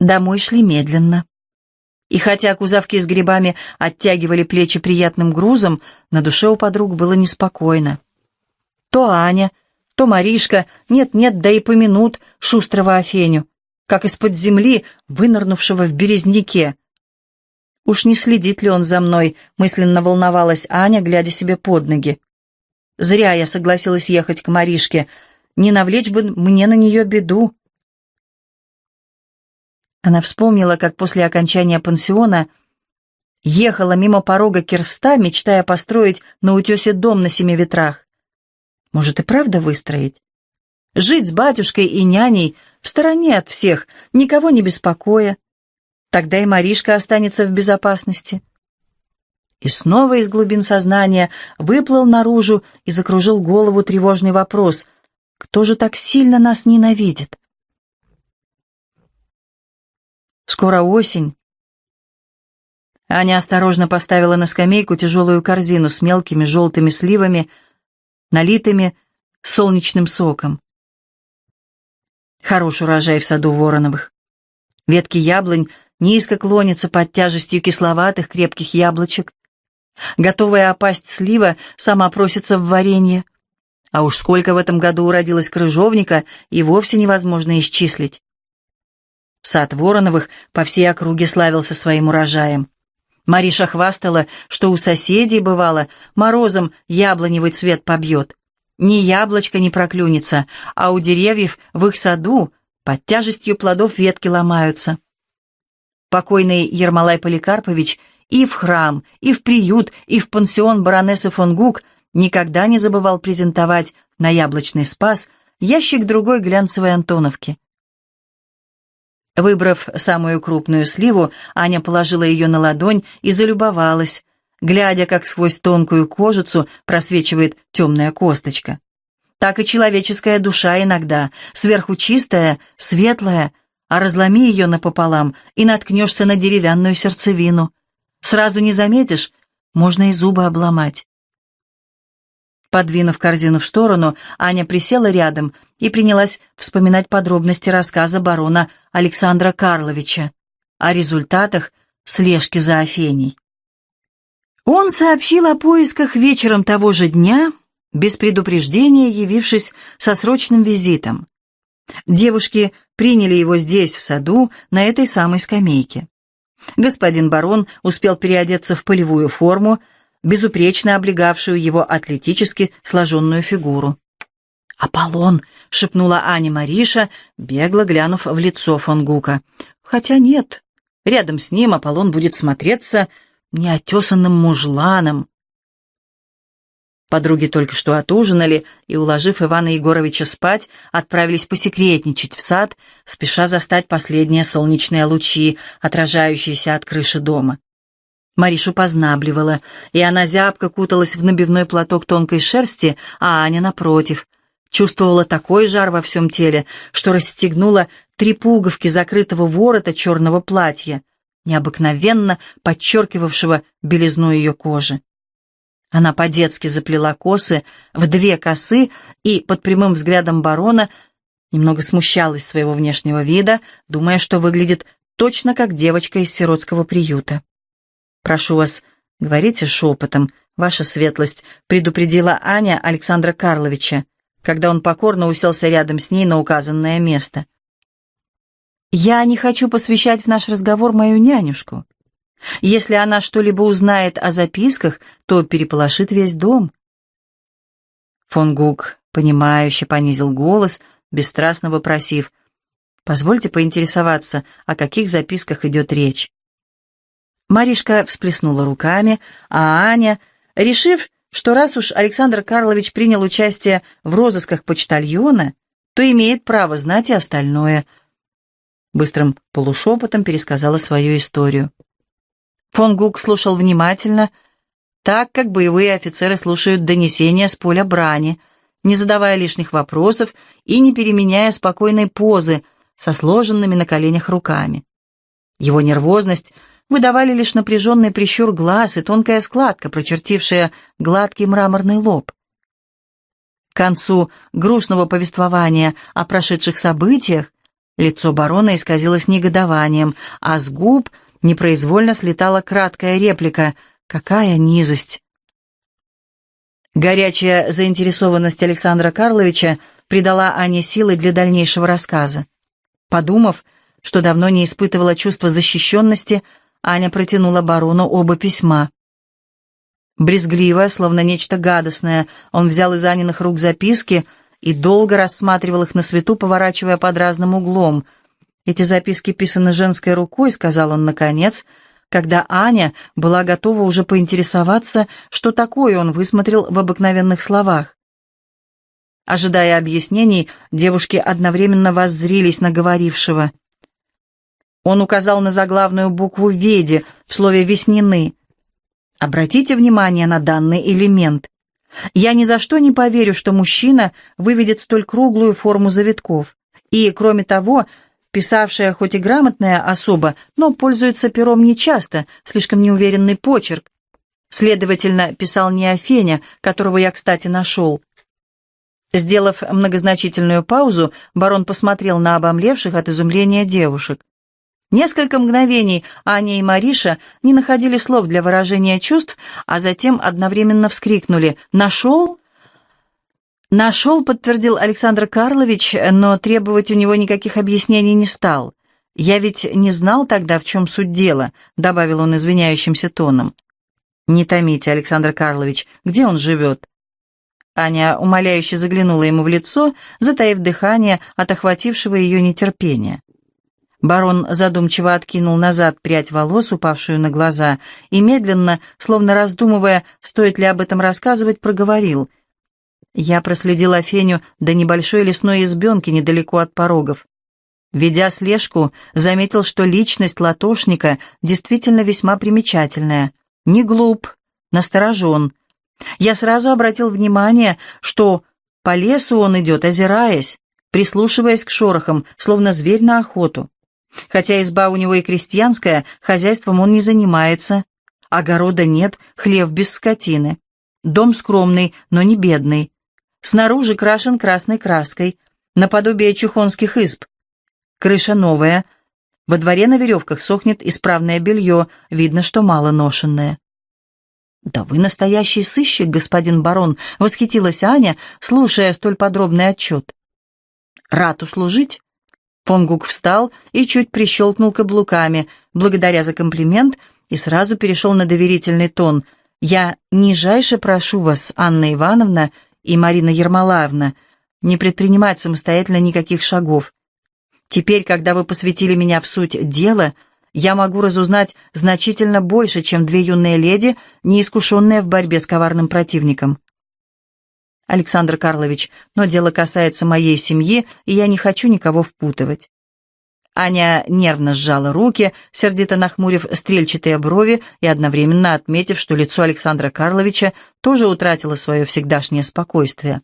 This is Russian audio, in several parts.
Домой шли медленно. И хотя кузовки с грибами оттягивали плечи приятным грузом, на душе у подруг было неспокойно. То Аня, то Маришка, нет-нет, да и помянут шустрого Афеню, как из-под земли, вынырнувшего в березняке. «Уж не следит ли он за мной?» — мысленно волновалась Аня, глядя себе под ноги. «Зря я согласилась ехать к Маришке. Не навлечь бы мне на нее беду». Она вспомнила, как после окончания пансиона ехала мимо порога Кирста, мечтая построить на утесе дом на семи ветрах. Может и правда выстроить? Жить с батюшкой и няней в стороне от всех, никого не беспокоя. Тогда и Маришка останется в безопасности. И снова из глубин сознания выплыл наружу и закружил голову тревожный вопрос. Кто же так сильно нас ненавидит? Скоро осень. Аня осторожно поставила на скамейку тяжелую корзину с мелкими желтыми сливами, налитыми солнечным соком. Хорош урожай в саду Вороновых. Ветки яблонь низко клонятся под тяжестью кисловатых крепких яблочек. Готовая опасть слива сама просится в варенье. А уж сколько в этом году уродилось крыжовника, и вовсе невозможно исчислить. Сад Вороновых по всей округе славился своим урожаем. Мариша хвастала, что у соседей, бывало, морозом яблоневый цвет побьет. Ни яблочко не проклюнется, а у деревьев в их саду под тяжестью плодов ветки ломаются. Покойный Ермолай Поликарпович и в храм, и в приют, и в пансион баронессы фон Гук никогда не забывал презентовать на яблочный спас ящик другой глянцевой Антоновки. Выбрав самую крупную сливу, Аня положила ее на ладонь и залюбовалась, глядя, как сквозь тонкую кожицу просвечивает темная косточка. Так и человеческая душа иногда, сверху чистая, светлая, а разломи ее напополам и наткнешься на деревянную сердцевину. Сразу не заметишь, можно и зубы обломать. Подвинув корзину в сторону, Аня присела рядом и принялась вспоминать подробности рассказа барона Александра Карловича о результатах слежки за Афеней. Он сообщил о поисках вечером того же дня, без предупреждения явившись со срочным визитом. Девушки приняли его здесь, в саду, на этой самой скамейке. Господин барон успел переодеться в полевую форму, безупречно облегавшую его атлетически сложенную фигуру. «Аполлон!» — шепнула Аня Мариша, бегло глянув в лицо фон Гука. «Хотя нет, рядом с ним Аполлон будет смотреться неотесанным мужланом». Подруги только что отужинали и, уложив Ивана Егоровича спать, отправились посекретничать в сад, спеша застать последние солнечные лучи, отражающиеся от крыши дома. Маришу познабливала, и она зябко куталась в набивной платок тонкой шерсти, а Аня, напротив, чувствовала такой жар во всем теле, что расстегнула три пуговки закрытого ворота черного платья, необыкновенно подчеркивавшего белизну ее кожи. Она по-детски заплела косы в две косы и под прямым взглядом барона немного смущалась своего внешнего вида, думая, что выглядит точно как девочка из сиротского приюта. «Прошу вас, говорите шепотом, ваша светлость», предупредила Аня Александра Карловича, когда он покорно уселся рядом с ней на указанное место. «Я не хочу посвящать в наш разговор мою нянюшку. Если она что-либо узнает о записках, то переполошит весь дом». Фон Гук, понимающе понизил голос, бесстрастно вопросив, «Позвольте поинтересоваться, о каких записках идет речь?» Маришка всплеснула руками, а Аня, решив, что раз уж Александр Карлович принял участие в розысках почтальона, то имеет право знать и остальное. Быстрым полушепотом пересказала свою историю. Фон Гук слушал внимательно, так как боевые офицеры слушают донесения с поля брани, не задавая лишних вопросов и не переменяя спокойной позы со сложенными на коленях руками. Его нервозность выдавали лишь напряженный прищур глаз и тонкая складка, прочертившая гладкий мраморный лоб. К концу грустного повествования о прошедших событиях Лицо барона исказилось негодованием, а с губ непроизвольно слетала краткая реплика «Какая низость!». Горячая заинтересованность Александра Карловича придала Ане силы для дальнейшего рассказа. Подумав, что давно не испытывала чувства защищенности, Аня протянула барону оба письма. Брезгливо, словно нечто гадостное, он взял из Аниных рук записки и долго рассматривал их на свету, поворачивая под разным углом. «Эти записки писаны женской рукой», — сказал он наконец, когда Аня была готова уже поинтересоваться, что такое он высмотрел в обыкновенных словах. Ожидая объяснений, девушки одновременно воззрились на говорившего. Он указал на заглавную букву «Веди» в слове «веснины». Обратите внимание на данный элемент. Я ни за что не поверю, что мужчина выведет столь круглую форму завитков. И, кроме того, писавшая хоть и грамотная особа, но пользуется пером нечасто, слишком неуверенный почерк. Следовательно, писал не Афеня, которого я, кстати, нашел. Сделав многозначительную паузу, барон посмотрел на обомлевших от изумления девушек. Несколько мгновений Аня и Мариша не находили слов для выражения чувств, а затем одновременно вскрикнули «Нашел?» «Нашел», — подтвердил Александр Карлович, но требовать у него никаких объяснений не стал. «Я ведь не знал тогда, в чем суть дела», — добавил он извиняющимся тоном. «Не томите, Александр Карлович, где он живет?» Аня умоляюще заглянула ему в лицо, затаив дыхание от охватившего ее нетерпения. Барон задумчиво откинул назад прядь волос, упавшую на глаза, и медленно, словно раздумывая, стоит ли об этом рассказывать, проговорил. Я проследил Афеню до небольшой лесной избенки недалеко от порогов. Ведя слежку, заметил, что личность латошника действительно весьма примечательная. Не глуп, насторожен. Я сразу обратил внимание, что по лесу он идет, озираясь, прислушиваясь к шорохам, словно зверь на охоту. Хотя изба у него и крестьянская, хозяйством он не занимается. Огорода нет, хлев без скотины. Дом скромный, но не бедный. Снаружи крашен красной краской, наподобие чухонских изб. Крыша новая. Во дворе на веревках сохнет исправное белье, видно, что мало ношенное. «Да вы настоящий сыщик, господин барон», — восхитилась Аня, слушая столь подробный отчет. «Рад услужить?» Фонгук встал и чуть прищелкнул каблуками, благодаря за комплимент, и сразу перешел на доверительный тон. «Я нижайше прошу вас, Анна Ивановна и Марина Ермолаевна, не предпринимать самостоятельно никаких шагов. Теперь, когда вы посвятили меня в суть дела, я могу разузнать значительно больше, чем две юные леди, неискушенные в борьбе с коварным противником. Александр Карлович, но дело касается моей семьи, и я не хочу никого впутывать». Аня нервно сжала руки, сердито нахмурив стрельчатые брови и одновременно отметив, что лицо Александра Карловича тоже утратило свое всегдашнее спокойствие.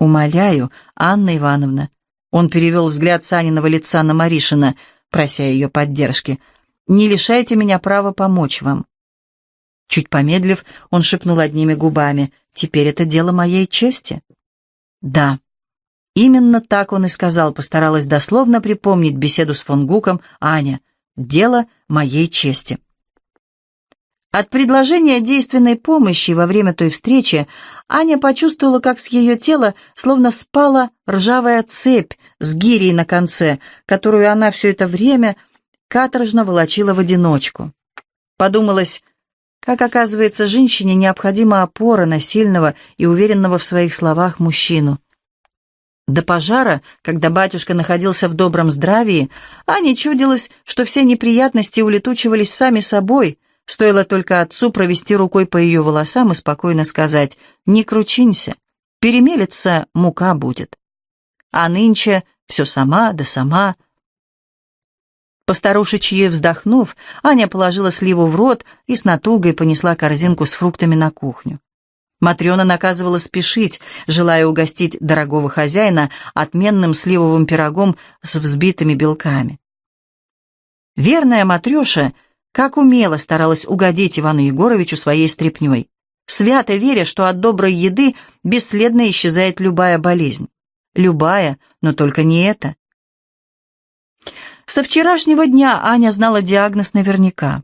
«Умоляю, Анна Ивановна», — он перевел взгляд Саниного лица на Маришина, прося ее поддержки, «не лишайте меня права помочь вам. Чуть помедлив, он шепнул одними губами. «Теперь это дело моей чести». «Да». Именно так он и сказал, постаралась дословно припомнить беседу с фон Гуком Аня. «Дело моей чести». От предложения действенной помощи во время той встречи Аня почувствовала, как с ее тела словно спала ржавая цепь с гирей на конце, которую она все это время каторжно волочила в одиночку. Подумалось, как оказывается, женщине необходима опора на сильного и уверенного в своих словах мужчину. До пожара, когда батюшка находился в добром здравии, Ане чудилось, что все неприятности улетучивались сами собой, стоило только отцу провести рукой по ее волосам и спокойно сказать «Не кручинься, перемелется, мука будет». А нынче все сама да сама — Постарушечьи вздохнув, Аня положила сливу в рот и с натугой понесла корзинку с фруктами на кухню. Матрена наказывала спешить, желая угостить дорогого хозяина отменным сливовым пирогом с взбитыми белками. Верная Матреша как умело старалась угодить Ивану Егоровичу своей стряпнёй, свято веря, что от доброй еды бесследно исчезает любая болезнь. Любая, но только не эта. Со вчерашнего дня Аня знала диагноз наверняка.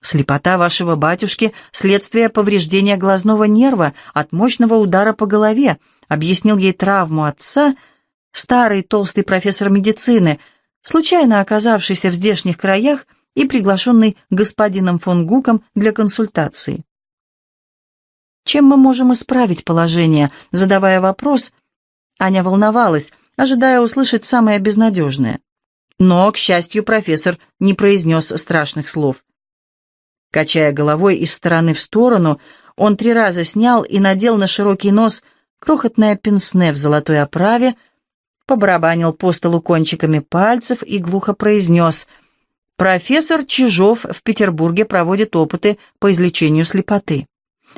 Слепота вашего батюшки – следствие повреждения глазного нерва от мощного удара по голове, объяснил ей травму отца старый толстый профессор медицины, случайно оказавшийся в здешних краях и приглашенный господином фон Гуком для консультации. Чем мы можем исправить положение, задавая вопрос, Аня волновалась, ожидая услышать самое безнадежное. Но, к счастью, профессор не произнес страшных слов. Качая головой из стороны в сторону, он три раза снял и надел на широкий нос крохотное пенсне в золотой оправе, побарабанил по столу кончиками пальцев и глухо произнес «Профессор Чижов в Петербурге проводит опыты по излечению слепоты.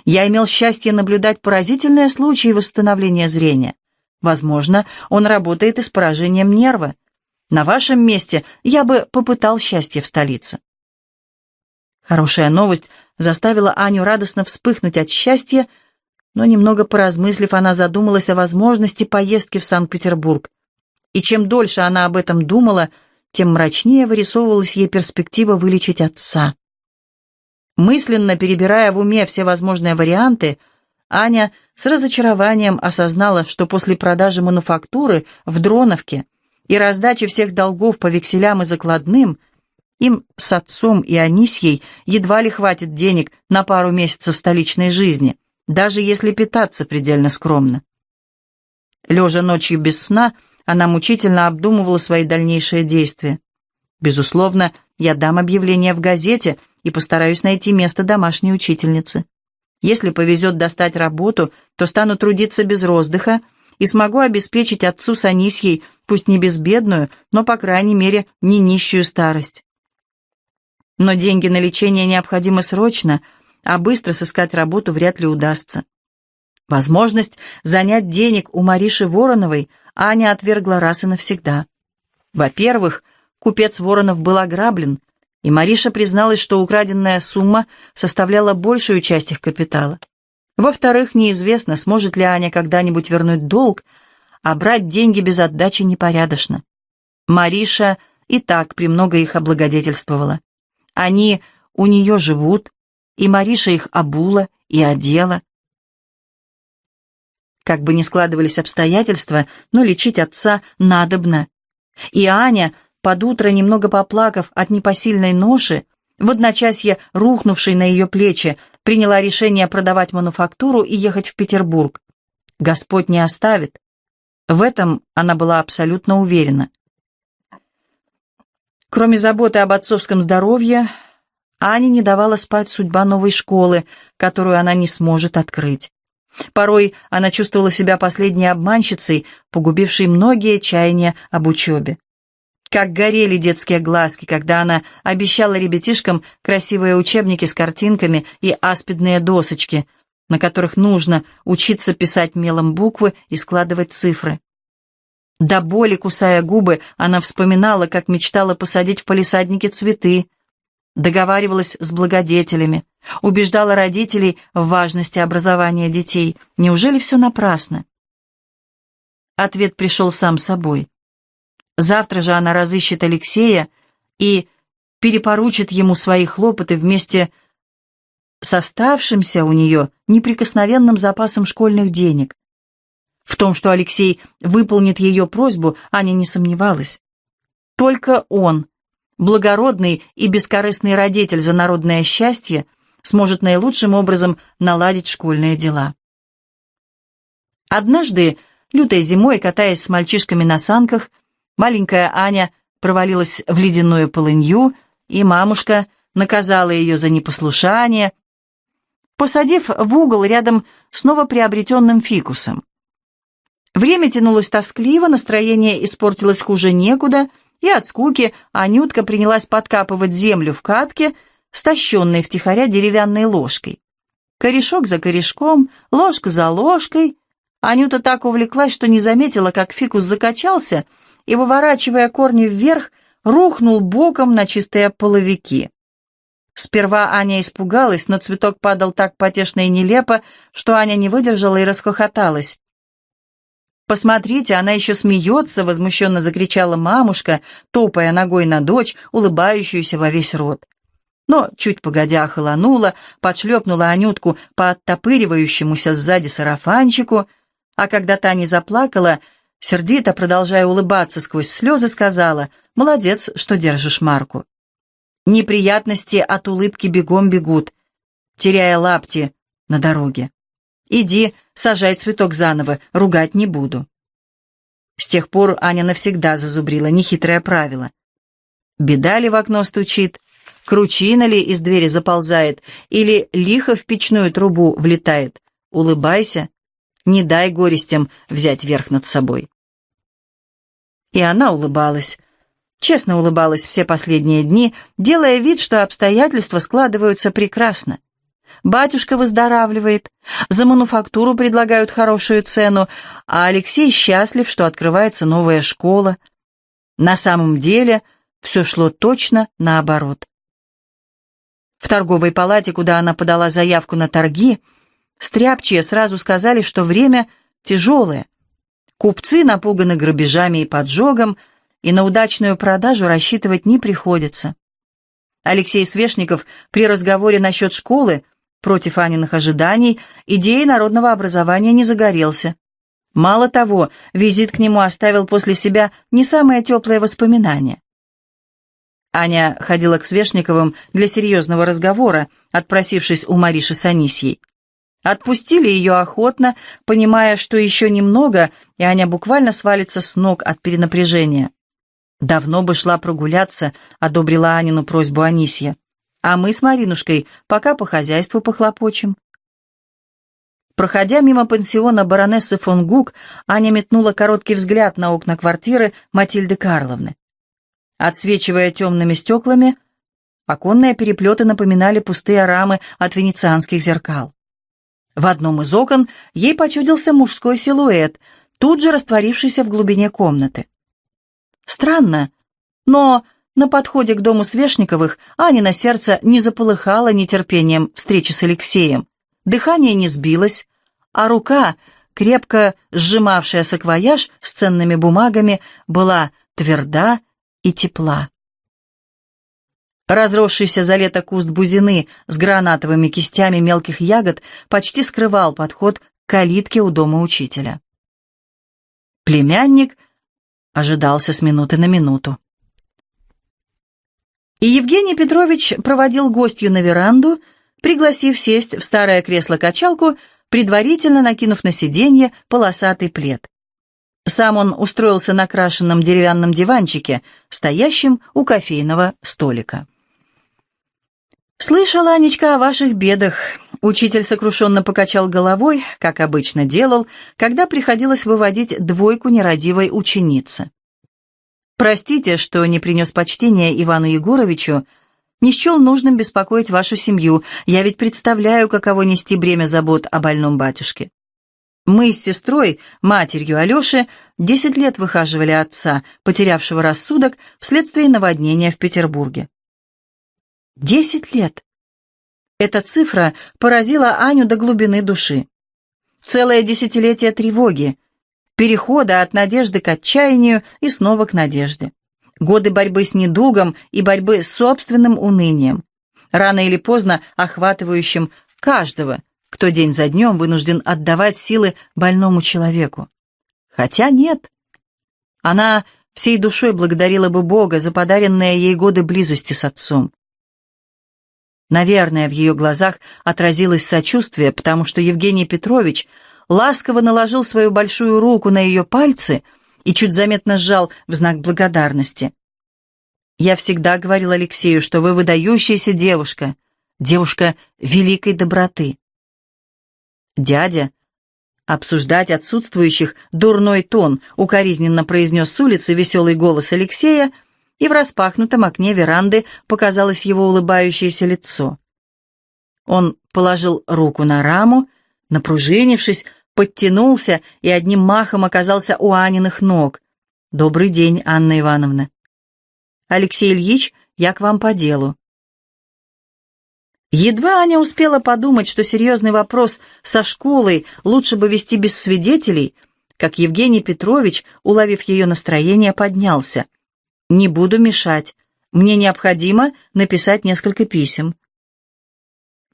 Я имел счастье наблюдать поразительные случаи восстановления зрения. Возможно, он работает и с поражением нерва. На вашем месте я бы попытал счастье в столице». Хорошая новость заставила Аню радостно вспыхнуть от счастья, но немного поразмыслив, она задумалась о возможности поездки в Санкт-Петербург. И чем дольше она об этом думала, тем мрачнее вырисовывалась ей перспектива вылечить отца. Мысленно перебирая в уме все возможные варианты, Аня с разочарованием осознала, что после продажи мануфактуры в Дроновке и раздачи всех долгов по векселям и закладным – им с отцом и Анисьей едва ли хватит денег на пару месяцев столичной жизни, даже если питаться предельно скромно. Лежа ночью без сна, она мучительно обдумывала свои дальнейшие действия. Безусловно, я дам объявление в газете и постараюсь найти место домашней учительницы. Если повезет достать работу, то стану трудиться без роздыха и смогу обеспечить отцу с Анисьей, пусть не безбедную, но, по крайней мере, не нищую старость. Но деньги на лечение необходимы срочно, а быстро сыскать работу вряд ли удастся. Возможность занять денег у Мариши Вороновой Аня отвергла раз и навсегда. Во-первых, купец Воронов был ограблен, и Мариша призналась, что украденная сумма составляла большую часть их капитала. Во-вторых, неизвестно, сможет ли Аня когда-нибудь вернуть долг, а брать деньги без отдачи непорядочно. Мариша и так премного их облагодетельствовала. Они у нее живут, и Мариша их обула и одела. Как бы ни складывались обстоятельства, но лечить отца надобно. И Аня, под утро немного поплакав от непосильной ноши, в одночасье рухнувшей на ее плечи, приняла решение продавать мануфактуру и ехать в Петербург. Господь не оставит. В этом она была абсолютно уверена. Кроме заботы об отцовском здоровье, Ане не давала спать судьба новой школы, которую она не сможет открыть. Порой она чувствовала себя последней обманщицей, погубившей многие чаяния об учебе. Как горели детские глазки, когда она обещала ребятишкам красивые учебники с картинками и аспидные досочки, на которых нужно учиться писать мелом буквы и складывать цифры. До боли, кусая губы, она вспоминала, как мечтала посадить в палисаднике цветы, договаривалась с благодетелями, убеждала родителей в важности образования детей. Неужели все напрасно? Ответ пришел сам собой. Завтра же она разыщет Алексея и перепоручит ему свои хлопоты вместе с оставшимся у нее неприкосновенным запасом школьных денег. В том, что Алексей выполнит ее просьбу, Аня не сомневалась. Только он, благородный и бескорыстный родитель за народное счастье, сможет наилучшим образом наладить школьные дела. Однажды, лютой зимой, катаясь с мальчишками на санках, маленькая Аня провалилась в ледяную полынью, и мамушка наказала ее за непослушание, посадив в угол рядом с новоприобретенным фикусом. Время тянулось тоскливо, настроение испортилось хуже некуда, и от скуки Анютка принялась подкапывать землю в катке, стащенной втихаря деревянной ложкой. Корешок за корешком, ложка за ложкой. Анюта так увлеклась, что не заметила, как фикус закачался и, выворачивая корни вверх, рухнул боком на чистые половики. Сперва Аня испугалась, но цветок падал так потешно и нелепо, что Аня не выдержала и расхохоталась. «Посмотрите, она еще смеется!» — возмущенно закричала мамушка, топая ногой на дочь, улыбающуюся во весь рот. Но, чуть погодя, охолонула, подшлепнула Анютку по оттопыривающемуся сзади сарафанчику, а когда та не заплакала, сердито, продолжая улыбаться сквозь слезы, сказала «Молодец, что держишь марку». Неприятности от улыбки бегом бегут, теряя лапти на дороге. Иди, сажай цветок заново, ругать не буду. С тех пор Аня навсегда зазубрила нехитрое правило. Беда ли в окно стучит, кручина ли из двери заползает, или лихо в печную трубу влетает. Улыбайся, не дай горестям взять верх над собой. И она улыбалась, честно улыбалась все последние дни, делая вид, что обстоятельства складываются прекрасно. Батюшка выздоравливает, за мануфактуру предлагают хорошую цену, а Алексей счастлив, что открывается новая школа. На самом деле все шло точно наоборот. В торговой палате, куда она подала заявку на торги, стряпчие сразу сказали, что время тяжелое. Купцы напуганы грабежами и поджогом, и на удачную продажу рассчитывать не приходится. Алексей Свешников при разговоре насчет школы Против Аниных ожиданий идеей народного образования не загорелся. Мало того, визит к нему оставил после себя не самые теплые воспоминания. Аня ходила к Свешниковым для серьезного разговора, отпросившись у Мариши с Анисьей. Отпустили ее охотно, понимая, что еще немного, и Аня буквально свалится с ног от перенапряжения. «Давно бы шла прогуляться», — одобрила Анину просьбу Анисья. А мы с Маринушкой пока по хозяйству похлопочем. Проходя мимо пансиона баронессы фон Гук, Аня метнула короткий взгляд на окна квартиры Матильды Карловны. Отсвечивая темными стеклами, оконные переплеты напоминали пустые рамы от венецианских зеркал. В одном из окон ей почудился мужской силуэт, тут же растворившийся в глубине комнаты. Странно, но на подходе к дому Свешниковых Анина сердце не заполыхало нетерпением встречи с Алексеем. Дыхание не сбилось, а рука, крепко сжимавшая саквояж с ценными бумагами, была тверда и тепла. Разросшийся за лето куст бузины с гранатовыми кистями мелких ягод почти скрывал подход к калитке у дома учителя. Племянник ожидался с минуты на минуту. И Евгений Петрович проводил гостью на веранду, пригласив сесть в старое кресло-качалку, предварительно накинув на сиденье полосатый плед. Сам он устроился на крашенном деревянном диванчике, стоящем у кофейного столика. «Слышал, Анечка, о ваших бедах», — учитель сокрушенно покачал головой, как обычно делал, когда приходилось выводить двойку нерадивой ученицы. Простите, что не принес почтения Ивану Егоровичу, не счел нужным беспокоить вашу семью. Я ведь представляю, каково нести бремя забот о больном батюшке. Мы с сестрой, матерью Алеши, десять лет выхаживали отца, потерявшего рассудок вследствие наводнения в Петербурге. Десять лет! Эта цифра поразила Аню до глубины души. Целое десятилетие тревоги, перехода от надежды к отчаянию и снова к надежде. Годы борьбы с недугом и борьбы с собственным унынием, рано или поздно охватывающим каждого, кто день за днем вынужден отдавать силы больному человеку. Хотя нет. Она всей душой благодарила бы Бога за подаренные ей годы близости с отцом. Наверное, в ее глазах отразилось сочувствие, потому что Евгений Петрович ласково наложил свою большую руку на ее пальцы и чуть заметно сжал в знак благодарности. «Я всегда говорил Алексею, что вы выдающаяся девушка, девушка великой доброты». «Дядя», обсуждать отсутствующих дурной тон, укоризненно произнес с улицы веселый голос Алексея, и в распахнутом окне веранды показалось его улыбающееся лицо. Он положил руку на раму, напружинившись, подтянулся и одним махом оказался у Аниных ног. «Добрый день, Анна Ивановна». «Алексей Ильич, я к вам по делу». Едва Аня успела подумать, что серьезный вопрос со школой лучше бы вести без свидетелей, как Евгений Петрович, уловив ее настроение, поднялся. «Не буду мешать. Мне необходимо написать несколько писем».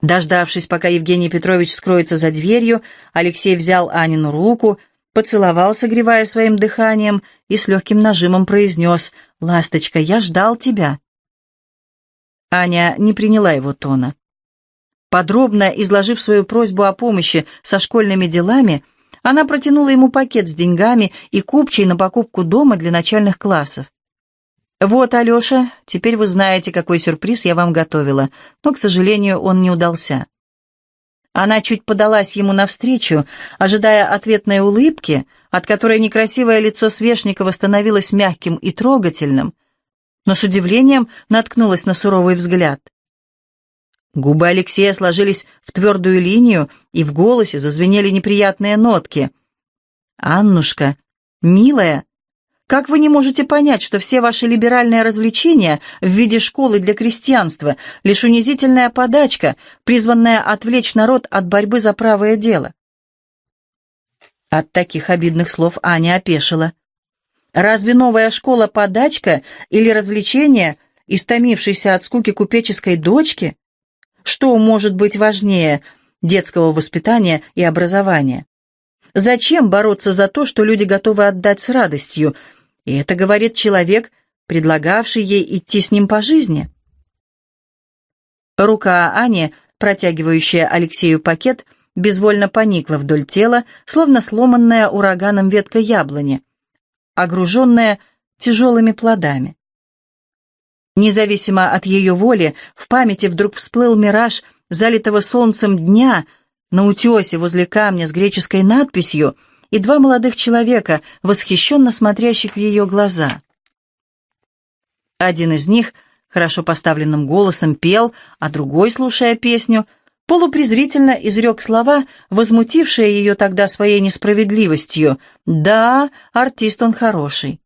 Дождавшись, пока Евгений Петрович скроется за дверью, Алексей взял Анину руку, поцеловал, согревая своим дыханием, и с легким нажимом произнес «Ласточка, я ждал тебя». Аня не приняла его тона. Подробно изложив свою просьбу о помощи со школьными делами, она протянула ему пакет с деньгами и купчей на покупку дома для начальных классов. «Вот, Алеша, теперь вы знаете, какой сюрприз я вам готовила, но, к сожалению, он не удался». Она чуть подалась ему навстречу, ожидая ответной улыбки, от которой некрасивое лицо Свешникова становилось мягким и трогательным, но с удивлением наткнулась на суровый взгляд. Губы Алексея сложились в твердую линию, и в голосе зазвенели неприятные нотки. «Аннушка, милая, как вы не можете понять, что все ваши либеральные развлечения в виде школы для крестьянства — лишь унизительная подачка, призванная отвлечь народ от борьбы за правое дело?» От таких обидных слов Аня опешила. «Разве новая школа — подачка или развлечение, истомившейся от скуки купеческой дочки?» Что может быть важнее детского воспитания и образования? Зачем бороться за то, что люди готовы отдать с радостью? И это говорит человек, предлагавший ей идти с ним по жизни. Рука Ани, протягивающая Алексею пакет, безвольно поникла вдоль тела, словно сломанная ураганом ветка яблони, огруженная тяжелыми плодами. Независимо от ее воли, в памяти вдруг всплыл мираж залитого солнцем дня на утесе возле камня с греческой надписью и два молодых человека, восхищенно смотрящих в ее глаза. Один из них хорошо поставленным голосом пел, а другой, слушая песню, полупрезрительно изрек слова, возмутившие ее тогда своей несправедливостью. «Да, артист он хороший».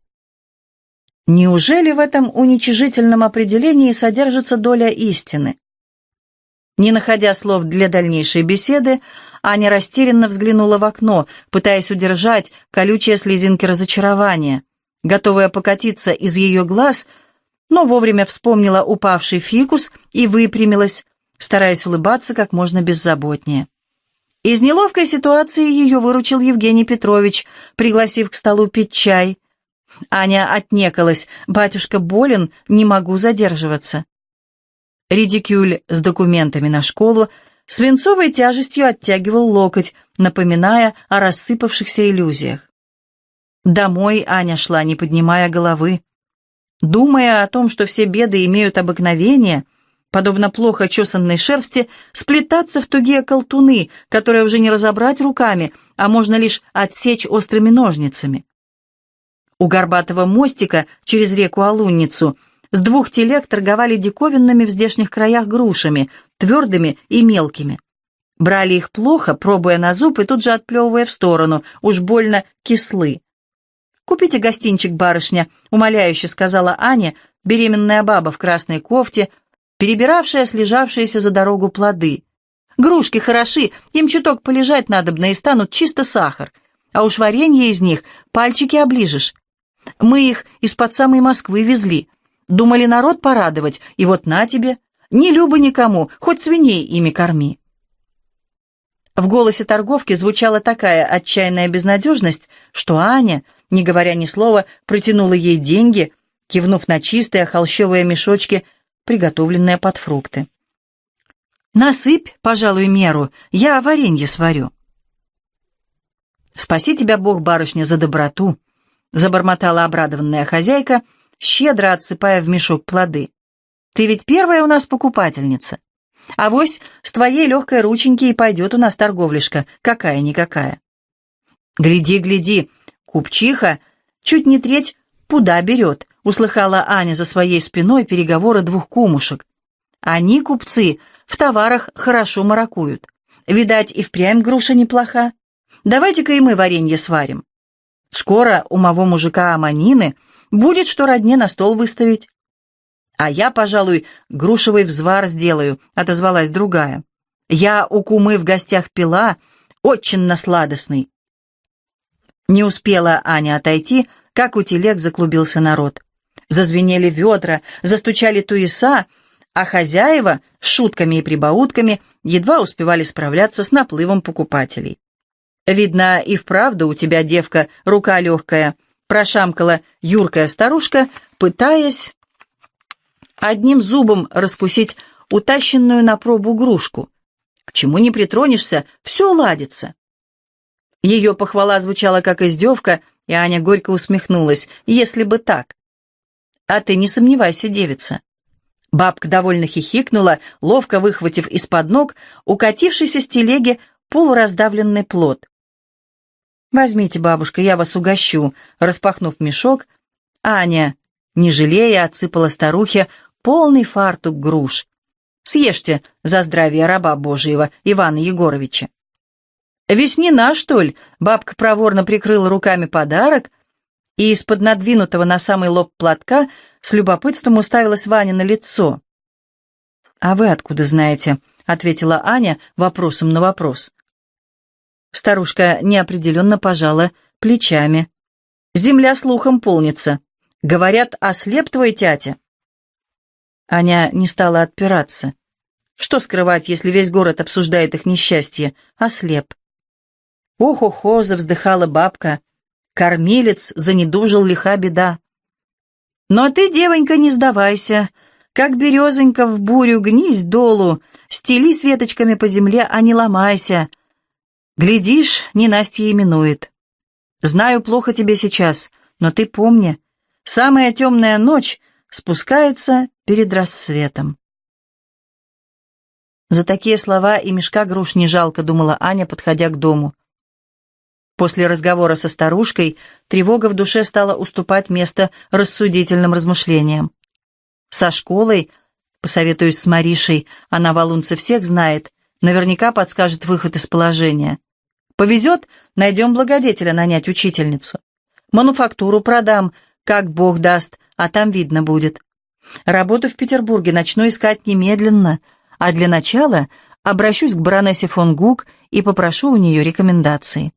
Неужели в этом уничижительном определении содержится доля истины? Не находя слов для дальнейшей беседы, Аня растерянно взглянула в окно, пытаясь удержать колючие слезинки разочарования, готовая покатиться из ее глаз, но вовремя вспомнила упавший фикус и выпрямилась, стараясь улыбаться как можно беззаботнее. Из неловкой ситуации ее выручил Евгений Петрович, пригласив к столу пить чай – Аня отнекалась. «Батюшка болен, не могу задерживаться». Редикюль с документами на школу свинцовой тяжестью оттягивал локоть, напоминая о рассыпавшихся иллюзиях. Домой Аня шла, не поднимая головы. Думая о том, что все беды имеют обыкновение, подобно плохо чесанной шерсти, сплетаться в тугие колтуны, которые уже не разобрать руками, а можно лишь отсечь острыми ножницами. У горбатого мостика через реку Алунницу с двух телег торговали диковинными в здешних краях грушами, твердыми и мелкими. Брали их плохо, пробуя на зуб и тут же отплевывая в сторону, уж больно кислы. «Купите гостинчик, барышня», — умоляюще сказала Аня, беременная баба в красной кофте, перебиравшая слежавшиеся за дорогу плоды. «Грушки хороши, им чуток полежать надобно и станут чисто сахар, а уж варенье из них пальчики оближешь. Мы их из-под самой Москвы везли. Думали народ порадовать, и вот на тебе. Не любо никому, хоть свиней ими корми. В голосе торговки звучала такая отчаянная безнадежность, что Аня, не говоря ни слова, протянула ей деньги, кивнув на чистые холщовые мешочки, приготовленные под фрукты. «Насыпь, пожалуй, меру, я варенье сварю». «Спаси тебя Бог, барышня, за доброту», забормотала обрадованная хозяйка, щедро отсыпая в мешок плоды. «Ты ведь первая у нас покупательница. А вось с твоей легкой рученьки и пойдет у нас торговляшка, какая-никакая». «Гляди, гляди, купчиха чуть не треть пуда берет», услыхала Аня за своей спиной переговоры двух кумушек. «Они, купцы, в товарах хорошо маракуют. Видать, и впрямь груша неплоха. Давайте-ка и мы варенье сварим». Скоро у моего мужика Аманины будет что родне на стол выставить. А я, пожалуй, грушевый взвар сделаю, отозвалась другая. Я у кумы в гостях пила, очень насладостный. Не успела Аня отойти, как у телег заклубился народ. Зазвенели ведра, застучали туеса, а хозяева с шутками и прибаутками едва успевали справляться с наплывом покупателей. «Видно, и вправду у тебя, девка, рука легкая», прошамкала юркая старушка, пытаясь одним зубом раскусить утащенную на пробу грушку. К чему не притронешься, все ладится. Ее похвала звучала как издевка, и Аня горько усмехнулась. «Если бы так!» «А ты не сомневайся, девица!» Бабка довольно хихикнула, ловко выхватив из-под ног укатившийся с телеги полураздавленный плод. «Возьмите, бабушка, я вас угощу», распахнув мешок, Аня, не жалея, отсыпала старухе полный фартук груш. «Съешьте за здравие раба Божьего Ивана Егоровича». «Веснина, что ли?» Бабка проворно прикрыла руками подарок и из-под надвинутого на самый лоб платка с любопытством уставилась Ваня на лицо. «А вы откуда знаете?» — ответила Аня вопросом на вопрос. Старушка неопределенно пожала плечами. «Земля слухом полнится. Говорят, ослеп твой тятя». Аня не стала отпираться. Что скрывать, если весь город обсуждает их несчастье? Ослеп. «Ох-охо!» — завздыхала бабка. «Кормилец занедужил лиха беда». «Но ты, девонька, не сдавайся. Как березонька в бурю, гнись долу, стели с веточками по земле, а не ломайся. Глядишь, не Настя именует. Знаю, плохо тебе сейчас, но ты помни, самая темная ночь спускается перед рассветом». За такие слова и мешка груш не жалко, думала Аня, подходя к дому. После разговора со старушкой тревога в душе стала уступать место рассудительным размышлениям. Со школой, посоветуюсь с Маришей, она валунце всех знает, наверняка подскажет выход из положения. Повезет, найдем благодетеля нанять учительницу. Мануфактуру продам, как Бог даст, а там видно будет. Работу в Петербурге начну искать немедленно, а для начала обращусь к баронессе фон Гук и попрошу у нее рекомендации.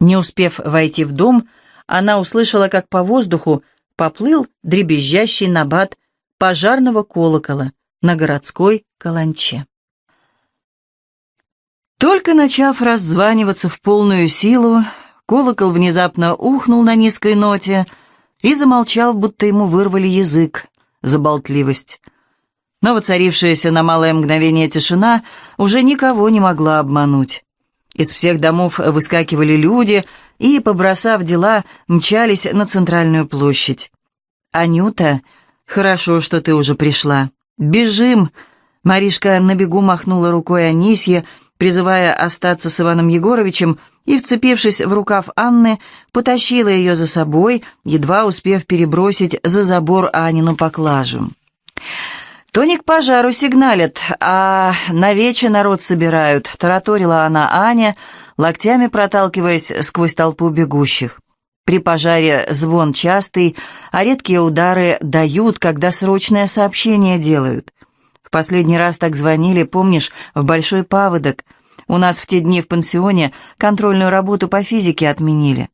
Не успев войти в дом, она услышала, как по воздуху поплыл дребезжащий набат пожарного колокола на городской каланче. Только начав раззваниваться в полную силу, колокол внезапно ухнул на низкой ноте и замолчал, будто ему вырвали язык за болтливость. Но воцарившаяся на малое мгновение тишина уже никого не могла обмануть. Из всех домов выскакивали люди и, побросав дела, мчались на центральную площадь. «Анюта, хорошо, что ты уже пришла. Бежим!» Маришка на бегу махнула рукой Анисье, призывая остаться с Иваном Егоровичем, и, вцепившись в рукав Анны, потащила ее за собой, едва успев перебросить за забор Анину поклажу. «То к пожару сигналят, а на вече народ собирают», — тараторила она Аня, локтями проталкиваясь сквозь толпу бегущих. При пожаре звон частый, а редкие удары дают, когда срочное сообщение делают. В последний раз так звонили, помнишь, в Большой Паводок. У нас в те дни в пансионе контрольную работу по физике отменили.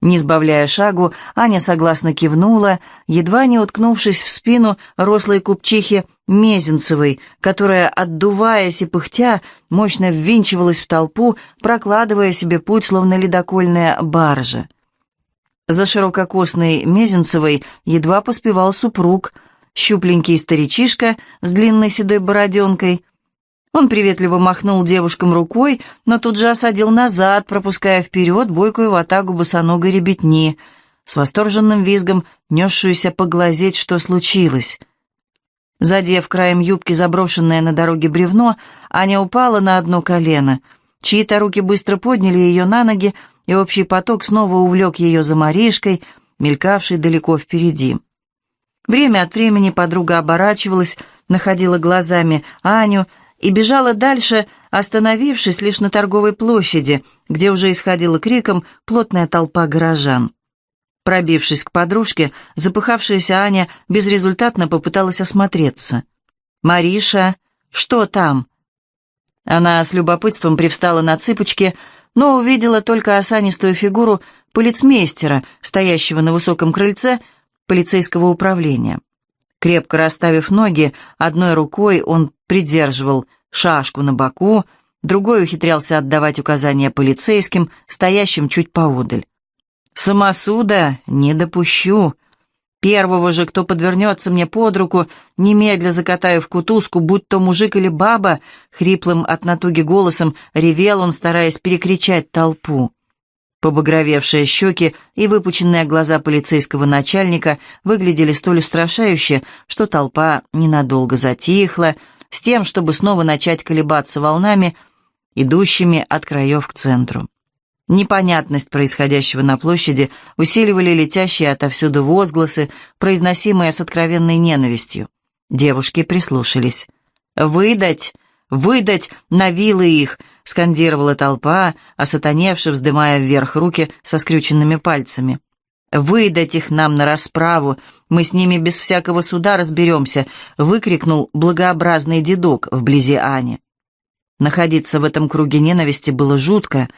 Не сбавляя шагу, Аня согласно кивнула, едва не уткнувшись в спину рослой купчихи Мезенцевой, которая, отдуваясь и пыхтя, мощно ввинчивалась в толпу, прокладывая себе путь, словно ледокольная баржа. За ширококосной Мезенцевой едва поспевал супруг, щупленький старичишка с длинной седой бороденкой — он приветливо махнул девушкам рукой, но тут же осадил назад, пропуская вперед бойкую ватагу босоногой ребятни, с восторженным визгом несшуюся поглазеть, что случилось. Задев краем юбки заброшенное на дороге бревно, Аня упала на одно колено. Чьи-то руки быстро подняли ее на ноги, и общий поток снова увлек ее за Маришкой, мелькавшей далеко впереди. Время от времени подруга оборачивалась, находила глазами Аню и бежала дальше, остановившись лишь на торговой площади, где уже исходила криком плотная толпа горожан. Пробившись к подружке, запыхавшаяся Аня безрезультатно попыталась осмотреться. «Мариша, что там?» Она с любопытством привстала на цыпочки, но увидела только осанистую фигуру полицмейстера, стоящего на высоком крыльце полицейского управления. Крепко расставив ноги, одной рукой он придерживал шашку на боку, другой ухитрялся отдавать указания полицейским, стоящим чуть поодаль. «Самосуда не допущу. Первого же, кто подвернется мне под руку, немедля закатаю в кутузку, будь то мужик или баба», хриплым от натуги голосом ревел он, стараясь перекричать толпу. Побагровевшие щеки и выпученные глаза полицейского начальника выглядели столь устрашающе, что толпа ненадолго затихла, с тем, чтобы снова начать колебаться волнами, идущими от краев к центру. Непонятность происходящего на площади усиливали летящие отовсюду возгласы, произносимые с откровенной ненавистью. Девушки прислушались. «Выдать! Выдать! На вилы их!» — скандировала толпа, осатаневши, вздымая вверх руки со скрюченными пальцами. «Выдать их нам на расправу! Мы с ними без всякого суда разберемся!» — выкрикнул благообразный дедок вблизи Ани. Находиться в этом круге ненависти было жутко.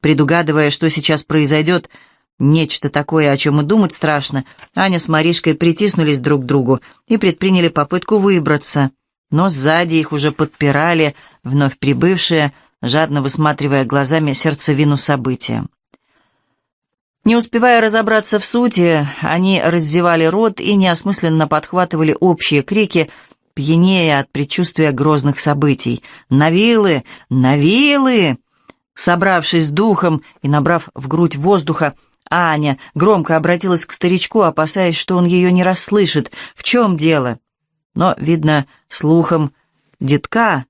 Предугадывая, что сейчас произойдет, нечто такое, о чем и думать страшно, Аня с Маришкой притиснулись друг к другу и предприняли попытку выбраться. Но сзади их уже подпирали вновь прибывшие, жадно высматривая глазами сердцевину события. Не успевая разобраться в сути, они раздевали рот и неосмысленно подхватывали общие крики, пьянее от предчувствия грозных событий. «Навилы! Навилы!» Собравшись духом и набрав в грудь воздуха, Аня громко обратилась к старичку, опасаясь, что он ее не расслышит. «В чем дело?» Но, видно, слухом детка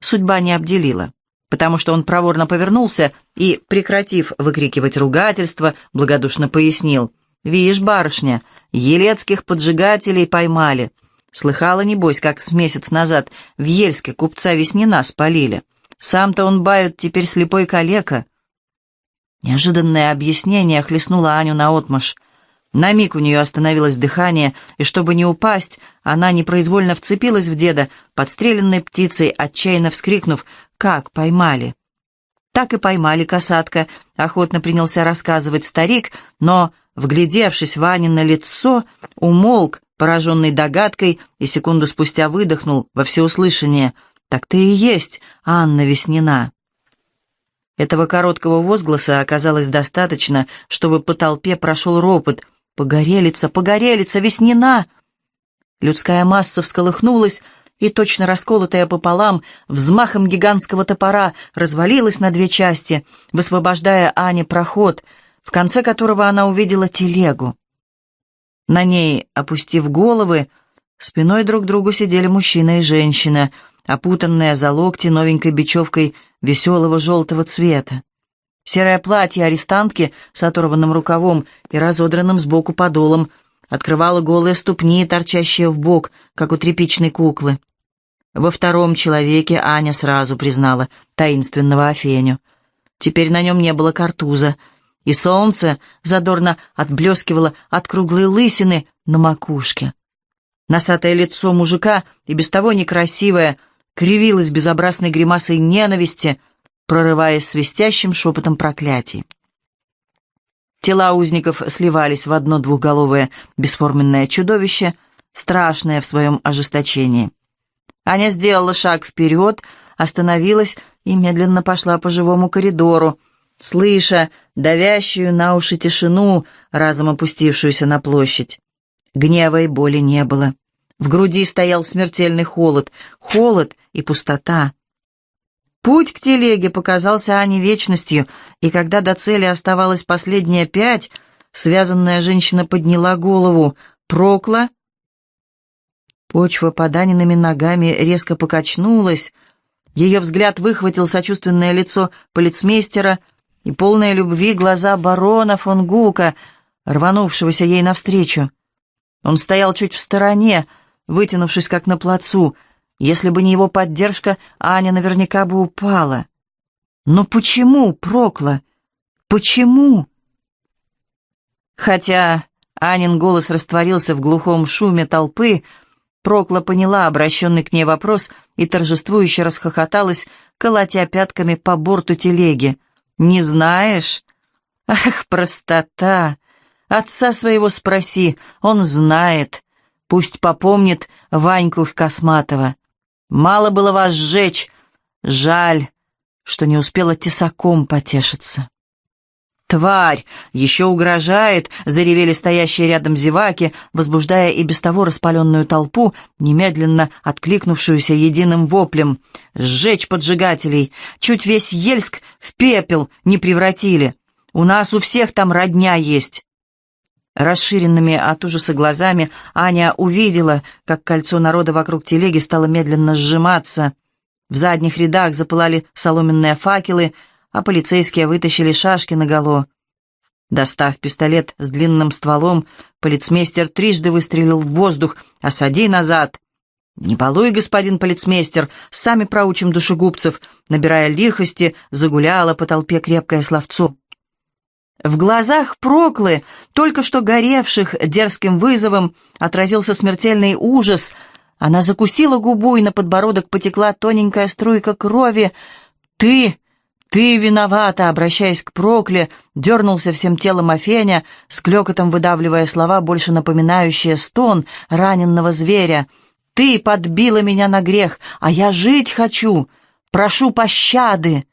судьба не обделила, потому что он проворно повернулся и, прекратив выкрикивать ругательство, благодушно пояснил. «Вишь, барышня, елецких поджигателей поймали. Слыхала, небось, как с месяц назад в Ельске купца Веснина спалили. Сам-то он бают теперь слепой калека». Неожиданное объяснение хлестнуло Аню наотмашь. На миг у нее остановилось дыхание, и чтобы не упасть, она непроизвольно вцепилась в деда, подстреленной птицей, отчаянно вскрикнув «Как поймали?». «Так и поймали, касатка», — охотно принялся рассказывать старик, но, вглядевшись Ване на лицо, умолк, пораженный догадкой, и секунду спустя выдохнул во всеуслышание. «Так ты и есть, Анна Веснина». Этого короткого возгласа оказалось достаточно, чтобы по толпе прошел ропот. «Погорелица, погорелица, Веснина!» Людская масса всколыхнулась, и, точно расколотая пополам, взмахом гигантского топора развалилась на две части, высвобождая Ане проход, в конце которого она увидела телегу. На ней, опустив головы, спиной друг к другу сидели мужчина и женщина, опутанные за локти новенькой бечевкой веселого желтого цвета. Серое платье арестантки с оторванным рукавом и разодранным сбоку подолом открывало голые ступни, торчащие в бок, как у тряпичной куклы. Во втором человеке Аня сразу признала таинственного Афеню. Теперь на нем не было картуза — и солнце задорно отблескивало от круглой лысины на макушке. Носатое лицо мужика, и без того некрасивое, кривилось безобразной гримасой ненависти, прорываясь свистящим шепотом проклятий. Тела узников сливались в одно двухголовое бесформенное чудовище, страшное в своем ожесточении. Аня сделала шаг вперед, остановилась и медленно пошла по живому коридору, слыша давящую на уши тишину, разом опустившуюся на площадь. Гнева и боли не было. В груди стоял смертельный холод, холод и пустота. Путь к телеге показался Ане вечностью, и когда до цели оставалось последние пять, связанная женщина подняла голову. «Прокла?» Почва под Аниными ногами резко покачнулась. Ее взгляд выхватил сочувственное лицо полицмейстера — и полные любви глаза барона фон Гука, рванувшегося ей навстречу. Он стоял чуть в стороне, вытянувшись как на плацу. Если бы не его поддержка, Аня наверняка бы упала. Но почему, Прокла? Почему? Хотя Анин голос растворился в глухом шуме толпы, Прокла поняла обращенный к ней вопрос и торжествующе расхохоталась, колотя пятками по борту телеги. Не знаешь? Ах, простота! Отца своего спроси, он знает. Пусть попомнит Ваньку Косматова. Мало было вас сжечь. Жаль, что не успела тесаком потешиться. «Тварь! Еще угрожает!» — заревели стоящие рядом зеваки, возбуждая и без того распаленную толпу, немедленно откликнувшуюся единым воплем. «Сжечь поджигателей! Чуть весь Ельск в пепел не превратили! У нас у всех там родня есть!» Расширенными от ужаса глазами Аня увидела, как кольцо народа вокруг телеги стало медленно сжиматься. В задних рядах запылали соломенные факелы, а полицейские вытащили шашки наголо. Достав пистолет с длинным стволом, полицмейстер трижды выстрелил в воздух. «Осади назад!» «Не балуй, господин полицмейстер, сами проучим душегубцев», набирая лихости, загуляла по толпе крепкое словцо. В глазах Проклы, только что горевших дерзким вызовом, отразился смертельный ужас. Она закусила губу, и на подбородок потекла тоненькая струйка крови. «Ты! Ты виновата!» Обращаясь к Прокле, дернулся всем телом Афеня, с клёкотом выдавливая слова, больше напоминающие стон раненного зверя. «Ты подбила меня на грех, а я жить хочу! Прошу пощады!»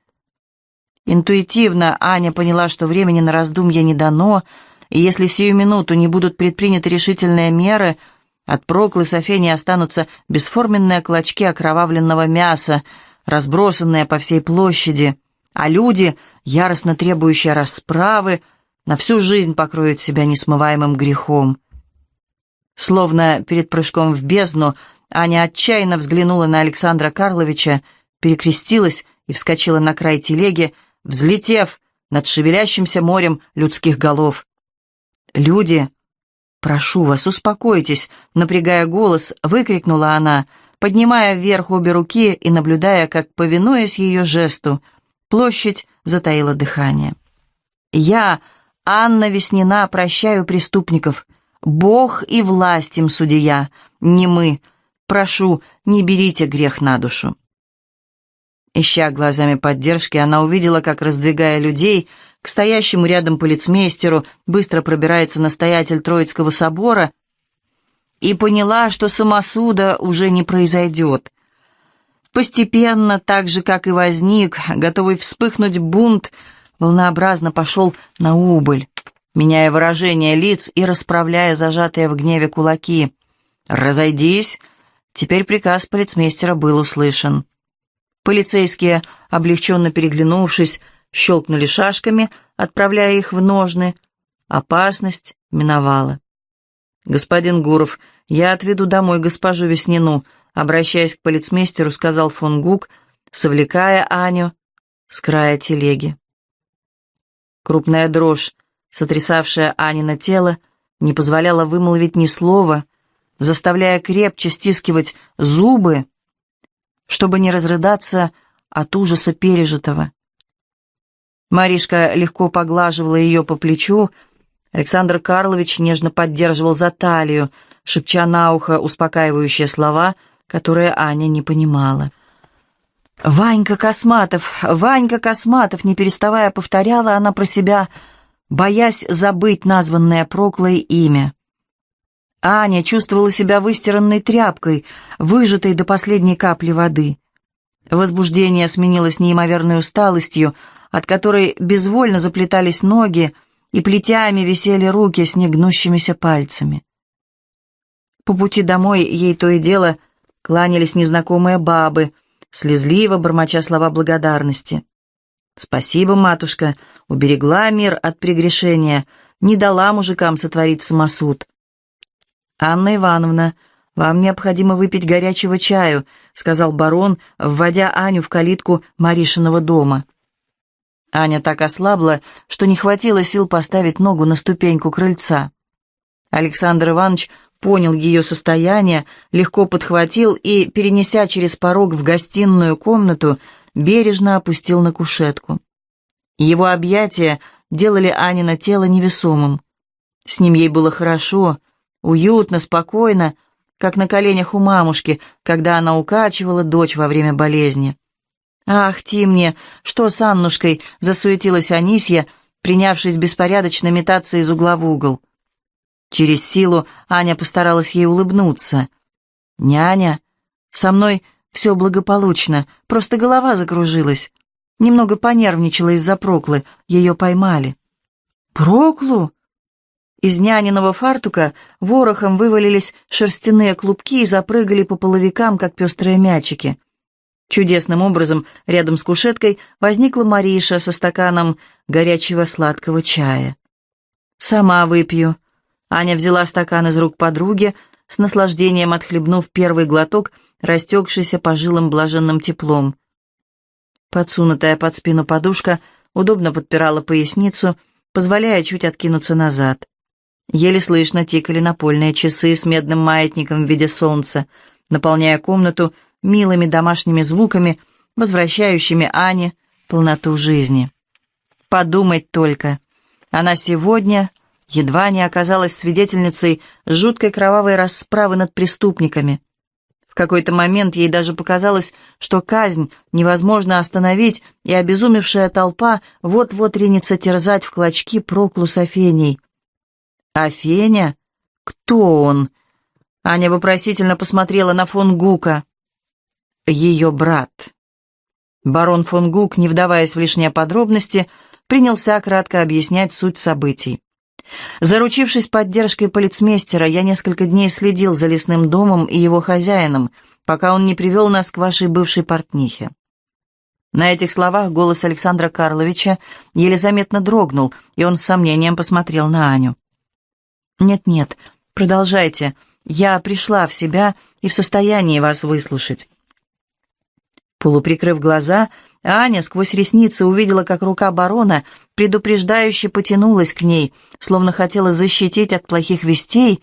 Интуитивно Аня поняла, что времени на раздумья не дано, и если сию минуту не будут предприняты решительные меры, от проклы Софени останутся бесформенные клочки окровавленного мяса, разбросанные по всей площади, а люди, яростно требующие расправы, на всю жизнь покроют себя несмываемым грехом. Словно перед прыжком в бездну, Аня отчаянно взглянула на Александра Карловича, перекрестилась и вскочила на край телеги, взлетев над шевелящимся морем людских голов. «Люди, прошу вас, успокойтесь!» Напрягая голос, выкрикнула она, поднимая вверх обе руки и наблюдая, как, повинуясь ее жесту, площадь затаила дыхание. «Я, Анна Веснина, прощаю преступников. Бог и власть им судья, не мы. Прошу, не берите грех на душу». Ища глазами поддержки, она увидела, как, раздвигая людей, к стоящему рядом полицмейстеру быстро пробирается настоятель Троицкого собора и поняла, что самосуда уже не произойдет. Постепенно, так же, как и возник, готовый вспыхнуть бунт, волнообразно пошел на убыль, меняя выражение лиц и расправляя зажатые в гневе кулаки. «Разойдись!» Теперь приказ полицмейстера был услышан. Полицейские, облегченно переглянувшись, щелкнули шашками, отправляя их в ножны. Опасность миновала. «Господин Гуров, я отведу домой госпожу Веснину», обращаясь к полицмейстеру, сказал фон Гук, совлекая Аню с края телеги. Крупная дрожь, сотрясавшая Анино тело, не позволяла вымолвить ни слова, заставляя крепче стискивать зубы, чтобы не разрыдаться от ужаса пережитого. Маришка легко поглаживала ее по плечу, Александр Карлович нежно поддерживал за талию, шепча на ухо успокаивающие слова, которые Аня не понимала. «Ванька Косматов! Ванька Косматов!» Не переставая повторяла она про себя, боясь забыть названное проклое имя. Аня чувствовала себя выстиранной тряпкой, выжатой до последней капли воды. Возбуждение сменилось неимоверной усталостью, от которой безвольно заплетались ноги, и плетями висели руки с негнущимися пальцами. По пути домой ей то и дело кланялись незнакомые бабы, слезливо бормоча слова благодарности. «Спасибо, матушка, уберегла мир от прегрешения, не дала мужикам сотворить самосуд». «Анна Ивановна, вам необходимо выпить горячего чаю», — сказал барон, вводя Аню в калитку Маришиного дома. Аня так ослабла, что не хватило сил поставить ногу на ступеньку крыльца. Александр Иванович понял ее состояние, легко подхватил и, перенеся через порог в гостиную комнату, бережно опустил на кушетку. Его объятия делали Анино тело невесомым. С ним ей было хорошо — Уютно, спокойно, как на коленях у мамушки, когда она укачивала дочь во время болезни. «Ах, Тимне, что с Аннушкой?» — засуетилась Анисья, принявшись беспорядочно метаться из угла в угол. Через силу Аня постаралась ей улыбнуться. «Няня, со мной все благополучно, просто голова закружилась. Немного понервничала из-за проклы, ее поймали». «Проклу?» Из няниного фартука ворохом вывалились шерстяные клубки и запрыгали по половикам, как пестрые мячики. Чудесным образом рядом с кушеткой возникла Мариша со стаканом горячего сладкого чая. «Сама выпью». Аня взяла стакан из рук подруги, с наслаждением отхлебнув первый глоток, растекшийся по жилам блаженным теплом. Подсунутая под спину подушка удобно подпирала поясницу, позволяя чуть откинуться назад. Еле слышно тикали напольные часы с медным маятником в виде солнца, наполняя комнату милыми домашними звуками, возвращающими Ане полноту жизни. Подумать только, она сегодня едва не оказалась свидетельницей жуткой кровавой расправы над преступниками. В какой-то момент ей даже показалось, что казнь невозможно остановить, и обезумевшая толпа вот-вот ринется терзать в клочки Проклу с Афеней. «А Феня? Кто он?» Аня вопросительно посмотрела на фон Гука. «Ее брат». Барон фон Гук, не вдаваясь в лишние подробности, принялся кратко объяснять суть событий. Заручившись поддержкой полицмейстера, я несколько дней следил за лесным домом и его хозяином, пока он не привел нас к вашей бывшей портнихе. На этих словах голос Александра Карловича еле заметно дрогнул, и он с сомнением посмотрел на Аню. «Нет-нет, продолжайте. Я пришла в себя и в состоянии вас выслушать». Полуприкрыв глаза, Аня сквозь ресницы увидела, как рука барона предупреждающе потянулась к ней, словно хотела защитить от плохих вестей,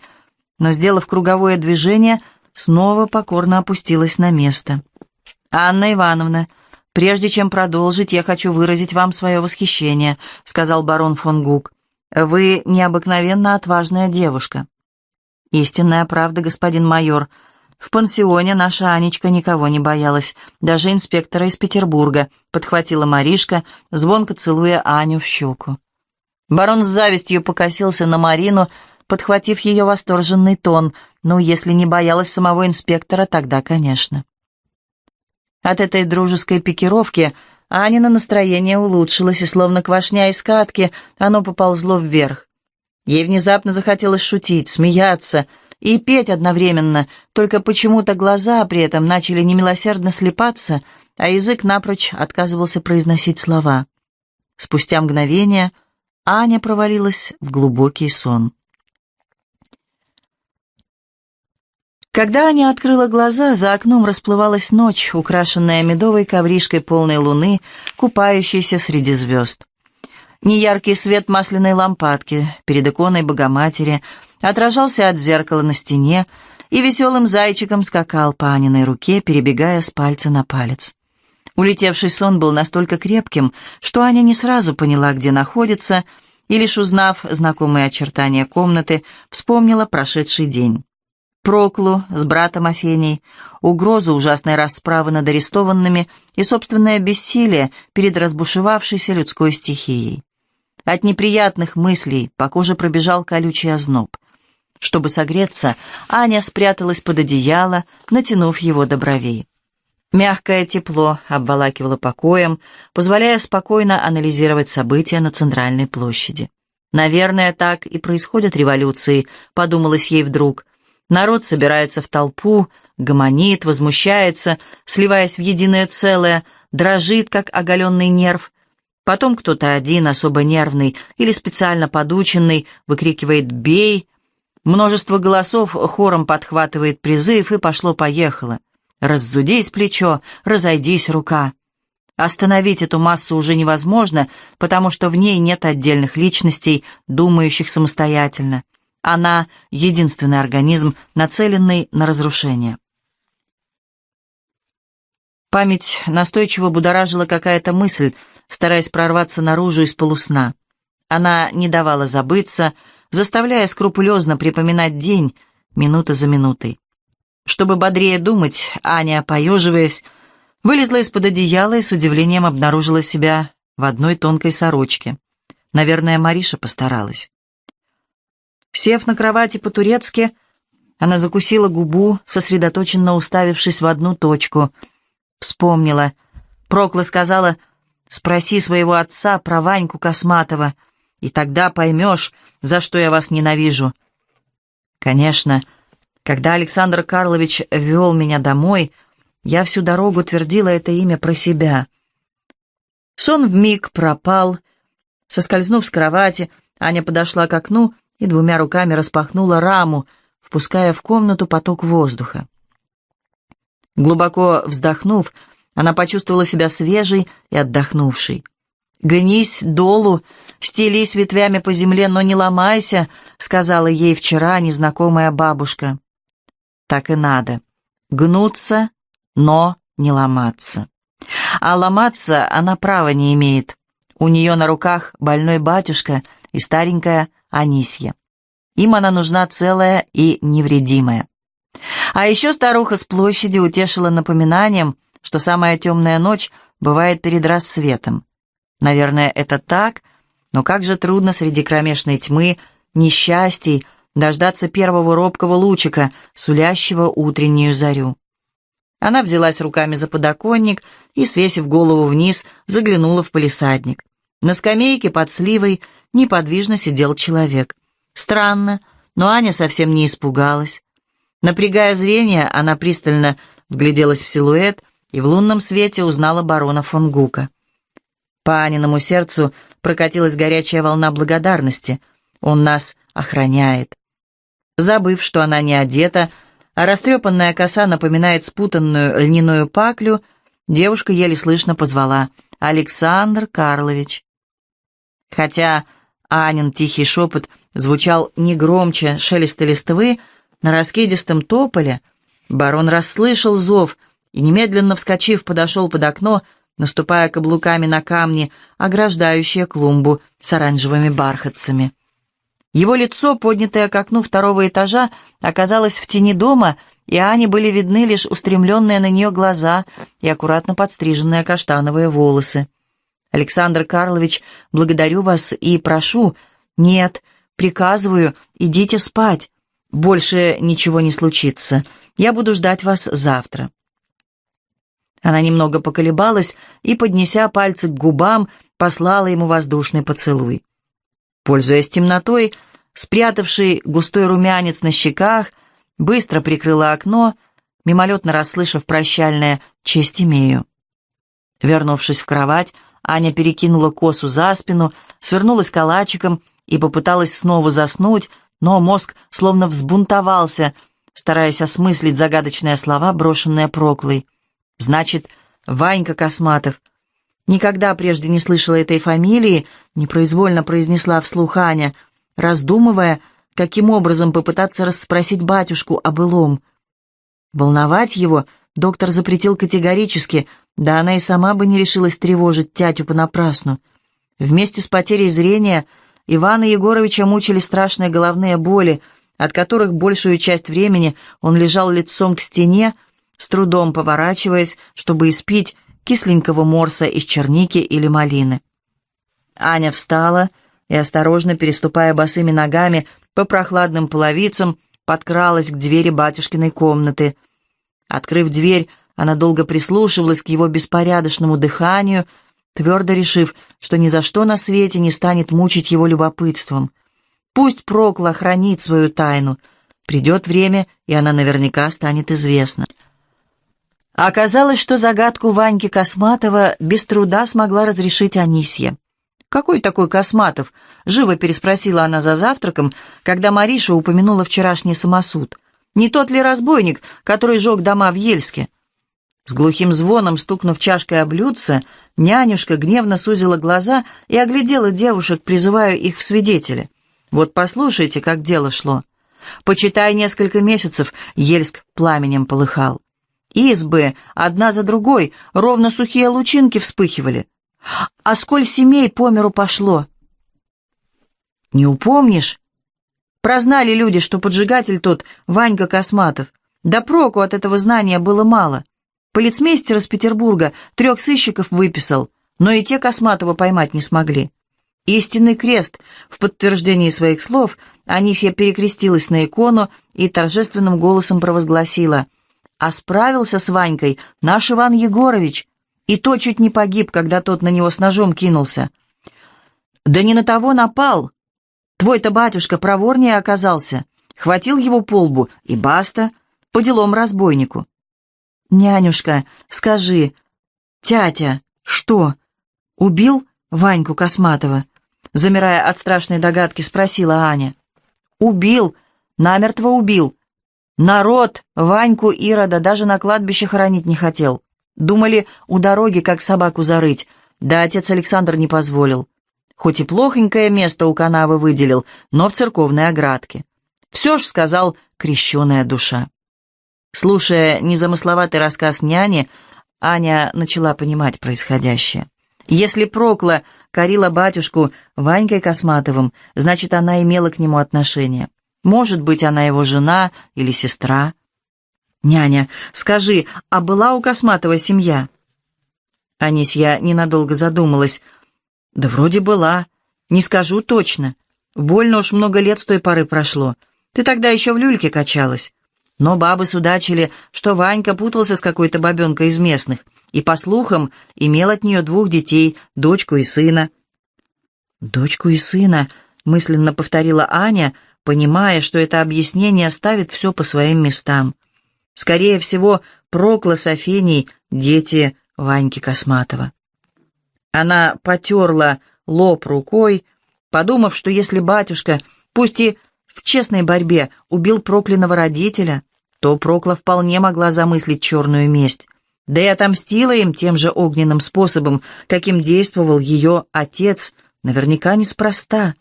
но, сделав круговое движение, снова покорно опустилась на место. «Анна Ивановна, прежде чем продолжить, я хочу выразить вам свое восхищение», — сказал барон фон Гук. Вы необыкновенно отважная девушка. Истинная правда, господин майор. В пансионе наша Анечка никого не боялась, даже инспектора из Петербурга, подхватила Маришка, звонко целуя Аню в щеку. Барон с завистью покосился на Марину, подхватив ее восторженный тон. Ну, если не боялась самого инспектора, тогда, конечно. От этой дружеской пикировки Анина настроение улучшилось, и словно квашня из катки, оно поползло вверх. Ей внезапно захотелось шутить, смеяться и петь одновременно, только почему-то глаза при этом начали немилосердно слепаться, а язык напрочь отказывался произносить слова. Спустя мгновение Аня провалилась в глубокий сон. Когда Аня открыла глаза, за окном расплывалась ночь, украшенная медовой ковришкой полной луны, купающейся среди звезд. Неяркий свет масляной лампадки перед иконой Богоматери отражался от зеркала на стене и веселым зайчиком скакал по Аниной руке, перебегая с пальца на палец. Улетевший сон был настолько крепким, что Аня не сразу поняла, где находится, и лишь узнав знакомые очертания комнаты, вспомнила прошедший день. Проклу с братом Афеней, угрозу ужасной расправы над арестованными и собственное бессилие перед разбушевавшейся людской стихией. От неприятных мыслей по коже пробежал колючий озноб. Чтобы согреться, Аня спряталась под одеяло, натянув его до бровей. Мягкое тепло обволакивало покоем, позволяя спокойно анализировать события на центральной площади. «Наверное, так и происходят революции», — подумалось ей вдруг, Народ собирается в толпу, гомонит, возмущается, сливаясь в единое целое, дрожит, как оголенный нерв. Потом кто-то один, особо нервный или специально подученный, выкрикивает «Бей!». Множество голосов хором подхватывает призыв, и пошло-поехало. «Раззудись плечо, разойдись рука». Остановить эту массу уже невозможно, потому что в ней нет отдельных личностей, думающих самостоятельно. Она — единственный организм, нацеленный на разрушение. Память настойчиво будоражила какая-то мысль, стараясь прорваться наружу из полусна. Она не давала забыться, заставляя скрупулезно припоминать день, минута за минутой. Чтобы бодрее думать, Аня, поеживаясь, Вылезла из-под одеяла и с удивлением обнаружила себя в одной тонкой сорочке. Наверное, Мариша постаралась. Сев на кровати по-турецки, она закусила губу, сосредоточенно уставившись в одну точку. Вспомнила. Прокла сказала, «Спроси своего отца про Ваньку Косматова, и тогда поймешь, за что я вас ненавижу». Конечно, когда Александр Карлович вел меня домой, я всю дорогу твердила это имя про себя. Сон вмиг пропал. Соскользнув с кровати, Аня подошла к окну и двумя руками распахнула раму, впуская в комнату поток воздуха. Глубоко вздохнув, она почувствовала себя свежей и отдохнувшей. «Гнись долу, стелись ветвями по земле, но не ломайся», — сказала ей вчера незнакомая бабушка. Так и надо. Гнуться, но не ломаться. А ломаться она права не имеет. У нее на руках больной батюшка и старенькая Анисья. Им она нужна целая и невредимая. А еще старуха с площади утешила напоминанием, что самая темная ночь бывает перед рассветом. Наверное, это так, но как же трудно среди кромешной тьмы, несчастий, дождаться первого робкого лучика, сулящего утреннюю зарю. Она взялась руками за подоконник и, свесив голову вниз, заглянула в палисадник. На скамейке под сливой неподвижно сидел человек. Странно, но Аня совсем не испугалась. Напрягая зрение, она пристально вгляделась в силуэт и в лунном свете узнала барона фон Гука. По Аниному сердцу прокатилась горячая волна благодарности. Он нас охраняет. Забыв, что она не одета, а растрепанная коса напоминает спутанную льняную паклю, девушка еле слышно позвала «Александр Карлович». Хотя Анин тихий шепот звучал не громче шелеста листвы, на раскидистом тополе барон расслышал зов и, немедленно вскочив, подошел под окно, наступая каблуками на камни, ограждающие клумбу с оранжевыми бархатцами. Его лицо, поднятое к окну второго этажа, оказалось в тени дома, и Ане были видны лишь устремленные на нее глаза и аккуратно подстриженные каштановые волосы. «Александр Карлович, благодарю вас и прошу...» «Нет, приказываю, идите спать. Больше ничего не случится. Я буду ждать вас завтра». Она немного поколебалась и, поднеся пальцы к губам, послала ему воздушный поцелуй. Пользуясь темнотой, спрятавший густой румянец на щеках, быстро прикрыла окно, мимолетно расслышав прощальное «честь имею». Вернувшись в кровать, Аня перекинула косу за спину, свернулась калачиком и попыталась снова заснуть, но мозг словно взбунтовался, стараясь осмыслить загадочные слова, брошенные Проклой. «Значит, Ванька Косматов Никогда прежде не слышала этой фамилии, непроизвольно произнесла вслух Аня, раздумывая, каким образом попытаться расспросить батюшку о былом. Волновать его доктор запретил категорически, да она и сама бы не решилась тревожить тятю понапрасну. Вместе с потерей зрения Ивана Егоровича мучили страшные головные боли, от которых большую часть времени он лежал лицом к стене, с трудом поворачиваясь, чтобы испить кисленького морса из черники или малины. Аня встала и, осторожно переступая босыми ногами по прохладным половицам, подкралась к двери батюшкиной комнаты. Открыв дверь, она долго прислушивалась к его беспорядочному дыханию, твердо решив, что ни за что на свете не станет мучить его любопытством. Пусть Прокла хранит свою тайну. Придет время, и она наверняка станет известна. Оказалось, что загадку Ваньки Косматова без труда смогла разрешить Анисья. «Какой такой Косматов?» — живо переспросила она за завтраком, когда Мариша упомянула вчерашний самосуд. «Не тот ли разбойник, который жег дома в Ельске?» С глухим звоном, стукнув чашкой о блюдце, нянюшка гневно сузила глаза и оглядела девушек, призывая их в свидетели. «Вот послушайте, как дело шло. Почитай, несколько месяцев Ельск пламенем полыхал. Избы, одна за другой, ровно сухие лучинки вспыхивали. А сколь семей по миру пошло? Не упомнишь? Прознали люди, что поджигатель тот Ванька Косматов. Да проку от этого знания было мало. Полицмейстер из Петербурга трех сыщиков выписал, но и те Косматова поймать не смогли. Истинный крест. В подтверждении своих слов Анисья перекрестилась на икону и торжественным голосом провозгласила. «А справился с Ванькой наш Иван Егорович, и то чуть не погиб, когда тот на него с ножом кинулся. Да не на того напал. Твой-то батюшка проворнее оказался. Хватил его по лбу, и баста, по делам разбойнику. «Нянюшка, скажи, тятя, что, убил Ваньку Косматова?» Замирая от страшной догадки, спросила Аня. «Убил, намертво убил. Народ Ваньку Ирода даже на кладбище хоронить не хотел. Думали, у дороги как собаку зарыть, да отец Александр не позволил. Хоть и плохонькое место у канавы выделил, но в церковной оградке. Все ж сказал крещеная душа». Слушая незамысловатый рассказ няни, Аня начала понимать происходящее. Если Прокла корила батюшку Ванькой Косматовым, значит, она имела к нему отношение. Может быть, она его жена или сестра. «Няня, скажи, а была у Косматова семья?» Анисья ненадолго задумалась. «Да вроде была. Не скажу точно. Больно уж много лет с той поры прошло. Ты тогда еще в люльке качалась. Но бабы судачили, что Ванька путался с какой-то бабенкой из местных, и, по слухам, имел от нее двух детей, дочку и сына. «Дочку и сына», — мысленно повторила Аня, понимая, что это объяснение ставит все по своим местам. Скорее всего, Прокла с дети Ваньки Косматова. Она потерла лоб рукой, подумав, что если батюшка, пусть и в честной борьбе, убил проклятого родителя, то Прокла вполне могла замыслить черную месть, да и отомстила им тем же огненным способом, каким действовал ее отец, наверняка неспроста.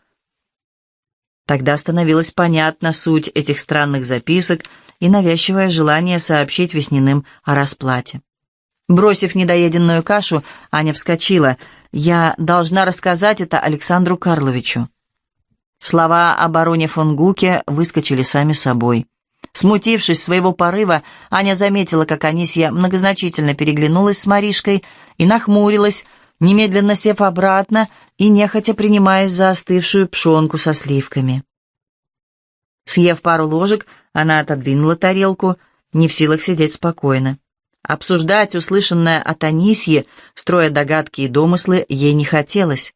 Тогда становилась понятна суть этих странных записок и навязчивое желание сообщить Весниным о расплате. Бросив недоеденную кашу, Аня вскочила. «Я должна рассказать это Александру Карловичу». Слова о бароне фон Гуке выскочили сами собой. Смутившись своего порыва, Аня заметила, как Анисья многозначительно переглянулась с Маришкой и нахмурилась, немедленно сев обратно и нехотя принимаясь за остывшую пшенку со сливками. Съев пару ложек, она отодвинула тарелку, не в силах сидеть спокойно. Обсуждать услышанное от Анисьи, строя догадки и домыслы, ей не хотелось.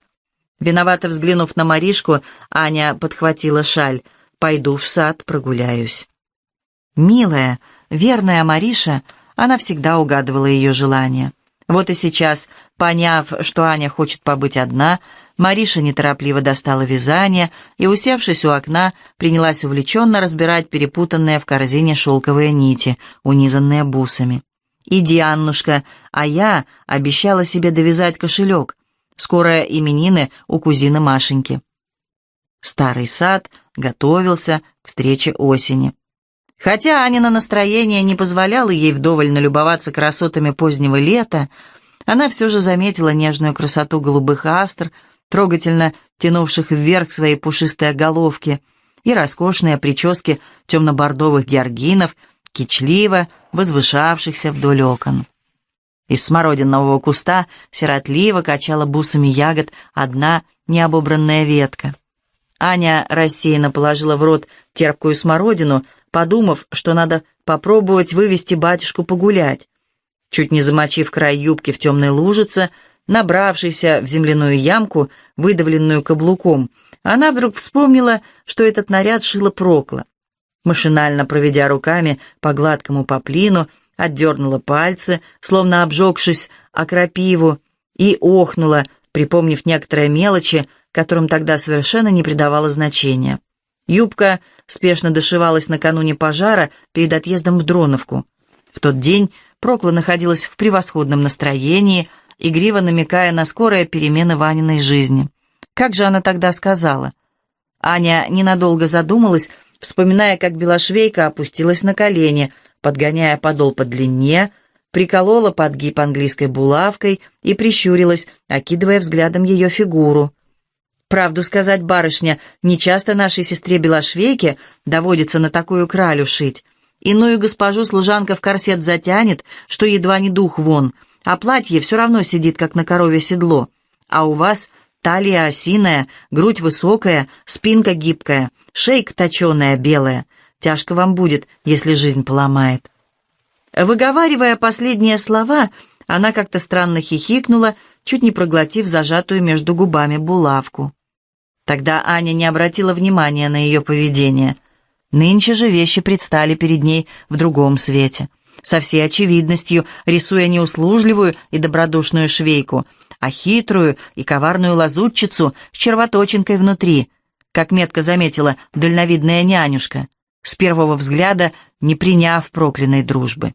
Виновато взглянув на Маришку, Аня подхватила шаль. «Пойду в сад, прогуляюсь». Милая, верная Мариша, она всегда угадывала ее желания. Вот и сейчас, поняв, что Аня хочет побыть одна, Мариша неторопливо достала вязание и, усевшись у окна, принялась увлеченно разбирать перепутанные в корзине шелковые нити, унизанные бусами. «Иди, Аннушка, а я обещала себе довязать кошелек. Скоро именины у кузины Машеньки». Старый сад готовился к встрече осени. Хотя Анина настроение не позволяло ей вдоволь налюбоваться красотами позднего лета, она все же заметила нежную красоту голубых астр, трогательно тянувших вверх свои пушистые головки, и роскошные прически темно-бордовых георгинов, кичливо возвышавшихся вдоль окон. Из смородинового куста сиротливо качала бусами ягод одна необобранная ветка. Аня рассеянно положила в рот терпкую смородину, подумав, что надо попробовать вывести батюшку погулять. Чуть не замочив край юбки в темной лужице, набравшейся в земляную ямку, выдавленную каблуком, она вдруг вспомнила, что этот наряд шила Прокла. Машинально проведя руками по гладкому поплину, отдернула пальцы, словно обжегшись о крапиву, и охнула, припомнив некоторые мелочи, которым тогда совершенно не придавала значения. Юбка спешно дошивалась накануне пожара перед отъездом в Дроновку. В тот день Прокла находилась в превосходном настроении, игриво намекая на скорые перемены Ваниной жизни. Как же она тогда сказала? Аня ненадолго задумалась, вспоминая, как Белошвейка опустилась на колени, подгоняя подол по длине, приколола подгиб английской булавкой и прищурилась, окидывая взглядом ее фигуру. Правду сказать, барышня, нечасто нашей сестре Белошвейке доводится на такую кралю шить, Иную госпожу служанка в корсет затянет, что едва не дух вон, а платье все равно сидит, как на корове седло. А у вас талия осиная, грудь высокая, спинка гибкая, шейка точеная, белая. Тяжко вам будет, если жизнь поломает». Выговаривая последние слова, она как-то странно хихикнула, чуть не проглотив зажатую между губами булавку. Тогда Аня не обратила внимания на ее поведение. Нынче же вещи предстали перед ней в другом свете, со всей очевидностью, рисуя не услужливую и добродушную швейку, а хитрую и коварную лазутчицу с червоточинкой внутри, как метко заметила дальновидная нянюшка, с первого взгляда не приняв прокляной дружбы.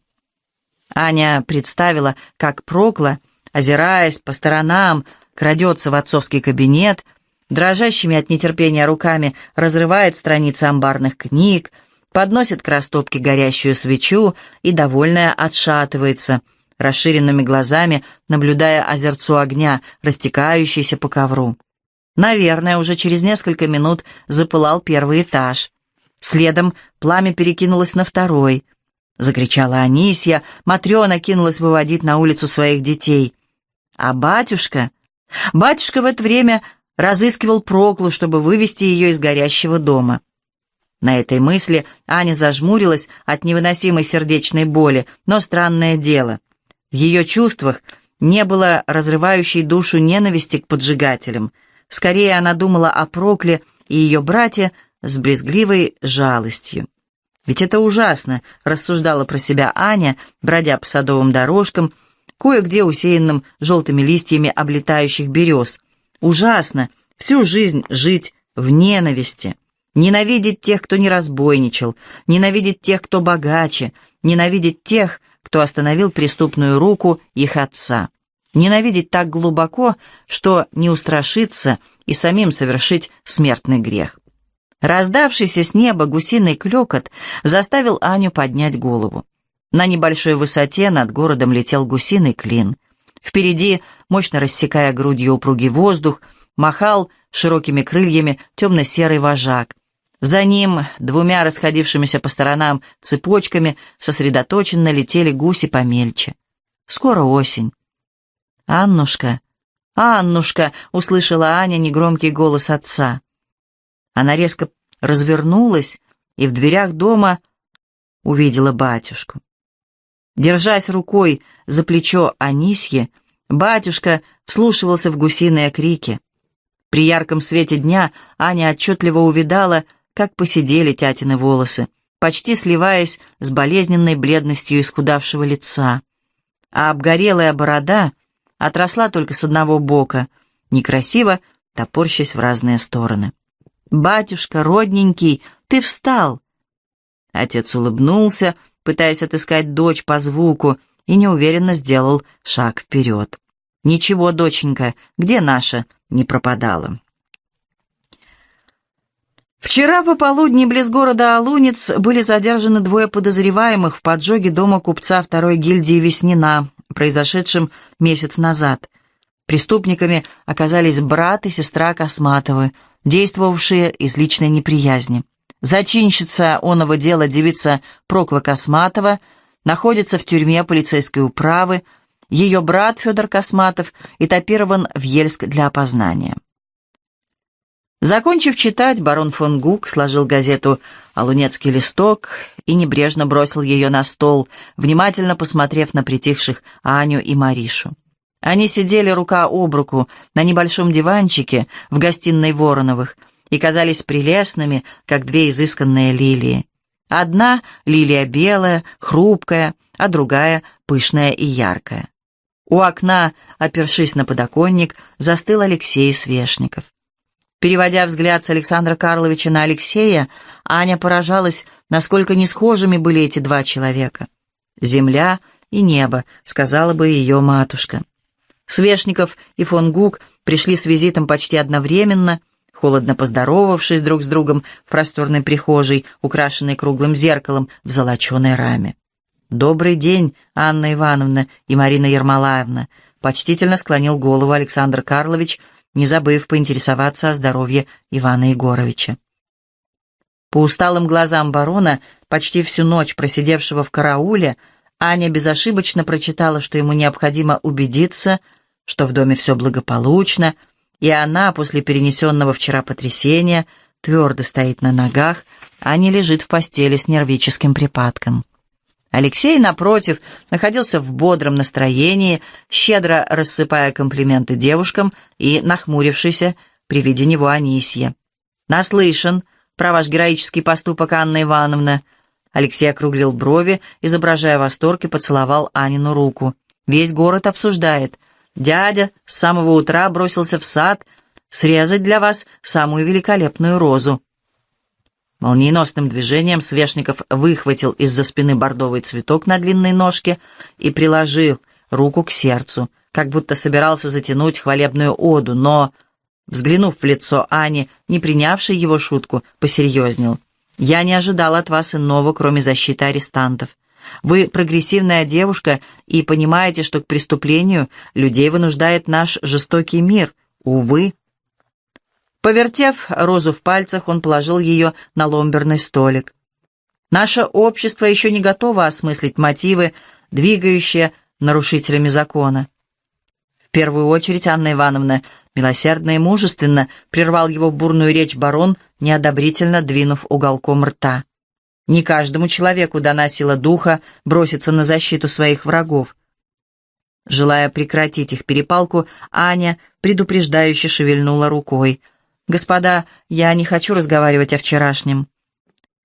Аня представила, как Прокла, озираясь по сторонам, крадется в отцовский кабинет, дрожащими от нетерпения руками разрывает страницы амбарных книг, подносит к растопке горящую свечу и, довольная, отшатывается, расширенными глазами, наблюдая озерцо огня, растекающийся по ковру. Наверное, уже через несколько минут запылал первый этаж. Следом пламя перекинулось на второй — Закричала Анисья, Матрена кинулась выводить на улицу своих детей. А батюшка... Батюшка в это время разыскивал Проклу, чтобы вывести ее из горящего дома. На этой мысли Аня зажмурилась от невыносимой сердечной боли, но странное дело. В ее чувствах не было разрывающей душу ненависти к поджигателям. Скорее она думала о Прокле и ее брате с брезгливой жалостью. Ведь это ужасно, рассуждала про себя Аня, бродя по садовым дорожкам, кое-где усеянным желтыми листьями облетающих берез. Ужасно всю жизнь жить в ненависти, ненавидеть тех, кто не разбойничал, ненавидеть тех, кто богаче, ненавидеть тех, кто остановил преступную руку их отца. Ненавидеть так глубоко, что не устрашиться и самим совершить смертный грех. Раздавшийся с неба гусиный клёкот заставил Аню поднять голову. На небольшой высоте над городом летел гусиный клин. Впереди, мощно рассекая грудью упругий воздух, махал широкими крыльями темно-серый вожак. За ним двумя расходившимися по сторонам цепочками сосредоточенно летели гуси помельче. Скоро осень. «Аннушка! Аннушка!» — услышала Аня негромкий голос отца. Она резко развернулась и в дверях дома увидела батюшку. Держась рукой за плечо Анисье, батюшка вслушивался в гусиные крики. При ярком свете дня Аня отчетливо увидала, как посидели тятины волосы, почти сливаясь с болезненной бледностью исхудавшего лица. А обгорелая борода отросла только с одного бока, некрасиво топорщась в разные стороны. «Батюшка, родненький, ты встал!» Отец улыбнулся, пытаясь отыскать дочь по звуку, и неуверенно сделал шаг вперед. «Ничего, доченька, где наша?» не пропадала. Вчера пополудни близ города Алунец были задержаны двое подозреваемых в поджоге дома купца второй гильдии Веснина, произошедшем месяц назад. Преступниками оказались брат и сестра Косматовы, действовавшие из личной неприязни. Зачинщица оного дела девица Прокла Косматова находится в тюрьме полицейской управы, ее брат Федор Косматов этапирован в Ельск для опознания. Закончив читать, барон фон Гук сложил газету «Алунецкий листок» и небрежно бросил ее на стол, внимательно посмотрев на притихших Аню и Маришу. Они сидели рука об руку на небольшом диванчике в гостиной Вороновых и казались прелестными, как две изысканные лилии. Одна — лилия белая, хрупкая, а другая — пышная и яркая. У окна, опершись на подоконник, застыл Алексей Свешников. Переводя взгляд с Александра Карловича на Алексея, Аня поражалась, насколько несхожими были эти два человека. «Земля и небо», — сказала бы ее матушка. Свешников и фон Гук пришли с визитом почти одновременно, холодно поздоровавшись друг с другом в просторной прихожей, украшенной круглым зеркалом в золоченой раме. «Добрый день, Анна Ивановна и Марина Ермолаевна», почтительно склонил голову Александр Карлович, не забыв поинтересоваться о здоровье Ивана Егоровича. По усталым глазам барона, почти всю ночь просидевшего в карауле, Аня безошибочно прочитала, что ему необходимо убедиться, что в доме все благополучно, и она, после перенесенного вчера потрясения, твердо стоит на ногах, а не лежит в постели с нервическим припадком. Алексей, напротив, находился в бодром настроении, щедро рассыпая комплименты девушкам и нахмурившийся при виде него Анисья. «Наслышан про ваш героический поступок, Анна Ивановна». Алексей округлил брови, изображая восторг, и поцеловал Анину руку. «Весь город обсуждает. Дядя с самого утра бросился в сад срезать для вас самую великолепную розу». Молниеносным движением Свешников выхватил из-за спины бордовый цветок на длинной ножке и приложил руку к сердцу, как будто собирался затянуть хвалебную оду, но, взглянув в лицо Ани, не принявшей его шутку, посерьезнел. «Я не ожидал от вас иного, кроме защиты арестантов. Вы прогрессивная девушка и понимаете, что к преступлению людей вынуждает наш жестокий мир. Увы, Повертев розу в пальцах, он положил ее на ломберный столик. Наше общество еще не готово осмыслить мотивы, двигающие нарушителями закона. В первую очередь, Анна Ивановна, милосердно и мужественно, прервал его бурную речь барон, неодобрительно двинув уголком рта. Не каждому человеку дана сила духа броситься на защиту своих врагов. Желая прекратить их перепалку, Аня предупреждающе шевельнула рукой — «Господа, я не хочу разговаривать о вчерашнем».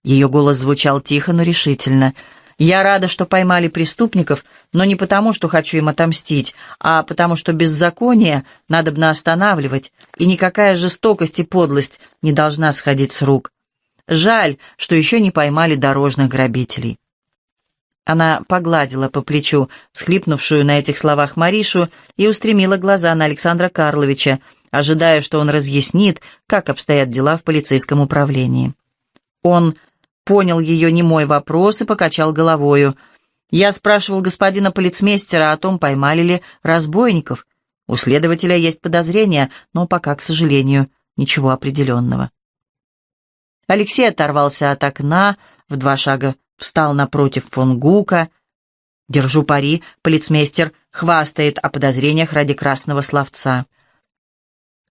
Ее голос звучал тихо, но решительно. «Я рада, что поймали преступников, но не потому, что хочу им отомстить, а потому, что беззаконие надобно останавливать, и никакая жестокость и подлость не должна сходить с рук. Жаль, что еще не поймали дорожных грабителей». Она погладила по плечу всхлипнувшую на этих словах Маришу и устремила глаза на Александра Карловича, ожидая, что он разъяснит, как обстоят дела в полицейском управлении. Он понял ее немой вопрос и покачал головою. «Я спрашивал господина полицмейстера о том, поймали ли разбойников. У следователя есть подозрения, но пока, к сожалению, ничего определенного». Алексей оторвался от окна, в два шага встал напротив фон Гука. «Держу пари, полицмейстер хвастает о подозрениях ради красного словца».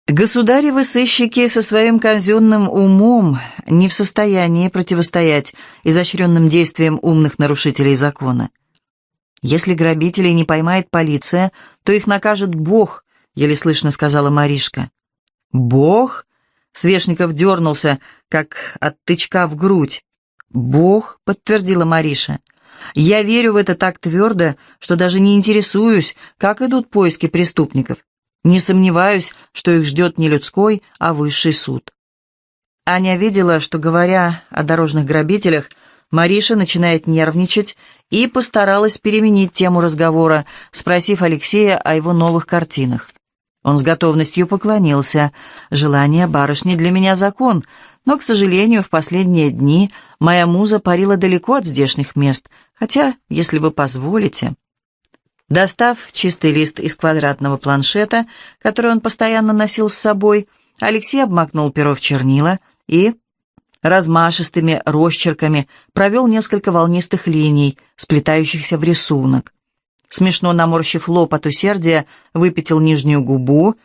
Государевы сыщики со своим казенным умом не в состоянии противостоять изощренным действиям умных нарушителей закона. Если грабителей не поймает полиция, то их накажет Бог, еле слышно сказала Маришка. Бог? Свешников дернулся, как от тычка в грудь. «Бог», — подтвердила Мариша. «Я верю в это так твердо, что даже не интересуюсь, как идут поиски преступников. Не сомневаюсь, что их ждет не людской, а высший суд. Аня видела, что, говоря о дорожных грабителях, Мариша начинает нервничать и постаралась переменить тему разговора, спросив Алексея о его новых картинах. Он с готовностью поклонился. «Желание барышни для меня закон, но, к сожалению, в последние дни моя муза парила далеко от здешних мест, хотя, если вы позволите...» Достав чистый лист из квадратного планшета, который он постоянно носил с собой, Алексей обмакнул перо в чернила и размашистыми росчерками провел несколько волнистых линий, сплетающихся в рисунок. Смешно наморщив лоб от усердия, выпятил нижнюю губу,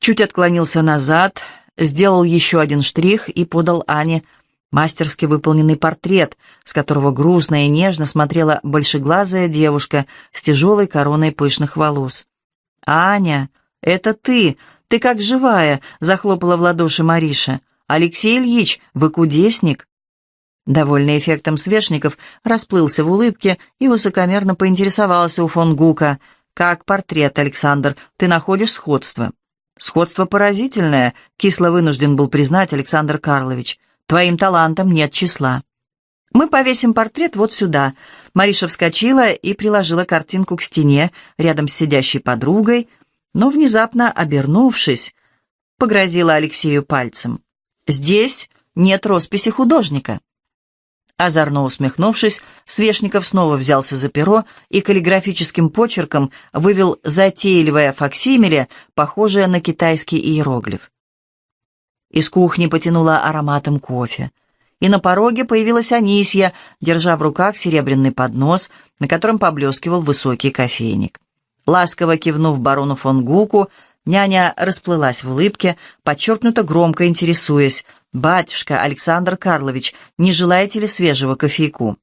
чуть отклонился назад, сделал еще один штрих и подал Ане мастерски выполненный портрет, с которого грустно и нежно смотрела большеглазая девушка с тяжелой короной пышных волос. «Аня, это ты! Ты как живая!» — захлопала в ладоши Мариша. «Алексей Ильич, вы кудесник!» Довольный эффектом свешников, расплылся в улыбке и высокомерно поинтересовался у фон Гука. «Как портрет, Александр, ты находишь сходство?» «Сходство поразительное», — кисло вынужден был признать Александр Карлович. Твоим талантам нет числа. Мы повесим портрет вот сюда. Мариша вскочила и приложила картинку к стене рядом с сидящей подругой, но внезапно, обернувшись, погрозила Алексею пальцем. Здесь нет росписи художника. Озорно усмехнувшись, Свешников снова взялся за перо и каллиграфическим почерком вывел затейливое факсимиле, похожее на китайский иероглиф. Из кухни потянуло ароматом кофе. И на пороге появилась Анисья, держа в руках серебряный поднос, на котором поблескивал высокий кофейник. Ласково кивнув барону фон Гуку, няня расплылась в улыбке, подчеркнуто громко интересуясь, «Батюшка Александр Карлович, не желаете ли свежего кофейку?»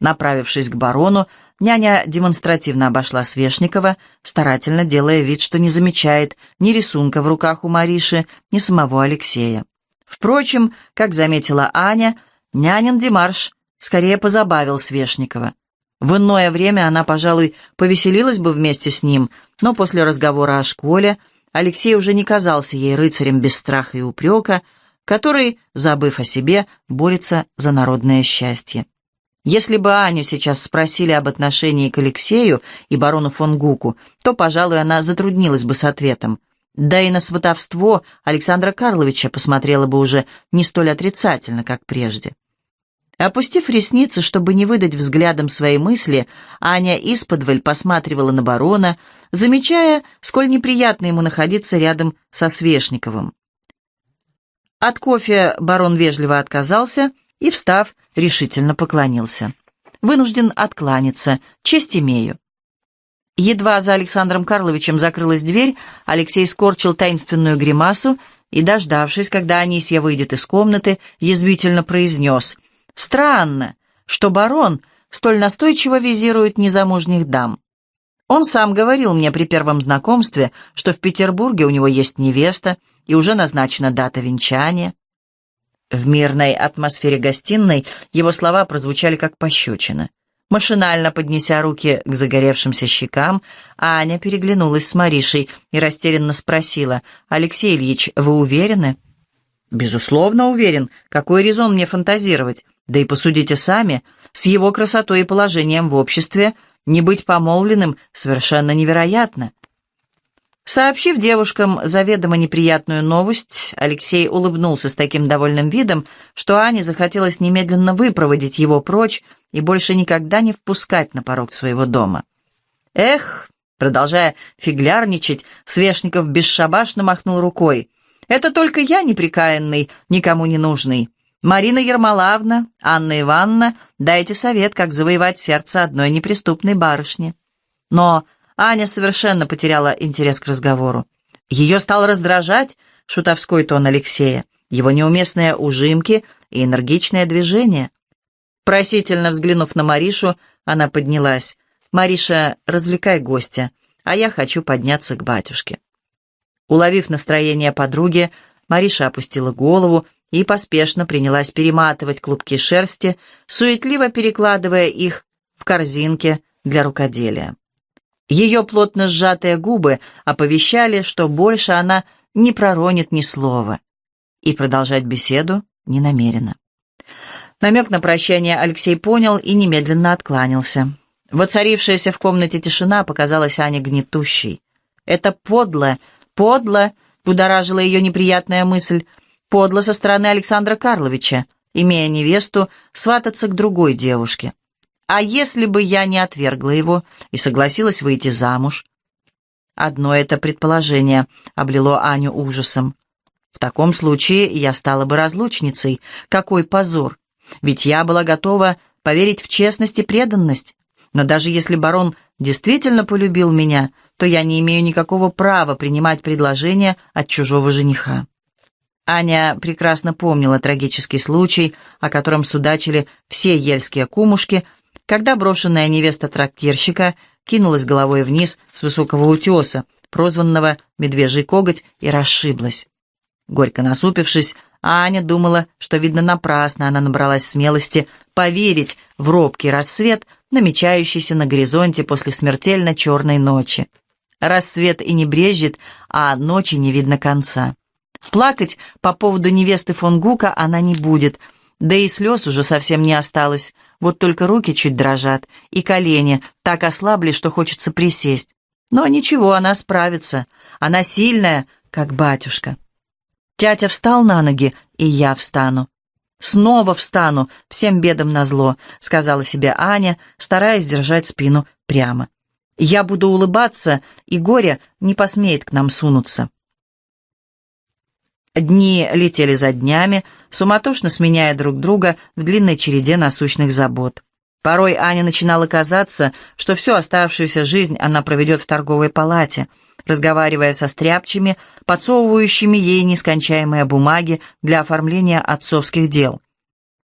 Направившись к барону, няня демонстративно обошла Свешникова, старательно делая вид, что не замечает ни рисунка в руках у Мариши, ни самого Алексея. Впрочем, как заметила Аня, нянин Димарш скорее позабавил Свешникова. В иное время она, пожалуй, повеселилась бы вместе с ним, но после разговора о школе Алексей уже не казался ей рыцарем без страха и упрека, который, забыв о себе, борется за народное счастье. Если бы Аню сейчас спросили об отношении к Алексею и барону фон Гуку, то, пожалуй, она затруднилась бы с ответом. Да и на сватовство Александра Карловича посмотрела бы уже не столь отрицательно, как прежде. Опустив ресницы, чтобы не выдать взглядом свои мысли, Аня исподволь посматривала на барона, замечая, сколь неприятно ему находиться рядом со Свешниковым. От кофе барон вежливо отказался и, встав, решительно поклонился. «Вынужден откланяться, честь имею». Едва за Александром Карловичем закрылась дверь, Алексей скорчил таинственную гримасу и, дождавшись, когда Анисья выйдет из комнаты, язвительно произнес «Странно, что барон столь настойчиво визирует незамужних дам. Он сам говорил мне при первом знакомстве, что в Петербурге у него есть невеста и уже назначена дата венчания». В мирной атмосфере гостиной его слова прозвучали как пощечина. Машинально поднеся руки к загоревшимся щекам, Аня переглянулась с Маришей и растерянно спросила, «Алексей Ильич, вы уверены?» «Безусловно уверен. Какой резон мне фантазировать? Да и посудите сами, с его красотой и положением в обществе не быть помолвленным совершенно невероятно. Сообщив девушкам заведомо неприятную новость, Алексей улыбнулся с таким довольным видом, что Ане захотелось немедленно выпроводить его прочь и больше никогда не впускать на порог своего дома. «Эх!» — продолжая фиглярничать, Свешников бесшабашно махнул рукой. «Это только я неприкаянный, никому не нужный. Марина Ермолаевна, Анна Ивановна, дайте совет, как завоевать сердце одной неприступной барышни». Но Аня совершенно потеряла интерес к разговору. Ее стал раздражать шутовской тон Алексея, его неуместные ужимки и энергичное движение. Просительно взглянув на Маришу, она поднялась. «Мариша, развлекай гостя, а я хочу подняться к батюшке». Уловив настроение подруги, Мариша опустила голову и поспешно принялась перематывать клубки шерсти, суетливо перекладывая их в корзинки для рукоделия. Ее плотно сжатые губы оповещали, что больше она не проронит ни слова, и продолжать беседу не намерена. Намек на прощание Алексей понял и немедленно откланялся. Воцарившаяся в комнате тишина показалась Ане гнетущей. «Это подло, подло!» — будоражила ее неприятная мысль. «Подло со стороны Александра Карловича, имея невесту, свататься к другой девушке. А если бы я не отвергла его и согласилась выйти замуж? Одно это предположение облило Аню ужасом. В таком случае я стала бы разлучницей. Какой позор! Ведь я была готова поверить в честность и преданность. Но даже если барон действительно полюбил меня, то я не имею никакого права принимать предложение от чужого жениха. Аня прекрасно помнила трагический случай, о котором судачили все ельские кумушки, когда брошенная невеста трактирщика кинулась головой вниз с высокого утеса, прозванного «медвежий коготь», и расшиблась. Горько насупившись, Аня думала, что, видно, напрасно она набралась смелости поверить в робкий рассвет, намечающийся на горизонте после смертельно черной ночи. Рассвет и не брежет, а ночи не видно конца. Плакать по поводу невесты фон Гука она не будет — да и слез уже совсем не осталось, вот только руки чуть дрожат, и колени так ослабли, что хочется присесть. Но ничего, она справится, она сильная, как батюшка. Тятя встал на ноги, и я встану. «Снова встану, всем бедам назло», — сказала себе Аня, стараясь держать спину прямо. «Я буду улыбаться, и горе не посмеет к нам сунуться». Дни летели за днями, суматошно сменяя друг друга в длинной череде насущных забот. Порой Аня начинала казаться, что всю оставшуюся жизнь она проведет в торговой палате, разговаривая со стряпчими, подсовывающими ей нескончаемые бумаги для оформления отцовских дел.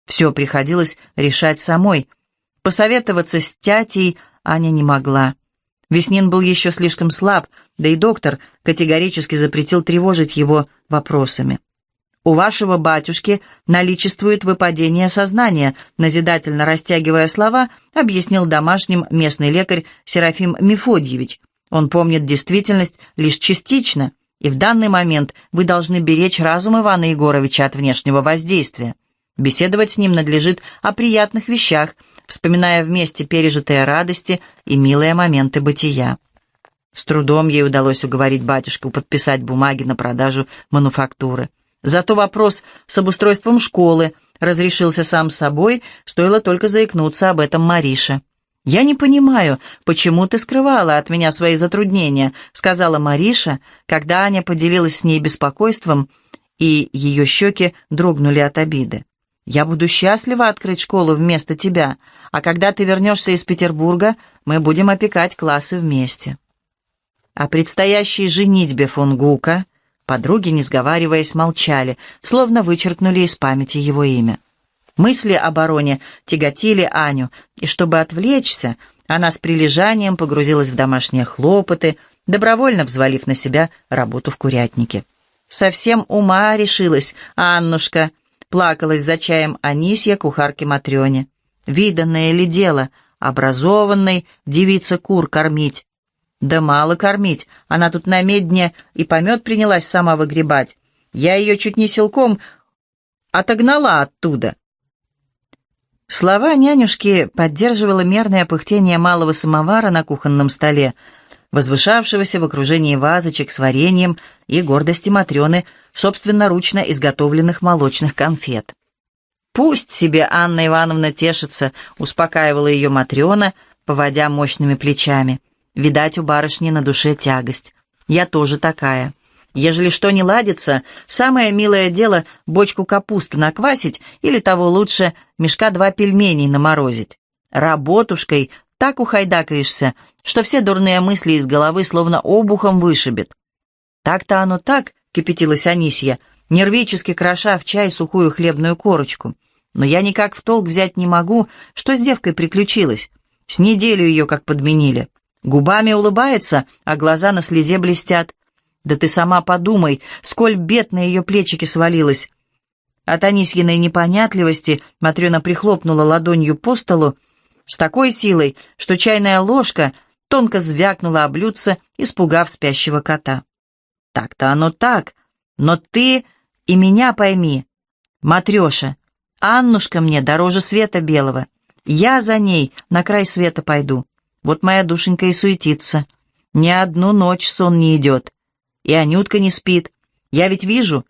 Все приходилось решать самой. Посоветоваться с тятей Аня не могла. Веснин был еще слишком слаб, да и доктор категорически запретил тревожить его вопросами. «У вашего батюшки наличествует выпадение сознания», назидательно растягивая слова, объяснил домашним местный лекарь Серафим Мефодьевич. «Он помнит действительность лишь частично, и в данный момент вы должны беречь разум Ивана Егоровича от внешнего воздействия. Беседовать с ним надлежит о приятных вещах, вспоминая вместе пережитые радости и милые моменты бытия. С трудом ей удалось уговорить батюшку подписать бумаги на продажу мануфактуры. Зато вопрос с обустройством школы разрешился сам собой, стоило только заикнуться об этом Марише. «Я не понимаю, почему ты скрывала от меня свои затруднения», сказала Мариша, когда Аня поделилась с ней беспокойством, и ее щеки дрогнули от обиды. Я буду счастлива открыть школу вместо тебя, а когда ты вернешься из Петербурга, мы будем опекать классы вместе». О предстоящей женитьбе фон Гука подруги, не сговариваясь, молчали, словно вычеркнули из памяти его имя. Мысли о бароне тяготили Аню, и чтобы отвлечься, она с прилежанием погрузилась в домашние хлопоты, добровольно взвалив на себя работу в курятнике. Совсем ума решилась, Аннушка, Плакалась за чаем Анисья кухарке Матрёне. Виданное ли дело, образованной девица кур кормить? Да мало кормить, она тут на медне и помет принялась сама выгребать. Я ее чуть не силком отогнала оттуда. Слова нянюшки поддерживало мерное пыхтение малого самовара на кухонном столе, возвышавшегося в окружении вазочек с вареньем и гордости Матрёны собственноручно изготовленных молочных конфет. «Пусть себе Анна Ивановна тешится», — успокаивала ее Матрёна, поводя мощными плечами. «Видать, у барышни на душе тягость. Я тоже такая. Ежели что не ладится, самое милое дело — бочку капусты наквасить или, того лучше, мешка два пельменей наморозить. Работушкой так ухайдакаешься, что все дурные мысли из головы словно обухом вышибет. Так-то оно так, кипятилась Анисья, нервически кроша в чай сухую хлебную корочку. Но я никак в толк взять не могу, что с девкой приключилось. С неделю ее как подменили. Губами улыбается, а глаза на слезе блестят. Да ты сама подумай, сколь бед на ее плечики свалилось. От Анисьиной непонятливости Матрена прихлопнула ладонью по столу, с такой силой, что чайная ложка тонко звякнула о блюдце, испугав спящего кота. «Так-то оно так, но ты и меня пойми, Матреша, Аннушка мне дороже света белого, я за ней на край света пойду, вот моя душенька и суетится, ни одну ночь сон не идет, и Анютка не спит, я ведь вижу,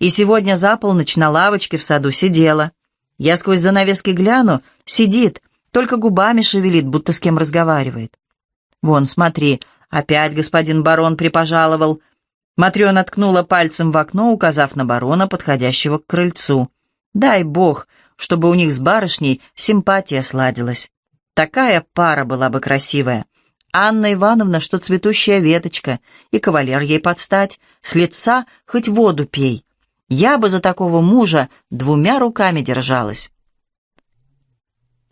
и сегодня за полночь на лавочке в саду сидела, я сквозь занавески гляну, сидит, только губами шевелит, будто с кем разговаривает. «Вон, смотри, опять господин барон припожаловал». Матрена ткнула пальцем в окно, указав на барона, подходящего к крыльцу. «Дай бог, чтобы у них с барышней симпатия сладилась. Такая пара была бы красивая. Анна Ивановна, что цветущая веточка, и кавалер ей подстать, с лица хоть воду пей. Я бы за такого мужа двумя руками держалась».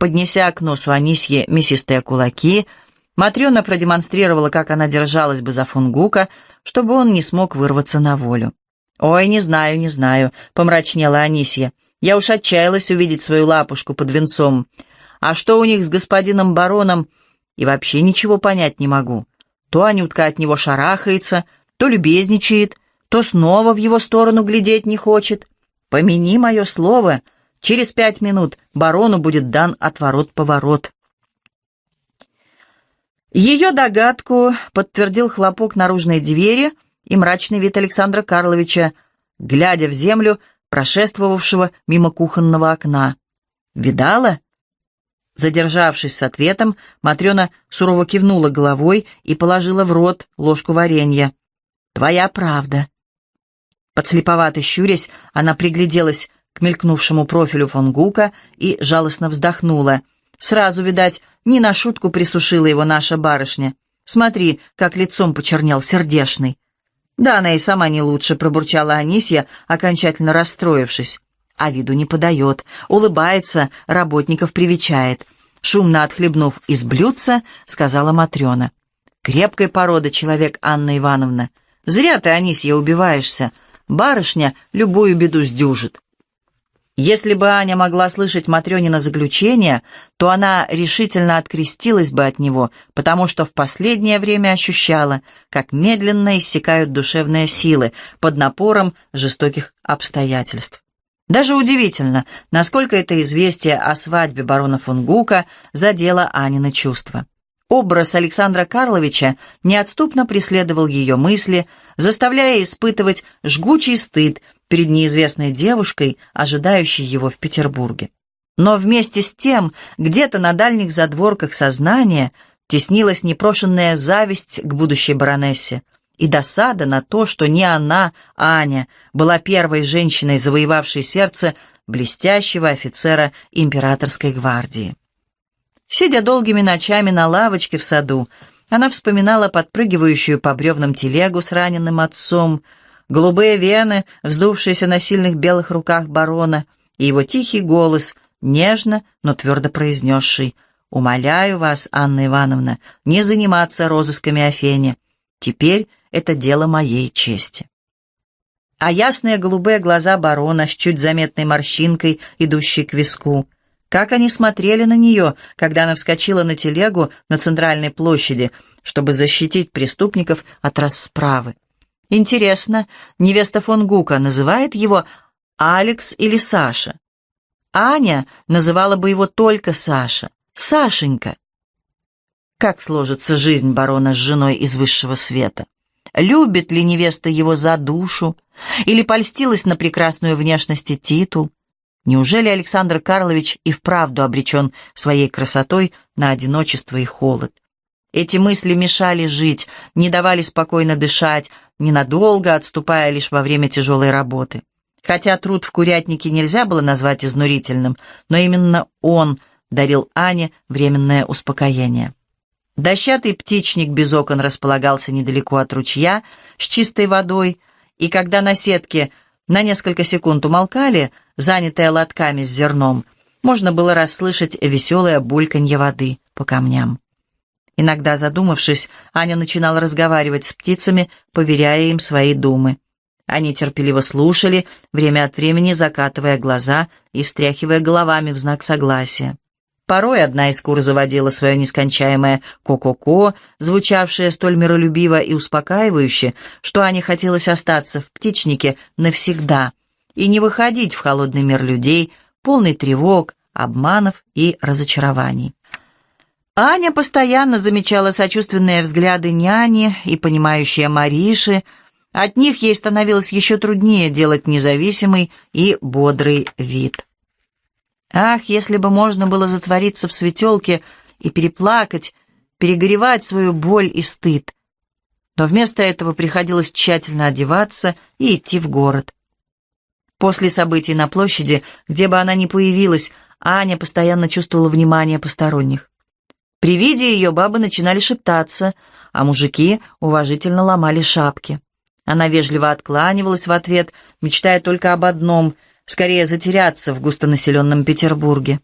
Поднеся к носу Анисье мясистые кулаки, Матрена продемонстрировала, как она держалась бы за фунгука, чтобы он не смог вырваться на волю. «Ой, не знаю, не знаю», — помрачнела Анисья. «Я уж отчаялась увидеть свою лапушку под венцом. А что у них с господином бароном? И вообще ничего понять не могу. То Анютка от него шарахается, то любезничает, то снова в его сторону глядеть не хочет. Помяни мое слово, Через пять минут барону будет дан отворот-поворот. Ее догадку подтвердил хлопок наружной двери и мрачный вид Александра Карловича, глядя в землю, прошествовавшего мимо кухонного окна. «Видала?» Задержавшись с ответом, Матрена сурово кивнула головой и положила в рот ложку варенья. «Твоя правда». Подслеповато щурясь, она пригляделась к мелькнувшему профилю фон Гука и жалостно вздохнула. Сразу, видать, не на шутку присушила его наша барышня. Смотри, как лицом почернел сердешный. Да, она и сама не лучше, пробурчала Анисья, окончательно расстроившись. А виду не подает, улыбается, работников привечает. Шумно отхлебнув из блюдца, сказала Матрена. «Крепкой породы человек, Анна Ивановна. Зря ты, Анисья, убиваешься. Барышня любую беду сдюжит. Если бы Аня могла слышать Матрёнина заключение, то она решительно открестилась бы от него, потому что в последнее время ощущала, как медленно иссякают душевные силы под напором жестоких обстоятельств. Даже удивительно, насколько это известие о свадьбе барона фон Гука задело Анины чувства. Образ Александра Карловича неотступно преследовал ее мысли, заставляя испытывать жгучий стыд перед неизвестной девушкой, ожидающей его в Петербурге. Но вместе с тем, где-то на дальних задворках сознания теснилась непрошенная зависть к будущей баронессе и досада на то, что не она, Аня, была первой женщиной, завоевавшей сердце блестящего офицера императорской гвардии. Сидя долгими ночами на лавочке в саду, она вспоминала подпрыгивающую по бревнам телегу с раненым отцом, голубые вены, вздувшиеся на сильных белых руках барона, и его тихий голос, нежно, но твердо произнесший «Умоляю вас, Анна Ивановна, не заниматься розысками о. Теперь это дело моей чести». А ясные голубые глаза барона с чуть заметной морщинкой, идущей к виску. Как они смотрели на нее, когда она вскочила на телегу на центральной площади, чтобы защитить преступников от расправы. Интересно, невеста фон Гука называет его Алекс или Саша? Аня называла бы его только Саша. Сашенька. Как сложится жизнь барона с женой из высшего света? Любит ли невеста его за душу? Или польстилась на прекрасную внешность и титул? Неужели Александр Карлович и вправду обречен своей красотой на одиночество и холод? Эти мысли мешали жить, не давали спокойно дышать, ненадолго отступая лишь во время тяжелой работы. Хотя труд в курятнике нельзя было назвать изнурительным, но именно он дарил Ане временное успокоение. Дощатый птичник без окон располагался недалеко от ручья с чистой водой, и когда на сетке на несколько секунд умолкали, занятые лотками с зерном, можно было расслышать веселое бульканье воды по камням. Иногда, задумавшись, Аня начинала разговаривать с птицами, поверяя им свои думы. Они терпеливо слушали, время от времени закатывая глаза и встряхивая головами в знак согласия. Порой одна из кур заводила свое нескончаемое «ко-ко-ко», звучавшее столь миролюбиво и успокаивающе, что Ане хотелось остаться в птичнике навсегда и не выходить в холодный мир людей, полный тревог, обманов и разочарований. Аня постоянно замечала сочувственные взгляды няни и понимающие Мариши. От них ей становилось еще труднее делать независимый и бодрый вид. Ах, если бы можно было затвориться в светелке и переплакать, перегоревать свою боль и стыд. Но вместо этого приходилось тщательно одеваться и идти в город. После событий на площади, где бы она ни появилась, Аня постоянно чувствовала внимание посторонних. При виде ее бабы начинали шептаться, а мужики уважительно ломали шапки. Она вежливо откланивалась в ответ, мечтая только об одном — скорее затеряться в густонаселенном Петербурге.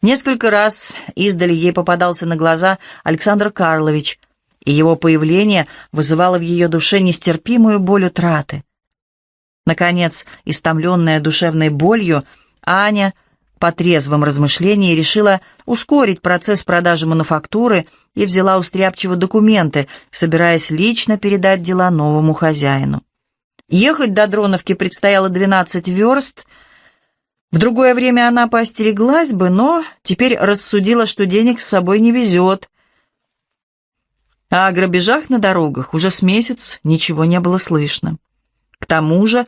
Несколько раз издали ей попадался на глаза Александр Карлович, и его появление вызывало в ее душе нестерпимую боль утраты. Наконец, истомленная душевной болью, Аня по трезвом размышлении решила ускорить процесс продажи мануфактуры и взяла у Стряпчева документы, собираясь лично передать дела новому хозяину. Ехать до Дроновки предстояло 12 верст. В другое время она поостереглась бы, но теперь рассудила, что денег с собой не везет. А о грабежах на дорогах уже с месяц ничего не было слышно. К тому же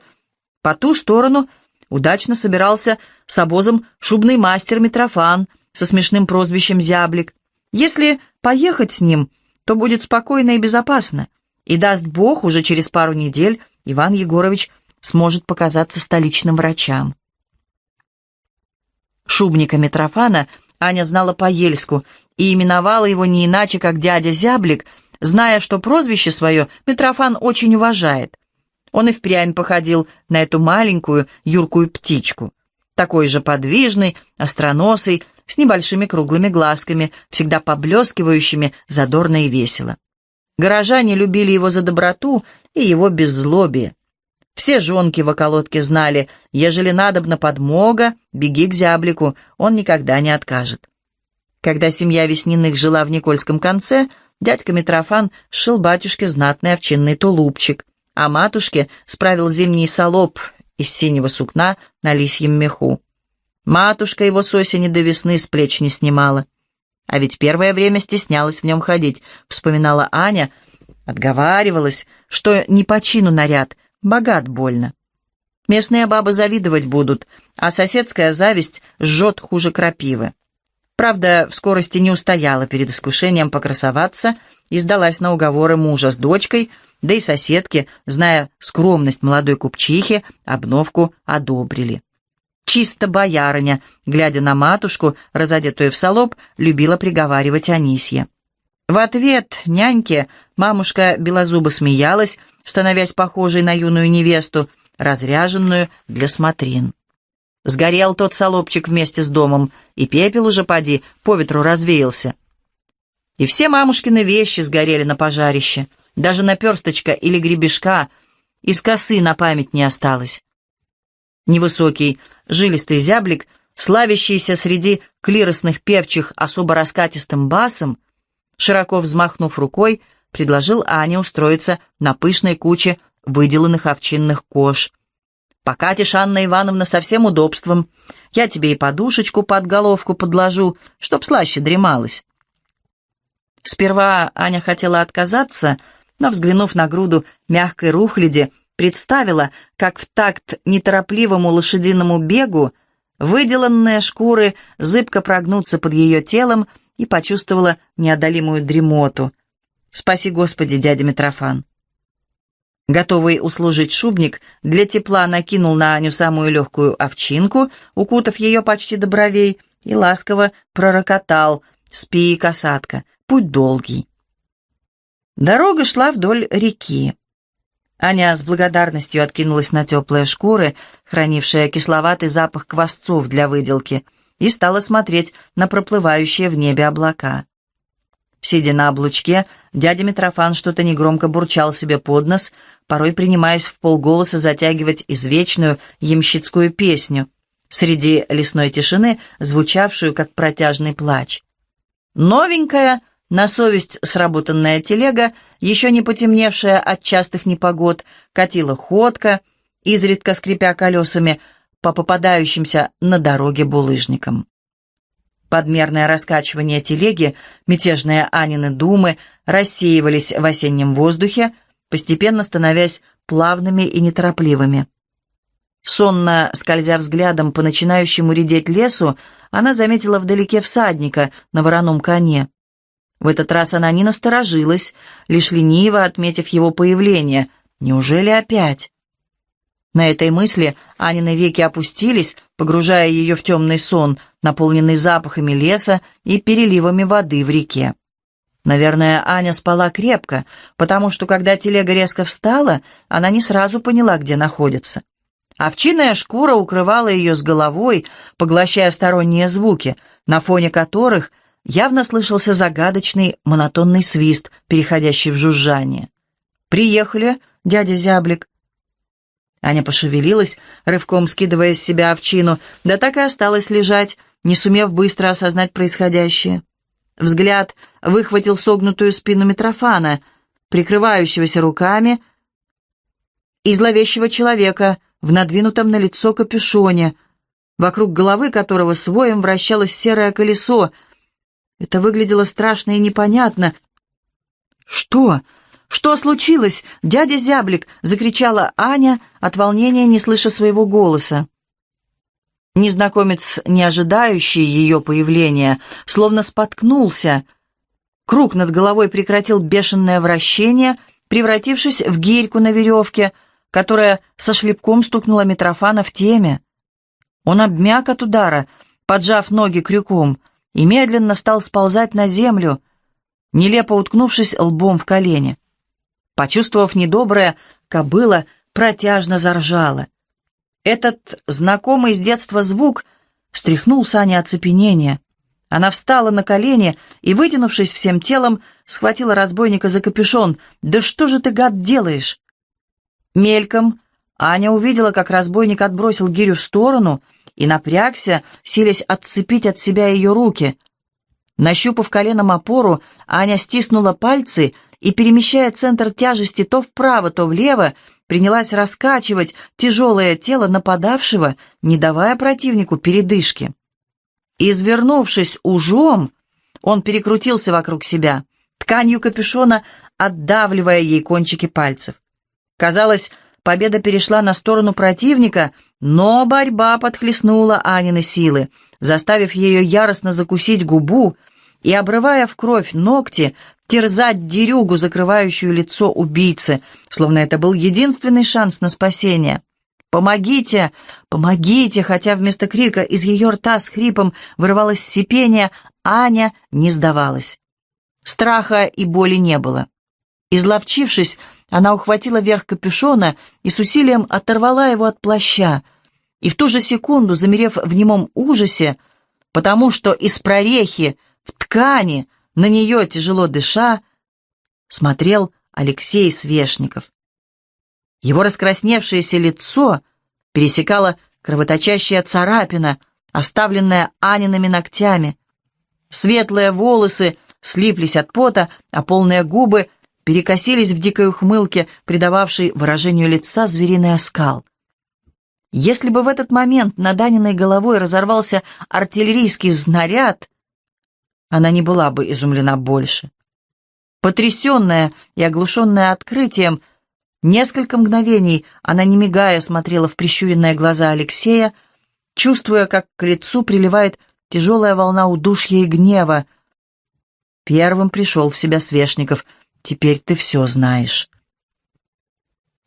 по ту сторону Удачно собирался с обозом шубный мастер Митрофан со смешным прозвищем Зяблик. Если поехать с ним, то будет спокойно и безопасно. И даст Бог, уже через пару недель Иван Егорович сможет показаться столичным врачам. Шубника Митрофана Аня знала по-ельску и именовала его не иначе, как дядя Зяблик, зная, что прозвище свое Митрофан очень уважает. Он и впрямь походил на эту маленькую юркую птичку. Такой же подвижный, остроносый, с небольшими круглыми глазками, всегда поблескивающими задорно и весело. Горожане любили его за доброту и его беззлобие. Все жонки в околотке знали, ежели надобна подмога, беги к зяблику, он никогда не откажет. Когда семья Весниных жила в Никольском конце, дядька Митрофан сшил батюшке знатный овчинный тулупчик, а матушке справил зимний солоб из синего сукна на лисьем меху. Матушка его с осени до весны с плеч не снимала. А ведь первое время стеснялась в нем ходить, вспоминала Аня, отговаривалась, что не по чину наряд, богат больно. Местные бабы завидовать будут, а соседская зависть жжет хуже крапивы. Правда, в скорости не устояла перед искушением покрасоваться и сдалась на уговоры мужа с дочкой, да и соседки, зная скромность молодой купчихи, обновку одобрили. Чисто боярыня, глядя на матушку, разодетую в солоб, любила приговаривать Анисье. В ответ няньке мамушка белозубо смеялась, становясь похожей на юную невесту, разряженную для смотрин. Сгорел тот солобчик вместе с домом, и пепел уже, поди, по ветру развеялся. И все мамушкины вещи сгорели на пожарище, даже наперсточка или гребешка, из косы на память не осталось. Невысокий, жилистый зяблик, славящийся среди клиросных певчих особо раскатистым басом, широко взмахнув рукой, предложил Ане устроиться на пышной куче выделанных овчинных кож. «Покатишь, Анна Ивановна, со всем удобством. Я тебе и подушечку под головку подложу, чтоб слаще дремалась». Сперва Аня хотела отказаться, но, взглянув на груду мягкой рухляди, представила, как в такт неторопливому лошадиному бегу выделанные шкуры зыбко прогнутся под ее телом и почувствовала неодолимую дремоту. «Спаси Господи, дядя Митрофан!» Готовый услужить шубник для тепла накинул на Аню самую легкую овчинку, укутав ее почти до бровей, и ласково пророкотал «Спи, касатка, путь долгий». Дорога шла вдоль реки. Аня с благодарностью откинулась на теплые шкуры, хранившие кисловатый запах квасцов для выделки, и стала смотреть на проплывающие в небе облака. Сидя на облучке, дядя Митрофан что-то негромко бурчал себе под нос, порой принимаясь в полголоса затягивать извечную ямщицкую песню, среди лесной тишины, звучавшую как протяжный плач. Новенькая — на совесть сработанная телега, еще не потемневшая от частых непогод, катила ходка, изредка скрипя колесами по попадающимся на дороге булыжникам. Подмерное раскачивание телеги, мятежные Анины думы рассеивались в осеннем воздухе, постепенно становясь плавными и неторопливыми. Сонно, скользя взглядом по начинающему редеть лесу, она заметила вдалеке всадника на вороном коне. В этот раз она не насторожилась, лишь лениво отметив его появление. Неужели опять? На этой мысли Анины веки опустились, погружая ее в темный сон, наполненный запахами леса и переливами воды в реке. Наверное, Аня спала крепко, потому что, когда телега резко встала, она не сразу поняла, где находится. Овчиная шкура укрывала ее с головой, поглощая сторонние звуки, на фоне которых – явно слышался загадочный монотонный свист, переходящий в жужжание. «Приехали, дядя Зяблик». Аня пошевелилась, рывком скидывая с себя овчину, да так и осталась лежать, не сумев быстро осознать происходящее. Взгляд выхватил согнутую спину Митрофана, прикрывающегося руками, и зловещего человека в надвинутом на лицо капюшоне, вокруг головы которого своем вращалось серое колесо — это выглядело страшно и непонятно. «Что? Что случилось, дядя Зяблик?» — закричала Аня, от волнения не слыша своего голоса. Незнакомец, не ожидающий ее появления, словно споткнулся. Круг над головой прекратил бешеное вращение, превратившись в гирьку на веревке, которая со шлепком стукнула Митрофана в теме. Он обмяк от удара, поджав ноги крюком, и медленно стал сползать на землю, нелепо уткнувшись лбом в колени. Почувствовав недоброе, кобыла протяжно заржала. Этот знакомый с детства звук стряхнул Сани оцепенение. Она встала на колени и, вытянувшись всем телом, схватила разбойника за капюшон. «Да что же ты, гад, делаешь?» Мельком Аня увидела, как разбойник отбросил гирю в сторону и напрягся, силясь отцепить от себя ее руки. Нащупав коленом опору, Аня стиснула пальцы и, перемещая центр тяжести то вправо, то влево, принялась раскачивать тяжелое тело нападавшего, не давая противнику передышки. Извернувшись ужом, он перекрутился вокруг себя, тканью капюшона отдавливая ей кончики пальцев. Казалось, победа перешла на сторону противника, но борьба подхлестнула Анины силы, заставив ее яростно закусить губу и, обрывая в кровь ногти, терзать дерюгу, закрывающую лицо убийцы, словно это был единственный шанс на спасение. «Помогите! Помогите!» Хотя вместо крика из ее рта с хрипом вырывалось сипение, Аня не сдавалась. Страха и боли не было. Изловчившись, она ухватила верх капюшона и с усилием оторвала его от плаща, и в ту же секунду, замерев в немом ужасе, потому что из прорехи в ткани на нее, тяжело дыша, смотрел Алексей Свешников. Его раскрасневшееся лицо пересекала кровоточащая царапина, оставленная Аниными ногтями. Светлые волосы слиплись от пота, а полные губы перекосились в дикой ухмылке, придававшей выражению лица звериный оскал. Если бы в этот момент над Аниной головой разорвался артиллерийский снаряд, она не была бы изумлена больше. Потрясенная и оглушенная открытием, несколько мгновений она, не мигая, смотрела в прищуренные глаза Алексея, чувствуя, как к лицу приливает тяжелая волна удушья и гнева. Первым пришел в себя Свешников. «Теперь ты все знаешь».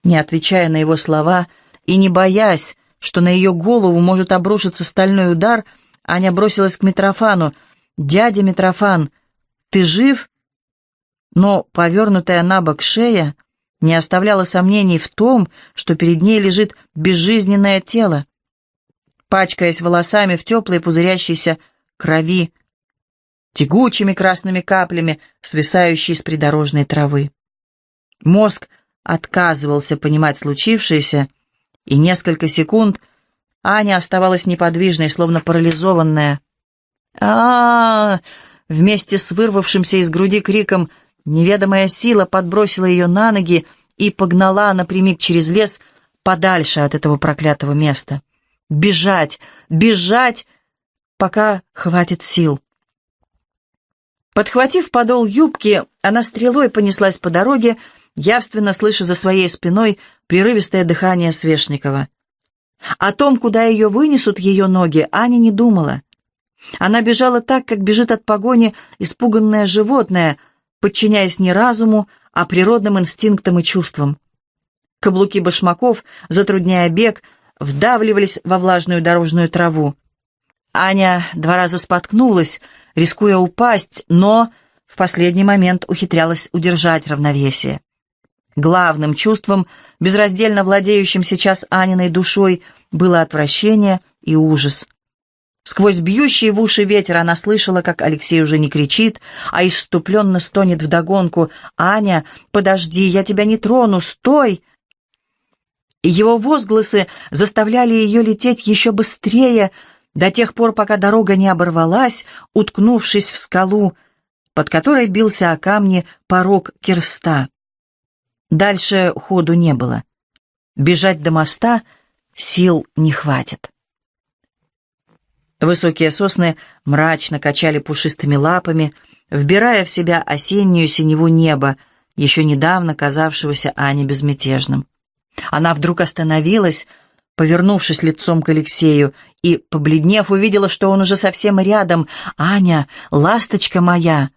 Не отвечая на его слова и не боясь, что на ее голову может обрушиться стальной удар, Аня бросилась к Митрофану. «Дядя Митрофан, ты жив?» Но повернутая на бок шея не оставляла сомнений в том, что перед ней лежит безжизненное тело, пачкаясь волосами в теплой пузырящейся крови, тягучими красными каплями, свисающей с придорожной травы. Мозг отказывался понимать случившееся, и несколько секунд Аня оставалась неподвижной, словно парализованная а, Вместе с вырвавшимся из груди криком неведомая сила подбросила ее на ноги и погнала напрямик через лес подальше от этого проклятого места. Бежать, бежать, пока хватит сил. Подхватив подол юбки, она стрелой понеслась по дороге, явственно слыша за своей спиной прерывистое дыхание Свешникова. О том, куда ее вынесут ее ноги, Аня не думала. Она бежала так, как бежит от погони испуганное животное, подчиняясь не разуму, а природным инстинктам и чувствам. Каблуки башмаков, затрудняя бег, вдавливались во влажную дорожную траву. Аня два раза споткнулась, рискуя упасть, но в последний момент ухитрялась удержать равновесие. Главным чувством, безраздельно владеющим сейчас Аниной душой, было отвращение и ужас — Сквозь бьющий в уши ветер она слышала, как Алексей уже не кричит, а иступленно стонет вдогонку. «Аня, подожди, я тебя не трону, стой!» Его возгласы заставляли ее лететь еще быстрее, до тех пор, пока дорога не оборвалась, уткнувшись в скалу, под которой бился о камни порог кирста. Дальше ходу не было. Бежать до моста сил не хватит. Высокие сосны мрачно качали пушистыми лапами, вбирая в себя осеннюю синеву неба, еще недавно казавшегося Ане безмятежным. Она вдруг остановилась, повернувшись лицом к Алексею, и, побледнев, увидела, что он уже совсем рядом. «Аня, ласточка моя!»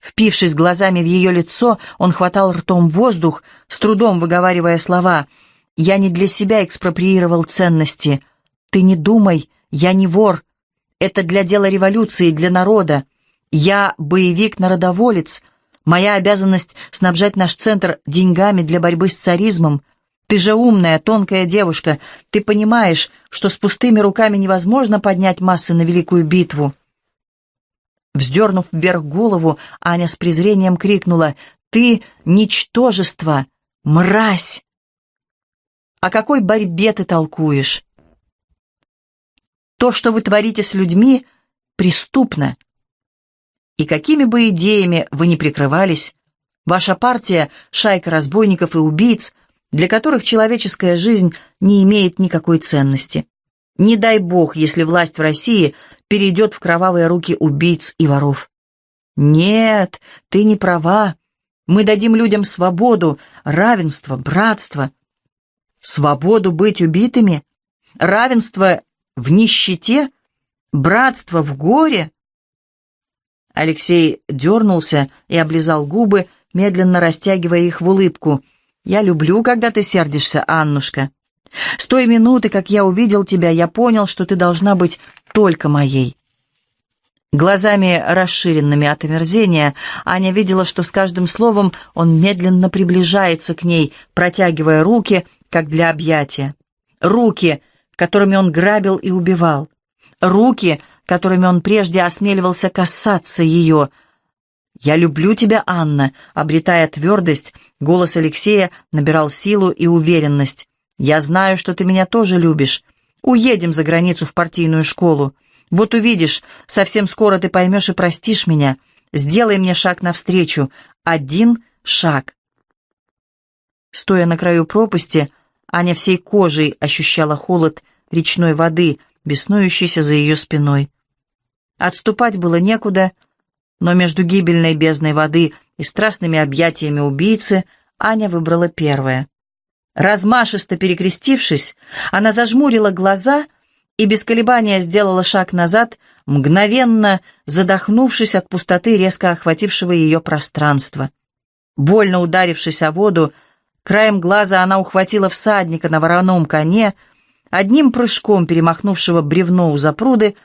Впившись глазами в ее лицо, он хватал ртом воздух, с трудом выговаривая слова. Я не для себя экспроприировал ценности. Ты не думай, я не вор. Это для дела революции, для народа. Я боевик-народоволец. Моя обязанность снабжать наш центр деньгами для борьбы с царизмом. Ты же умная, тонкая девушка. Ты понимаешь, что с пустыми руками невозможно поднять массы на великую битву. Вздернув вверх голову, Аня с презрением крикнула «Ты — ничтожество! Мразь!» «О какой борьбе ты толкуешь?» «То, что вы творите с людьми, преступно. И какими бы идеями вы ни прикрывались, ваша партия — шайка разбойников и убийц, для которых человеческая жизнь не имеет никакой ценности. Не дай бог, если власть в России перейдет в кровавые руки убийц и воров. Нет, ты не права. Мы дадим людям свободу, равенство, братство. Свободу быть убитыми? Равенство в нищете? Братство в горе? Алексей дернулся и облизал губы, медленно растягивая их в улыбку. «Я люблю, когда ты сердишься, Аннушка. С той минуты, как я увидел тебя, я понял, что ты должна быть только моей». Глазами, расширенными от омерзения, Аня видела, что с каждым словом он медленно приближается к ней, протягивая руки, как для объятия. Руки, которыми он грабил и убивал. Руки, которыми он прежде осмеливался касаться ее. «Я люблю тебя, Анна», обретая твердость, голос Алексея набирал силу и уверенность. «Я знаю, что ты меня тоже любишь. Уедем за границу в партийную школу. Вот увидишь, совсем скоро ты поймешь и простишь меня. Сделай мне шаг навстречу. Один шаг». Стоя на краю пропасти, Аня всей кожей ощущала холод речной воды, беснующейся за ее спиной. Отступать было некуда, но между гибельной бездной воды и страстными объятиями убийцы Аня выбрала первое. Размашисто перекрестившись, она зажмурила глаза и без колебания сделала шаг назад, мгновенно задохнувшись от пустоты, резко охватившего ее пространства. Больно ударившись о воду, краем глаза она ухватила всадника на вороном коне, одним прыжком перемахнувшего бревно у запруды,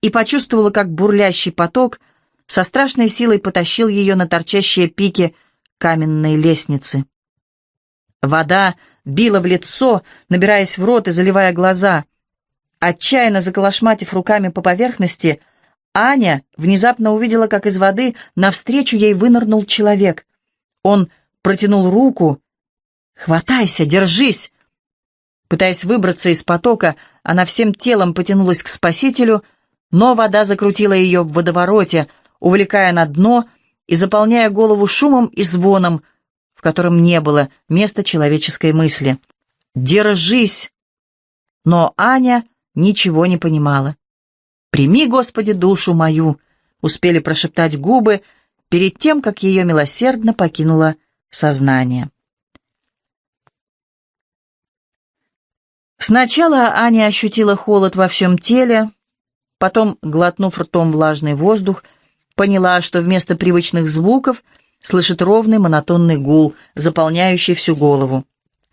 и почувствовала, как бурлящий поток со страшной силой потащил ее на торчащие пики каменной лестницы. Вода била в лицо, набираясь в рот и заливая глаза. Отчаянно заколошматив руками по поверхности, Аня внезапно увидела, как из воды навстречу ей вынырнул человек. Он протянул руку. «Хватайся, держись!» Пытаясь выбраться из потока, она всем телом потянулась к спасителю, но вода закрутила ее в водовороте, увлекая на дно и заполняя голову шумом и звоном, в котором не было места человеческой мысли. «Держись!» Но Аня ничего не понимала. «Прими, Господи, душу мою!» успели прошептать губы перед тем, как ее милосердно покинуло сознание. Сначала Аня ощутила холод во всем теле, потом, глотнув ртом влажный воздух, поняла, что вместо привычных звуков — слышит ровный монотонный гул, заполняющий всю голову.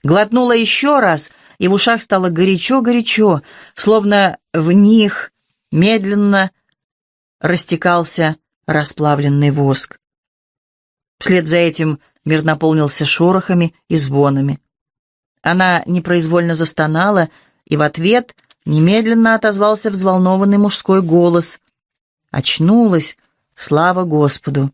Глотнула еще раз, и в ушах стало горячо-горячо, словно в них медленно растекался расплавленный воск. Вслед за этим мир наполнился шорохами и звонами. Она непроизвольно застонала, и в ответ немедленно отозвался взволнованный мужской голос. Очнулась, слава Господу!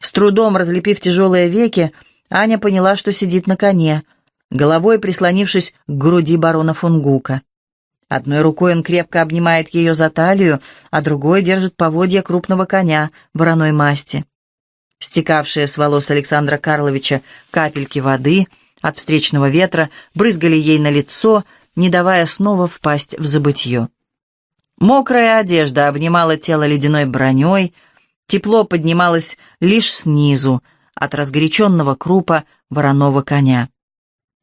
С трудом разлепив тяжелые веки, Аня поняла, что сидит на коне, головой прислонившись к груди барона фон Гука. Одной рукой он крепко обнимает ее за талию, а другой держит поводья крупного коня вороной масти. Стекавшие с волос Александра Карловича капельки воды от встречного ветра брызгали ей на лицо, не давая снова впасть в забытье. Мокрая одежда обнимала тело ледяной броней, Тепло поднималось лишь снизу, от разгоряченного крупа вороного коня.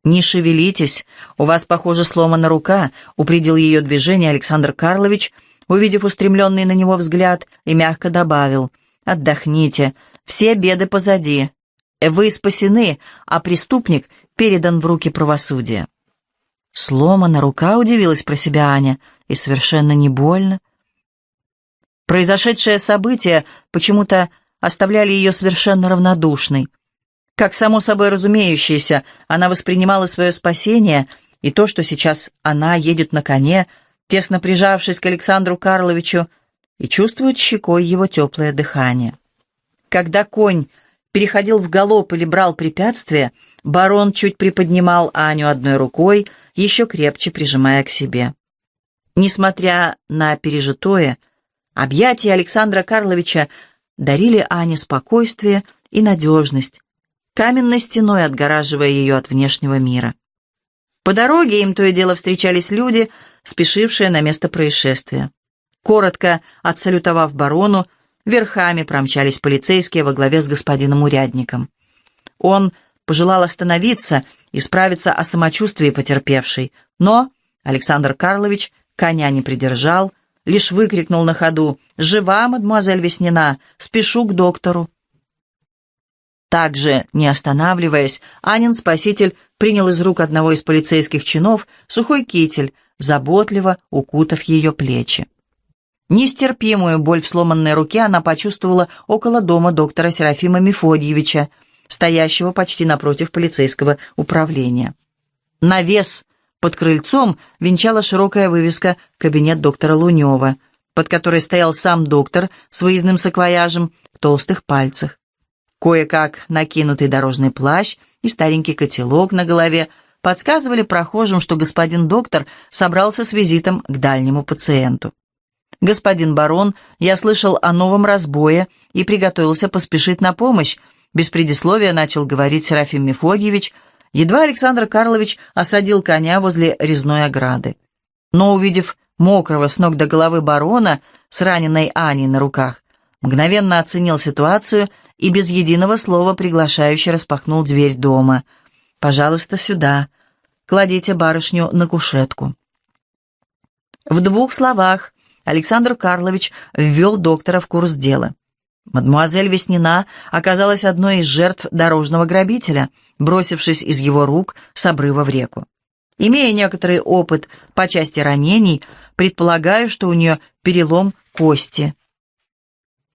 «Не шевелитесь, у вас, похоже, сломана рука», — упредил ее движение Александр Карлович, увидев устремленный на него взгляд, и мягко добавил, «Отдохните, все беды позади. Вы спасены, а преступник передан в руки правосудия. Сломана рука, удивилась про себя Аня, и совершенно не больно. Произошедшее событие почему-то оставляли ее совершенно равнодушной. Как само собой разумеющееся, она воспринимала свое спасение и то, что сейчас она едет на коне, тесно прижавшись к Александру Карловичу, и чувствует щекой его теплое дыхание. Когда конь переходил в галоп или брал препятствие, барон чуть приподнимал Аню одной рукой, еще крепче прижимая к себе. Несмотря на пережитое, Объятия Александра Карловича дарили Ане спокойствие и надежность, каменной стеной отгораживая ее от внешнего мира. По дороге им то и дело встречались люди, спешившие на место происшествия. Коротко отсалютовав барону, верхами промчались полицейские во главе с господином урядником. Он пожелал остановиться и справиться о самочувствии потерпевшей, но Александр Карлович коня не придержал, лишь выкрикнул на ходу «Жива, мадемуазель Веснина! Спешу к доктору!» Также, не останавливаясь, Анин спаситель принял из рук одного из полицейских чинов сухой китель, заботливо укутав ее плечи. Нестерпимую боль в сломанной руке она почувствовала около дома доктора Серафима Мефодьевича, стоящего почти напротив полицейского управления. Навес под крыльцом венчала широкая вывеска «Кабинет доктора Лунева», под которой стоял сам доктор с выездным саквояжем в толстых пальцах. Кое-как накинутый дорожный плащ и старенький котелок на голове подсказывали прохожим, что господин доктор собрался с визитом к дальнему пациенту. «Господин барон, я слышал о новом разбое и приготовился поспешить на помощь», без предисловия начал говорить Серафим Мефодьевич – Едва Александр Карлович осадил коня возле резной ограды. Но, увидев мокрого с ног до головы барона с раненой Аней на руках, мгновенно оценил ситуацию и без единого слова приглашающе распахнул дверь дома. «Пожалуйста, сюда. Кладите барышню на кушетку». В двух словах Александр Карлович ввел доктора в курс дела. Мадмуазель Веснина оказалась одной из жертв дорожного грабителя, бросившись из его рук с обрыва в реку. Имея некоторый опыт по части ранений, предполагаю, что у нее перелом кости.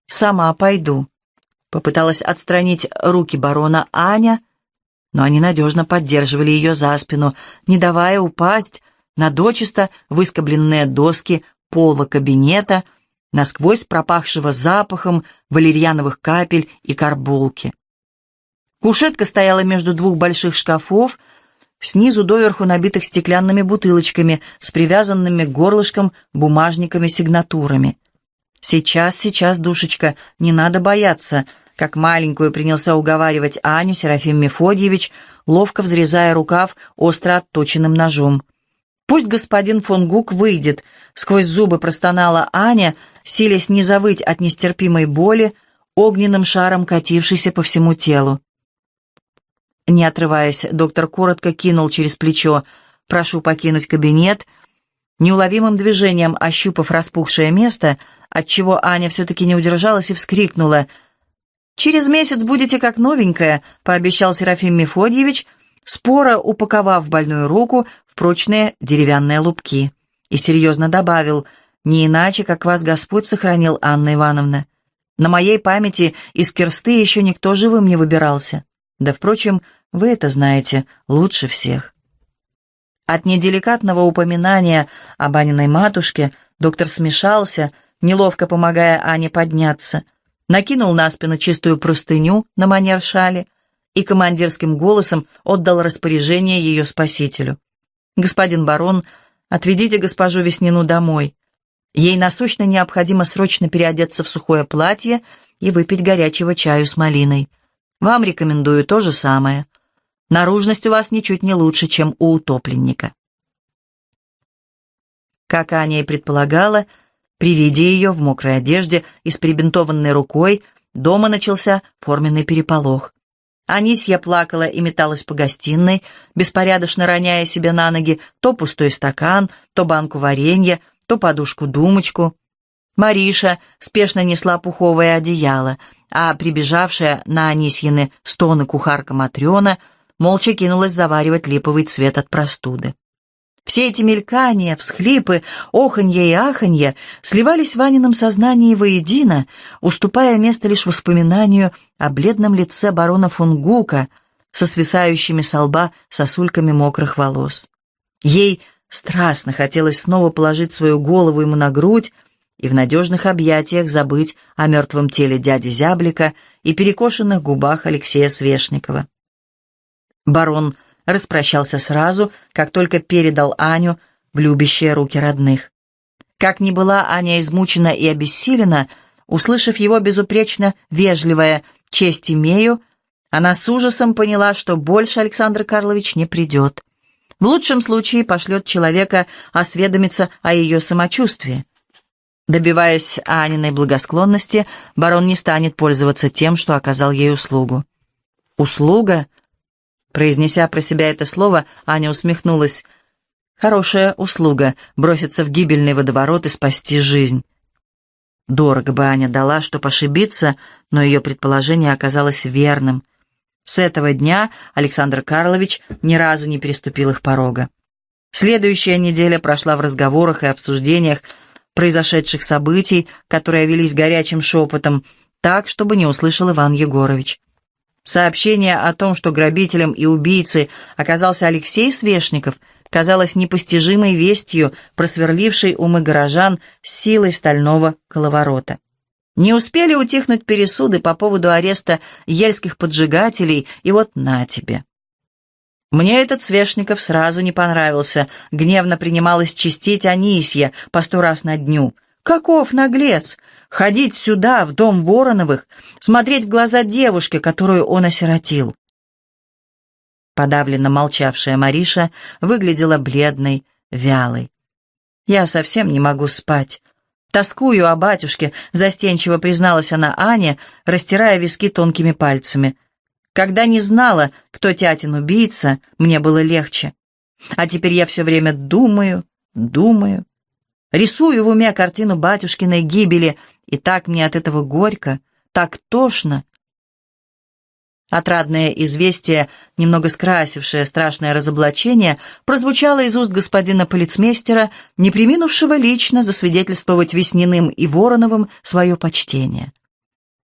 «Сама пойду», — попыталась отстранить руки барона Аня, но они надежно поддерживали ее за спину, не давая упасть на дочисто выскобленные доски пола кабинета — насквозь пропахшего запахом валерьяновых капель и карболки. Кушетка стояла между двух больших шкафов, снизу доверху набитых стеклянными бутылочками с привязанными к горлышкам бумажниками-сигнатурами. «Сейчас, сейчас, душечка, не надо бояться», как маленькую принялся уговаривать Аню Серафим Мефодьевич, ловко взрезая рукав остро отточенным ножом. «Пусть господин фон Гук выйдет», — сквозь зубы простонала Аня, силясь не завыть от нестерпимой боли, огненным шаром катившейся по всему телу. Не отрываясь, доктор коротко кинул через плечо «Прошу покинуть кабинет», неуловимым движением ощупав распухшее место, отчего Аня все-таки не удержалась и вскрикнула. «Через месяц будете как новенькая», — пообещал Серафим Мефодьевич, споро упаковав больную руку в прочные деревянные лупки, и серьезно добавил — не иначе, как вас Господь сохранил, Анна Ивановна. На моей памяти из Керсты еще никто живым не выбирался. Да, впрочем, вы это знаете лучше всех. От неделикатного упоминания об Аниной матушке доктор смешался, неловко помогая Ане подняться, накинул на спину чистую простыню на манер шали и командирским голосом отдал распоряжение ее спасителю. «Господин барон, отведите госпожу Веснину домой. Ей насущно необходимо срочно переодеться в сухое платье и выпить горячего чаю с малиной. Вам рекомендую то же самое. Наружность у вас ничуть не лучше, чем у утопленника. Как Аня и предполагала, при виде ее в мокрой одежде и с перебинтованной рукой дома начался форменный переполох. Анисья плакала и металась по гостиной, беспорядочно роняя себе на ноги то пустой стакан, то банку варенья, то подушку-думочку. Мариша спешно несла пуховое одеяло, а прибежавшая на Анисьины стоны кухарка Матрена молча кинулась заваривать липовый цвет от простуды. Все эти мелькания, всхлипы, оханье и аханье сливались в Ванином сознании воедино, уступая место лишь воспоминанию о бледном лице барона Фунгука со свисающими со лба сосульками мокрых волос. Ей страстно хотелось снова положить свою голову ему на грудь и в надежных объятиях забыть о мертвом теле дяди Зяблика и перекошенных губах Алексея Свешникова. Барон распрощался сразу, как только передал Аню в любящие руки родных. Как ни была Аня измучена и обессилена, услышав его безупречно вежливое «честь имею», она с ужасом поняла, что больше Александр Карлович не придет. В лучшем случае пошлет человека осведомиться о ее самочувствии. Добиваясь Аниной благосклонности, барон не станет пользоваться тем, что оказал ей услугу. «Услуга?» Произнеся про себя это слово, Аня усмехнулась. «Хорошая услуга — броситься в гибельный водоворот и спасти жизнь». Дорого бы Аня дала, чтоб ошибиться, но ее предположение оказалось верным. С этого дня Александр Карлович ни разу не переступил их порога. Следующая неделя прошла в разговорах и обсуждениях произошедших событий, которые велись горячим шепотом, так, чтобы не услышал Иван Егорович. Сообщение о том, что грабителем и убийцей оказался Алексей Свешников, казалось непостижимой вестью, просверлившей умы горожан силой стального коловорота. Не успели утихнуть пересуды по поводу ареста ельских поджигателей, и вот на тебе. Мне этот Свешников сразу не понравился, гневно принималась чистить Анисья по сто раз на дню. Каков наглец! Ходить сюда, в дом Вороновых, смотреть в глаза девушке, которую он осиротил. Подавленно молчавшая Мариша выглядела бледной, вялой. «Я совсем не могу спать. Тоскую о батюшке», — застенчиво призналась она Ане, растирая виски тонкими пальцами. «Когда не знала, кто тятин убийца, мне было легче. А теперь я все время думаю, думаю. Рисую в уме картину батюшкиной гибели, и так мне от этого горько, так тошно. Отрадное известие, немного скрасившее страшное разоблачение, прозвучало из уст господина полицмейстера, не приминувшего лично засвидетельствовать Весниным и Вороновым свое почтение.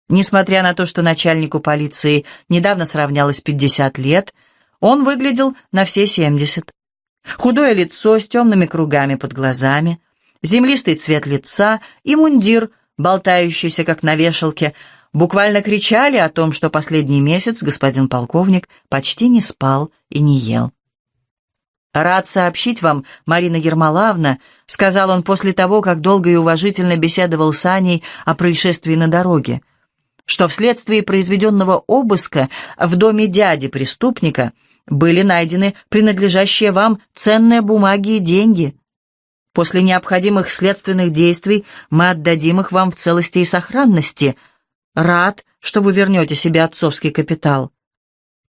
Несмотря на то, что начальнику полиции недавно сравнялось 50 лет, он выглядел на все 70. Худое лицо с темными кругами под глазами, землистый цвет лица и мундир, болтающийся как на вешалке, буквально кричали о том, что последний месяц господин полковник почти не спал и не ел. «Рад сообщить вам, Марина Ермолавна», — сказал он после того, как долго и уважительно беседовал с Аней о происшествии на дороге, что вследствие произведенного обыска в доме дяди преступника были найдены принадлежащие вам ценные бумаги и деньги — После необходимых следственных действий мы отдадим их вам в целости и сохранности. Рад, что вы вернете себе отцовский капитал.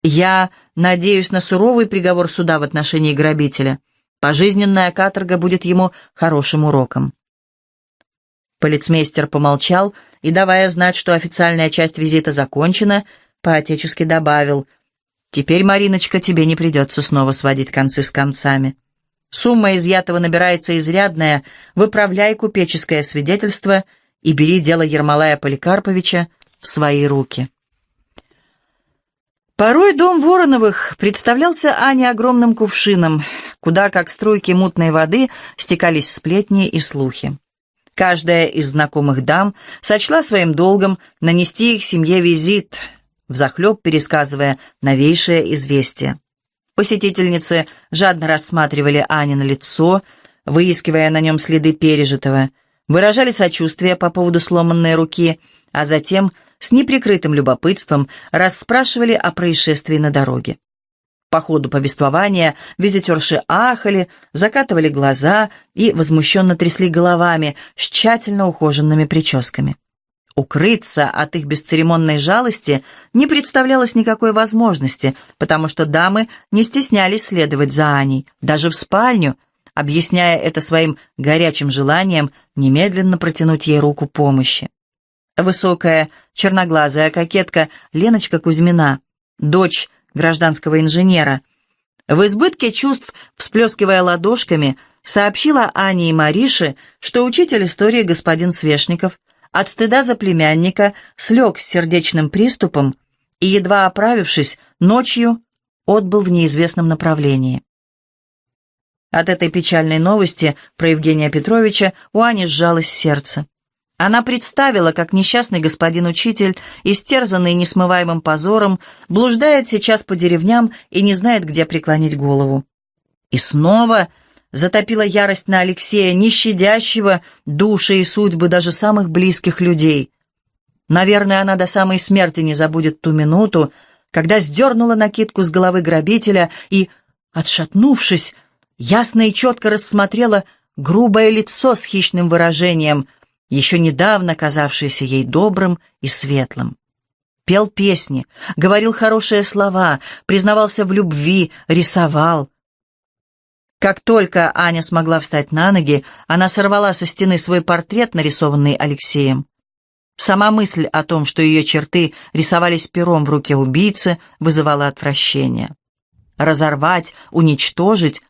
Я надеюсь на суровый приговор суда в отношении грабителя. Пожизненная каторга будет ему хорошим уроком. Полицмейстер помолчал и, давая знать, что официальная часть визита закончена, поотечески добавил, «Теперь, Мариночка, тебе не придется снова сводить концы с концами». Сумма изъятого набирается изрядная, выправляй купеческое свидетельство и бери дело Ермолая Поликарповича в свои руки. Порой дом Вороновых представлялся Ане огромным кувшином, куда, как струйки мутной воды, стекались сплетни и слухи. Каждая из знакомых дам сочла своим долгом нанести их семье визит, взахлеб пересказывая новейшее известие. Посетительницы жадно рассматривали Анин лицо, выискивая на нем следы пережитого, выражали сочувствие по поводу сломанной руки, а затем с неприкрытым любопытством расспрашивали о происшествии на дороге. По ходу повествования визитерши ахали, закатывали глаза и возмущенно трясли головами с тщательно ухоженными прическами. Укрыться от их бесцеремонной жалости не представлялось никакой возможности, потому что дамы не стеснялись следовать за Аней, даже в спальню, объясняя это своим горячим желанием немедленно протянуть ей руку помощи. Высокая, черноглазая кокетка Леночка Кузьмина, дочь гражданского инженера, в избытке чувств, всплескивая ладошками, сообщила Ане и Марише, что учитель истории господин Свешников от стыда за племянника слег с сердечным приступом и, едва оправившись, ночью отбыл в неизвестном направлении. От этой печальной новости про Евгения Петровича у Ани сжалось сердце. Она представила, как несчастный господин учитель, истерзанный несмываемым позором, блуждает сейчас по деревням и не знает, где преклонить голову. И снова затопила ярость на Алексея, не щадящего души и судьбы даже самых близких людей. Наверное, она до самой смерти не забудет ту минуту, когда сдернула накидку с головы грабителя и, отшатнувшись, ясно и четко рассмотрела грубое лицо с хищным выражением, еще недавно казавшееся ей добрым и светлым. Пел песни, говорил хорошие слова, признавался в любви, рисовал. Как только Аня смогла встать на ноги, она сорвала со стены свой портрет, нарисованный Алексеем. Сама мысль о том, что ее черты рисовались пером в руке убийцы, вызывала отвращение. Разорвать, уничтожить,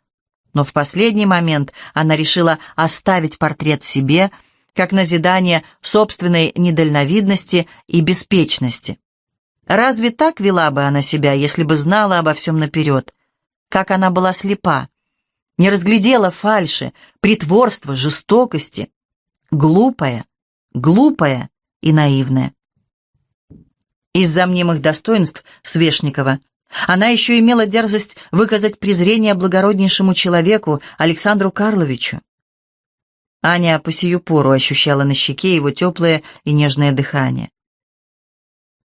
но в последний момент она решила оставить портрет себе, как назидание собственной недальновидности и беспечности. Разве так вела бы она себя, если бы знала обо всем наперед? Как она была слепа, не разглядела фальши, притворства, жестокости. Глупая, глупая и наивная. Из-за мнимых достоинств Свешникова она еще имела дерзость выказать презрение благороднейшему человеку Александру Карловичу. Аня по сию пору ощущала на щеке его теплое и нежное дыхание.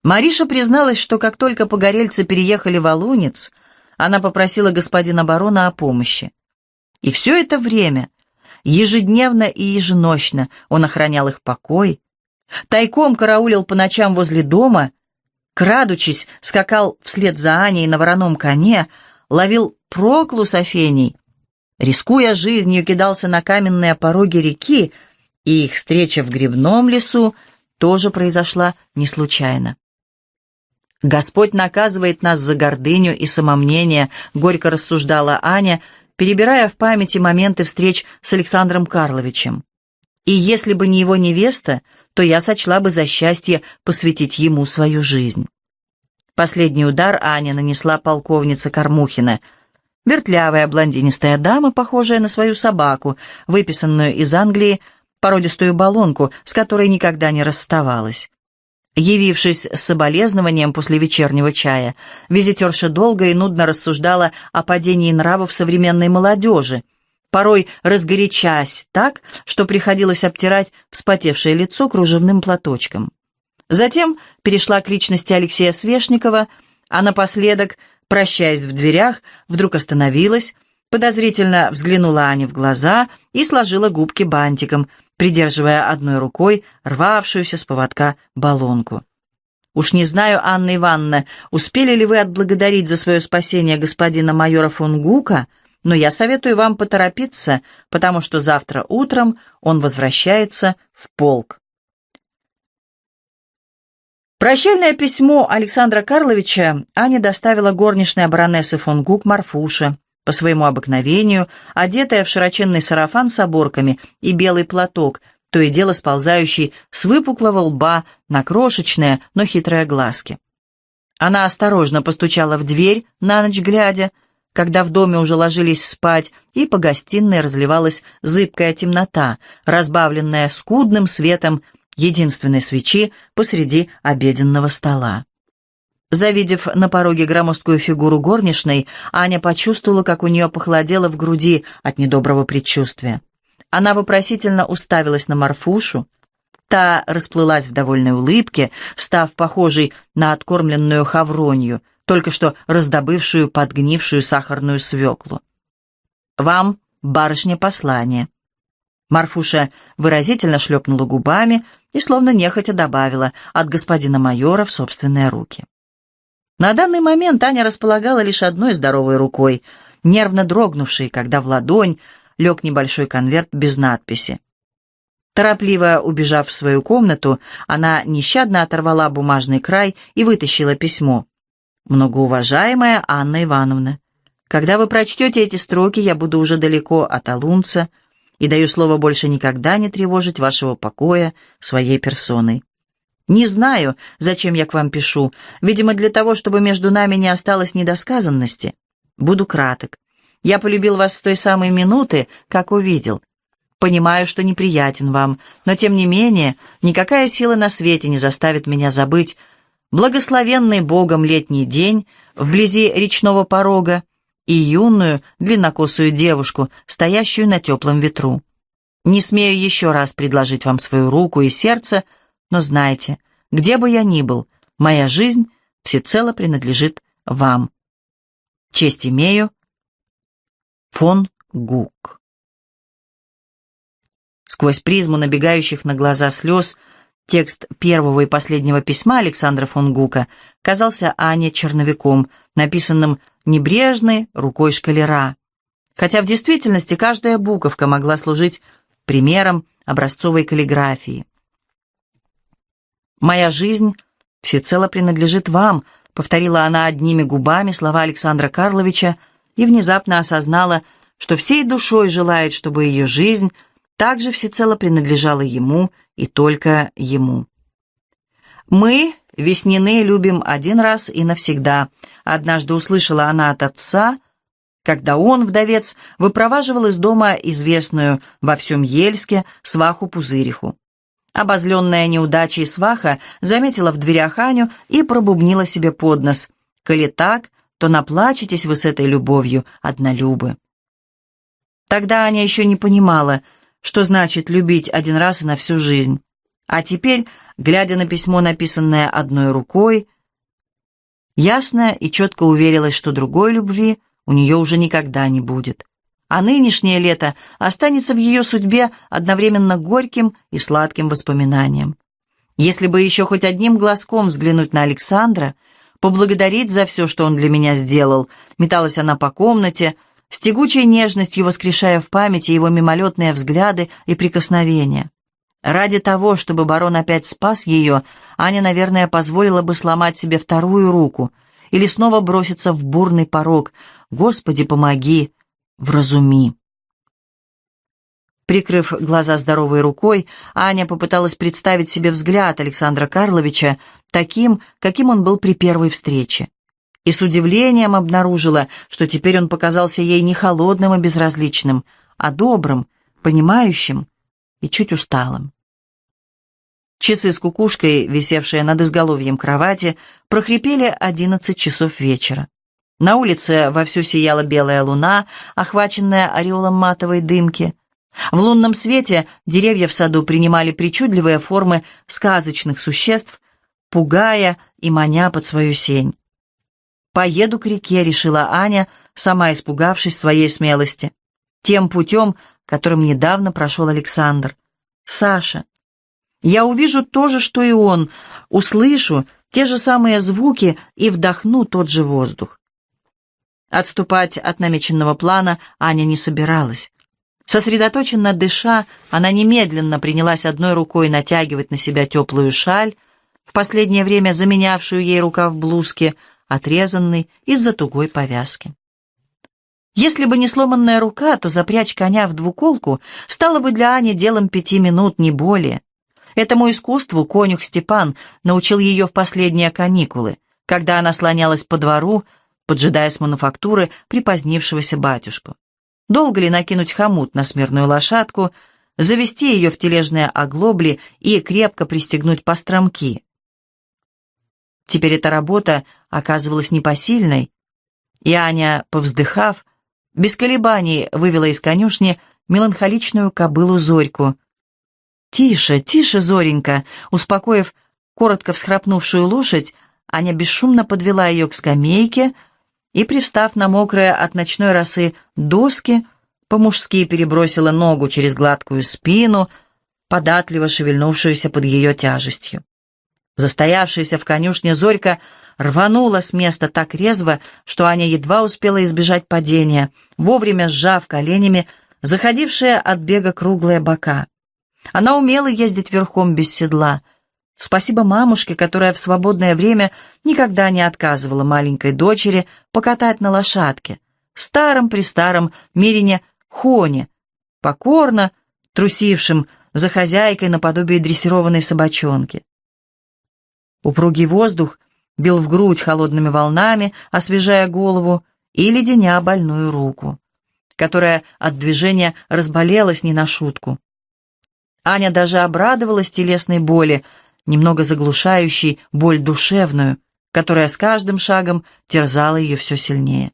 Мариша призналась, что как только погорельцы переехали в Алунец, она попросила господина барона о помощи. И все это время, ежедневно и еженочно, он охранял их покой, тайком караулил по ночам возле дома — крадучись, скакал вслед за Аней на вороном коне, ловил проклу с Афеней, рискуя жизнью, кидался на каменные пороги реки, и их встреча в грибном лесу тоже произошла не случайно. «Господь наказывает нас за гордыню и самомнение», — горько рассуждала Аня, перебирая в памяти моменты встреч с Александром Карловичем. «И если бы не его невеста, то я сочла бы за счастье посвятить ему свою жизнь. Последний удар Аня нанесла полковница Кормухина. Вертлявая блондинистая дама, похожая на свою собаку, выписанную из Англии, породистую баллонку, с которой никогда не расставалась. Явившись с соболезнованием после вечернего чая, визитерша долго и нудно рассуждала о падении нравов современной молодежи, порой разгорячась так, что приходилось обтирать вспотевшее лицо кружевным платочком. Затем перешла к личности Алексея Свешникова, а напоследок, прощаясь в дверях, вдруг остановилась, подозрительно взглянула Ане в глаза и сложила губки бантиком, придерживая одной рукой рвавшуюся с поводка баллонку. «Уж не знаю, Анна Ивановна, успели ли вы отблагодарить за свое спасение господина майора фон Гука?» но я советую вам поторопиться, потому что завтра утром он возвращается в полк. Прощальное письмо Александра Карловича Аня доставила горничная баронессы фон Гук Марфуша, по своему обыкновению, одетая в широченный сарафан с оборками и белый платок, то и дело сползающий с выпуклого лба на крошечные, но хитрые глазки. Она осторожно постучала в дверь, на ночь глядя, когда в доме уже ложились спать, и по гостиной разливалась зыбкая темнота, разбавленная скудным светом единственной свечи посреди обеденного стола. Завидев на пороге громоздкую фигуру горничной, Аня почувствовала, как у нее похолодело в груди от недоброго предчувствия. Она вопросительно уставилась на Марфушу. Та расплылась в довольной улыбке, став похожей на откормленную хавронью — только что раздобывшую подгнившую сахарную свеклу. «Вам, барышня, послание». Марфуша выразительно шлепнула губами и словно нехотя добавила от господина майора в собственные руки. На данный момент Аня располагала лишь одной здоровой рукой, нервно дрогнувшей, когда в ладонь лег небольшой конверт без надписи. Торопливо убежав в свою комнату, она нещадно оторвала бумажный край и вытащила письмо. «Многоуважаемая Анна Ивановна, когда вы прочтете эти строки, я буду уже далеко от Алунца и даю слово больше никогда не тревожить вашего покоя своей персоной. Не знаю, зачем я к вам пишу, видимо, для того, чтобы между нами не осталось недосказанности. Буду краток. Я полюбил вас с той самой минуты, как увидел. Понимаю, что неприятен вам, но тем не менее никакая сила на свете не заставит меня забыть благословенный Богом летний день вблизи речного порога и юную длиннокосую девушку, стоящую на теплом ветру. Не смею еще раз предложить вам свою руку и сердце, но знайте, где бы я ни был, моя жизнь всецело принадлежит вам. Честь имею, фон Гук. Сквозь призму набегающих на глаза слез текст первого и последнего письма Александра фон Гука казался Ане черновиком, написанным небрежной рукой шкалера. Хотя в действительности каждая буковка могла служить примером образцовой каллиграфии. «Моя жизнь всецело принадлежит вам», — повторила она одними губами слова Александра Карловича и внезапно осознала, что всей душой желает, чтобы ее жизнь также всецело принадлежала ему и только ему. «Мы, веснины, любим один раз и навсегда», — однажды услышала она от отца, когда он, вдовец, выпроваживал из дома известную во всем Ельске сваху-пузыриху. Обозленная неудачей сваха заметила в дверях Аню и пробубнила себе под нос. «Коли так, то наплачетесь вы с этой любовью, однолюбы». Тогда Аня еще не понимала, что значит любить один раз и на всю жизнь. А теперь, глядя на письмо, написанное одной рукой, ясно и четко уверилась, что другой любви у нее уже никогда не будет а нынешнее лето останется в ее судьбе одновременно горьким и сладким воспоминанием. Если бы еще хоть одним глазком взглянуть на Александра, поблагодарить за все, что он для меня сделал, металась она по комнате, с тягучей нежностью воскрешая в памяти его мимолетные взгляды и прикосновения. Ради того, чтобы барон опять спас ее, Аня, наверное, позволила бы сломать себе вторую руку или снова броситься в бурный порог. «Господи, помоги!» Вразуми. Прикрыв глаза здоровой рукой, Аня попыталась представить себе взгляд Александра Карловича таким, каким он был при первой встрече. И с удивлением обнаружила, что теперь он показался ей не холодным и безразличным, а добрым, понимающим и чуть усталым. Часы с кукушкой, висевшие над изголовьем кровати, прохрипели одиннадцать часов вечера. На улице вовсю сияла белая луна, охваченная ореолом матовой дымки. В лунном свете деревья в саду принимали причудливые формы сказочных существ, пугая и маня под свою сень. «Поеду к реке», — решила Аня, сама испугавшись своей смелости. Тем путем, которым недавно прошел Александр. «Саша, я увижу то же, что и он, услышу те же самые звуки и вдохну тот же воздух. Отступать от намеченного плана Аня не собиралась. Сосредоточенно дыша, она немедленно принялась одной рукой натягивать на себя теплую шаль, в последнее время заменявшую ей рукав блузки, отрезанный из-за тугой повязки. Если бы не сломанная рука, то запрячь коня в двуколку стало бы для Ани делом пяти минут, не более. Этому искусству конюх Степан научил ее в последние каникулы, когда она слонялась по двору, поджидая с мануфактуры припозднившегося батюшку. Долго ли накинуть хомут на смирную лошадку, завести ее в тележные оглобли и крепко пристегнуть по стромки? Теперь эта работа оказывалась непосильной, и Аня, повздыхав, без колебаний вывела из конюшни меланхоличную кобылу Зорьку. «Тише, тише, Зоренька!» Успокоив коротко всхрапнувшую лошадь, Аня бесшумно подвела ее к скамейке, и, привстав на мокрые от ночной росы доски, по-мужски перебросила ногу через гладкую спину, податливо шевельнувшуюся под ее тяжестью. Застоявшаяся в конюшне Зорька рванула с места так резво, что Аня едва успела избежать падения, вовремя сжав коленями заходившие от бега круглые бока. Она умела ездить верхом без седла. Спасибо мамушке, которая в свободное время никогда не отказывала маленькой дочери покатать на лошадке, старом-престаром Мирине Хоне, покорно трусившим за хозяйкой наподобие дрессированной собачонки. Упругий воздух бил в грудь холодными волнами, освежая голову и леденя больную руку, которая от движения разболелась не на шутку. Аня даже обрадовалась телесной боли, немного заглушающей боль душевную, которая с каждым шагом терзала ее все сильнее.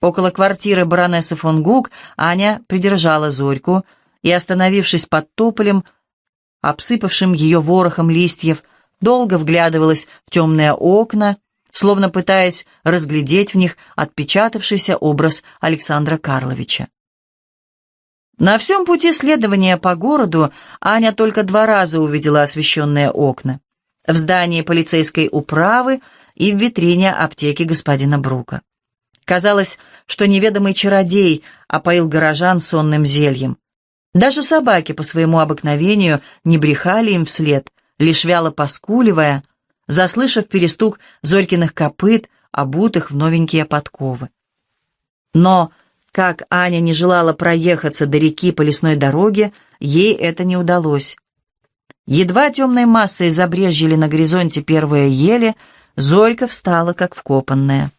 Около квартиры баронессы фон Гук Аня придержала Зорьку и, остановившись под тополем, обсыпавшим ее ворохом листьев, долго вглядывалась в темные окна, словно пытаясь разглядеть в них отпечатавшийся образ Александра Карловича. На всем пути следования по городу Аня только два раза увидела освещенные окна. В здании полицейской управы и в витрине аптеки господина Брука. Казалось, что неведомый чародей опоил горожан сонным зельем. Даже собаки по своему обыкновению не брехали им вслед, лишь вяло поскуливая, заслышав перестук Зорькиных копыт, обутых в новенькие подковы. Но, как Аня не желала проехаться до реки по лесной дороге, ей это не удалось. Едва темной массой забрежили на горизонте первые ели, Зорька встала, как вкопанная.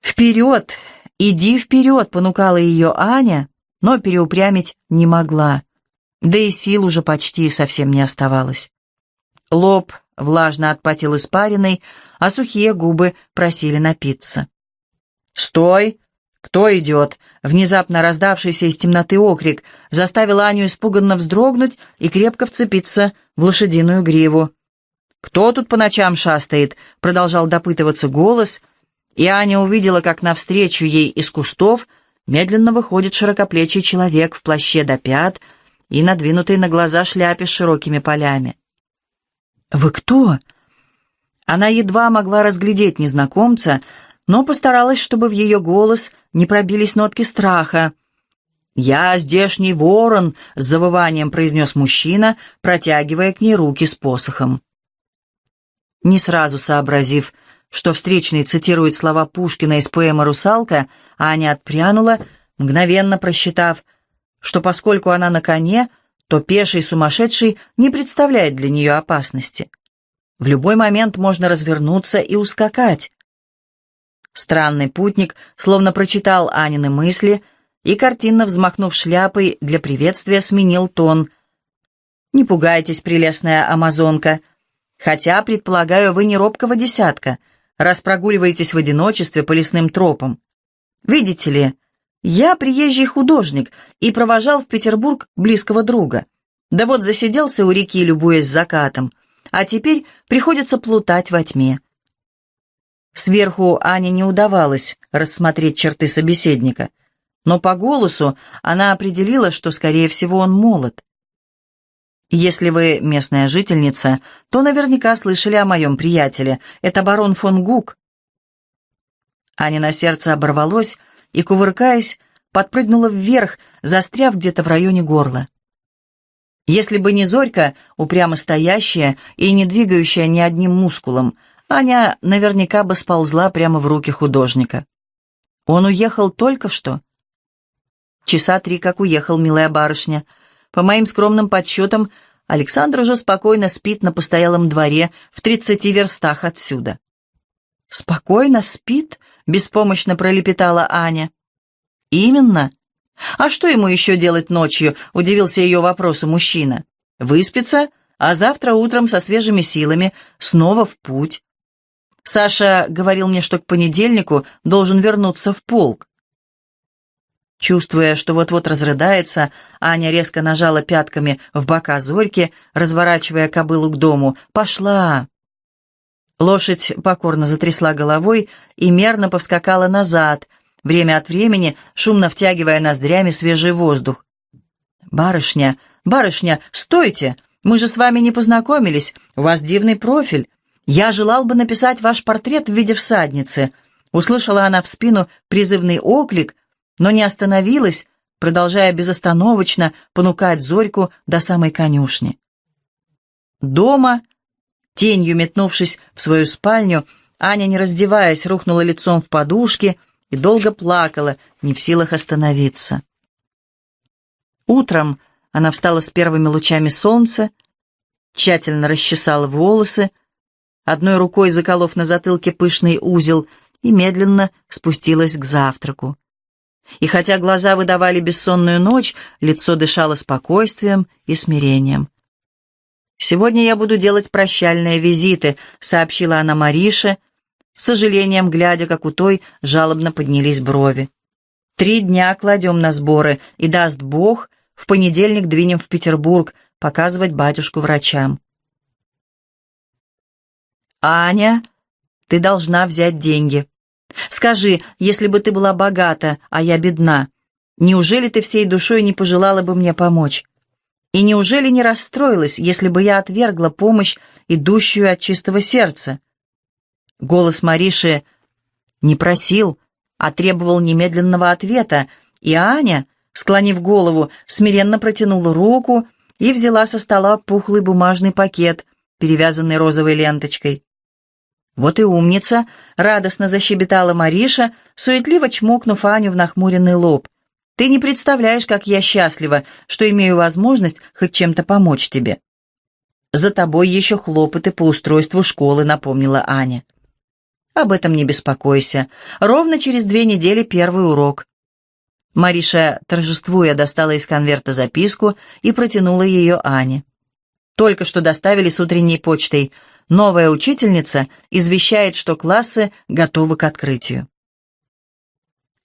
«Вперед! Иди вперед!» — понукала ее Аня, но переупрямить не могла да и сил уже почти совсем не оставалось. Лоб влажно отпотел испариной, а сухие губы просили напиться. «Стой! Кто идет?» Внезапно раздавшийся из темноты окрик заставил Аню испуганно вздрогнуть и крепко вцепиться в лошадиную гриву. «Кто тут по ночам шастает?» — продолжал допытываться голос, и Аня увидела, как навстречу ей из кустов медленно выходит широкоплечий человек в плаще до пят — и надвинутой на глаза шляпе с широкими полями. «Вы кто?» Она едва могла разглядеть незнакомца, но постаралась, чтобы в ее голос не пробились нотки страха. «Я здешний ворон», — с завыванием произнес мужчина, протягивая к ней руки с посохом. Не сразу сообразив, что встречный цитирует слова Пушкина из поэмы «Русалка», Аня отпрянула, мгновенно просчитав — что поскольку она на коне, то пеший сумасшедший не представляет для нее опасности. В любой момент можно развернуться и ускакать. Странный путник словно прочитал Анины мысли и, картинно взмахнув шляпой, для приветствия сменил тон. «Не пугайтесь, прелестная амазонка, хотя, предполагаю, вы не робкого десятка, раз прогуливаетесь в одиночестве по лесным тропам. Видите ли, я приезжий художник и провожал в Петербург близкого друга. Да вот засиделся у реки, любуясь закатом, а теперь приходится плутать во тьме. Сверху Ане не удавалось рассмотреть черты собеседника, но по голосу она определила, что, скорее всего, он молод. Если вы местная жительница, то наверняка слышали о моем приятеле. Это барон фон Гук. Аня на сердце оборвалось, и, кувыркаясь, подпрыгнула вверх, застряв где-то в районе горла. Если бы не Зорька, упрямо стоящая и не двигающая ни одним мускулом, Аня наверняка бы сползла прямо в руки художника. Он уехал только что. Часа три как уехал, милая барышня. По моим скромным подсчетам, Александр уже спокойно спит на постоялом дворе в тридцати верстах отсюда. «Спокойно спит?» — беспомощно пролепетала Аня. «Именно. А что ему еще делать ночью?» — удивился ее вопросу мужчина. «Выспится, а завтра утром со свежими силами снова в путь». Саша говорил мне, что к понедельнику должен вернуться в полк. Чувствуя, что вот-вот разрыдается, Аня резко нажала пятками в бока Зорьки, разворачивая кобылу к дому. «Пошла!» Лошадь покорно затрясла головой и мерно повскакала назад, время от времени шумно втягивая ноздрями свежий воздух. «Барышня, барышня, стойте! Мы же с вами не познакомились, у вас дивный профиль. Я желал бы написать ваш портрет в виде всадницы. Услышала она в спину призывный оклик, но не остановилась, продолжая безостановочно понукать Зорьку до самой конюшни. Дома, тенью метнувшись в свою спальню, Аня, не раздеваясь, рухнула лицом в подушки и долго плакала, не в силах остановиться. Утром она встала с первыми лучами солнца, тщательно расчесала волосы, одной рукой заколов на затылке пышный узел и медленно спустилась к завтраку. И хотя глаза выдавали бессонную ночь, лицо дышало спокойствием и смирением. «Сегодня я буду делать прощальные визиты», — сообщила она Марише, с сожалением глядя, как у той жалобно поднялись брови. «Три дня кладем на сборы, и даст Бог, в понедельник двинем в Петербург показывать батюшку врачам». «Аня, ты должна взять деньги. Скажи, если бы ты была богата, а я бедна, неужели ты всей душой не пожелала бы мне помочь? И неужели не расстроилась, если бы я отвергла помощь, идущую от чистого сердца?» Голос Мариши не просил, а требовал немедленного ответа, и Аня, склонив голову, смиренно протянула руку и взяла со стола пухлый бумажный пакет, перевязанный розовой ленточкой. «Вот и умница!» — радостно защебетала Мариша, суетливо чмокнув Аню в нахмуренный лоб. «Ты не представляешь, как я счастлива, что имею возможность хоть чем-то помочь тебе». «За тобой еще хлопоты по устройству школы», — напомнила Аня. «Об этом не беспокойся. Ровно через две недели первый урок». Мариша, торжествуя, достала из конверта записку и протянула ее Ане. Только что доставили с утренней почтой. Новая учительница извещает, что классы готовы к открытию.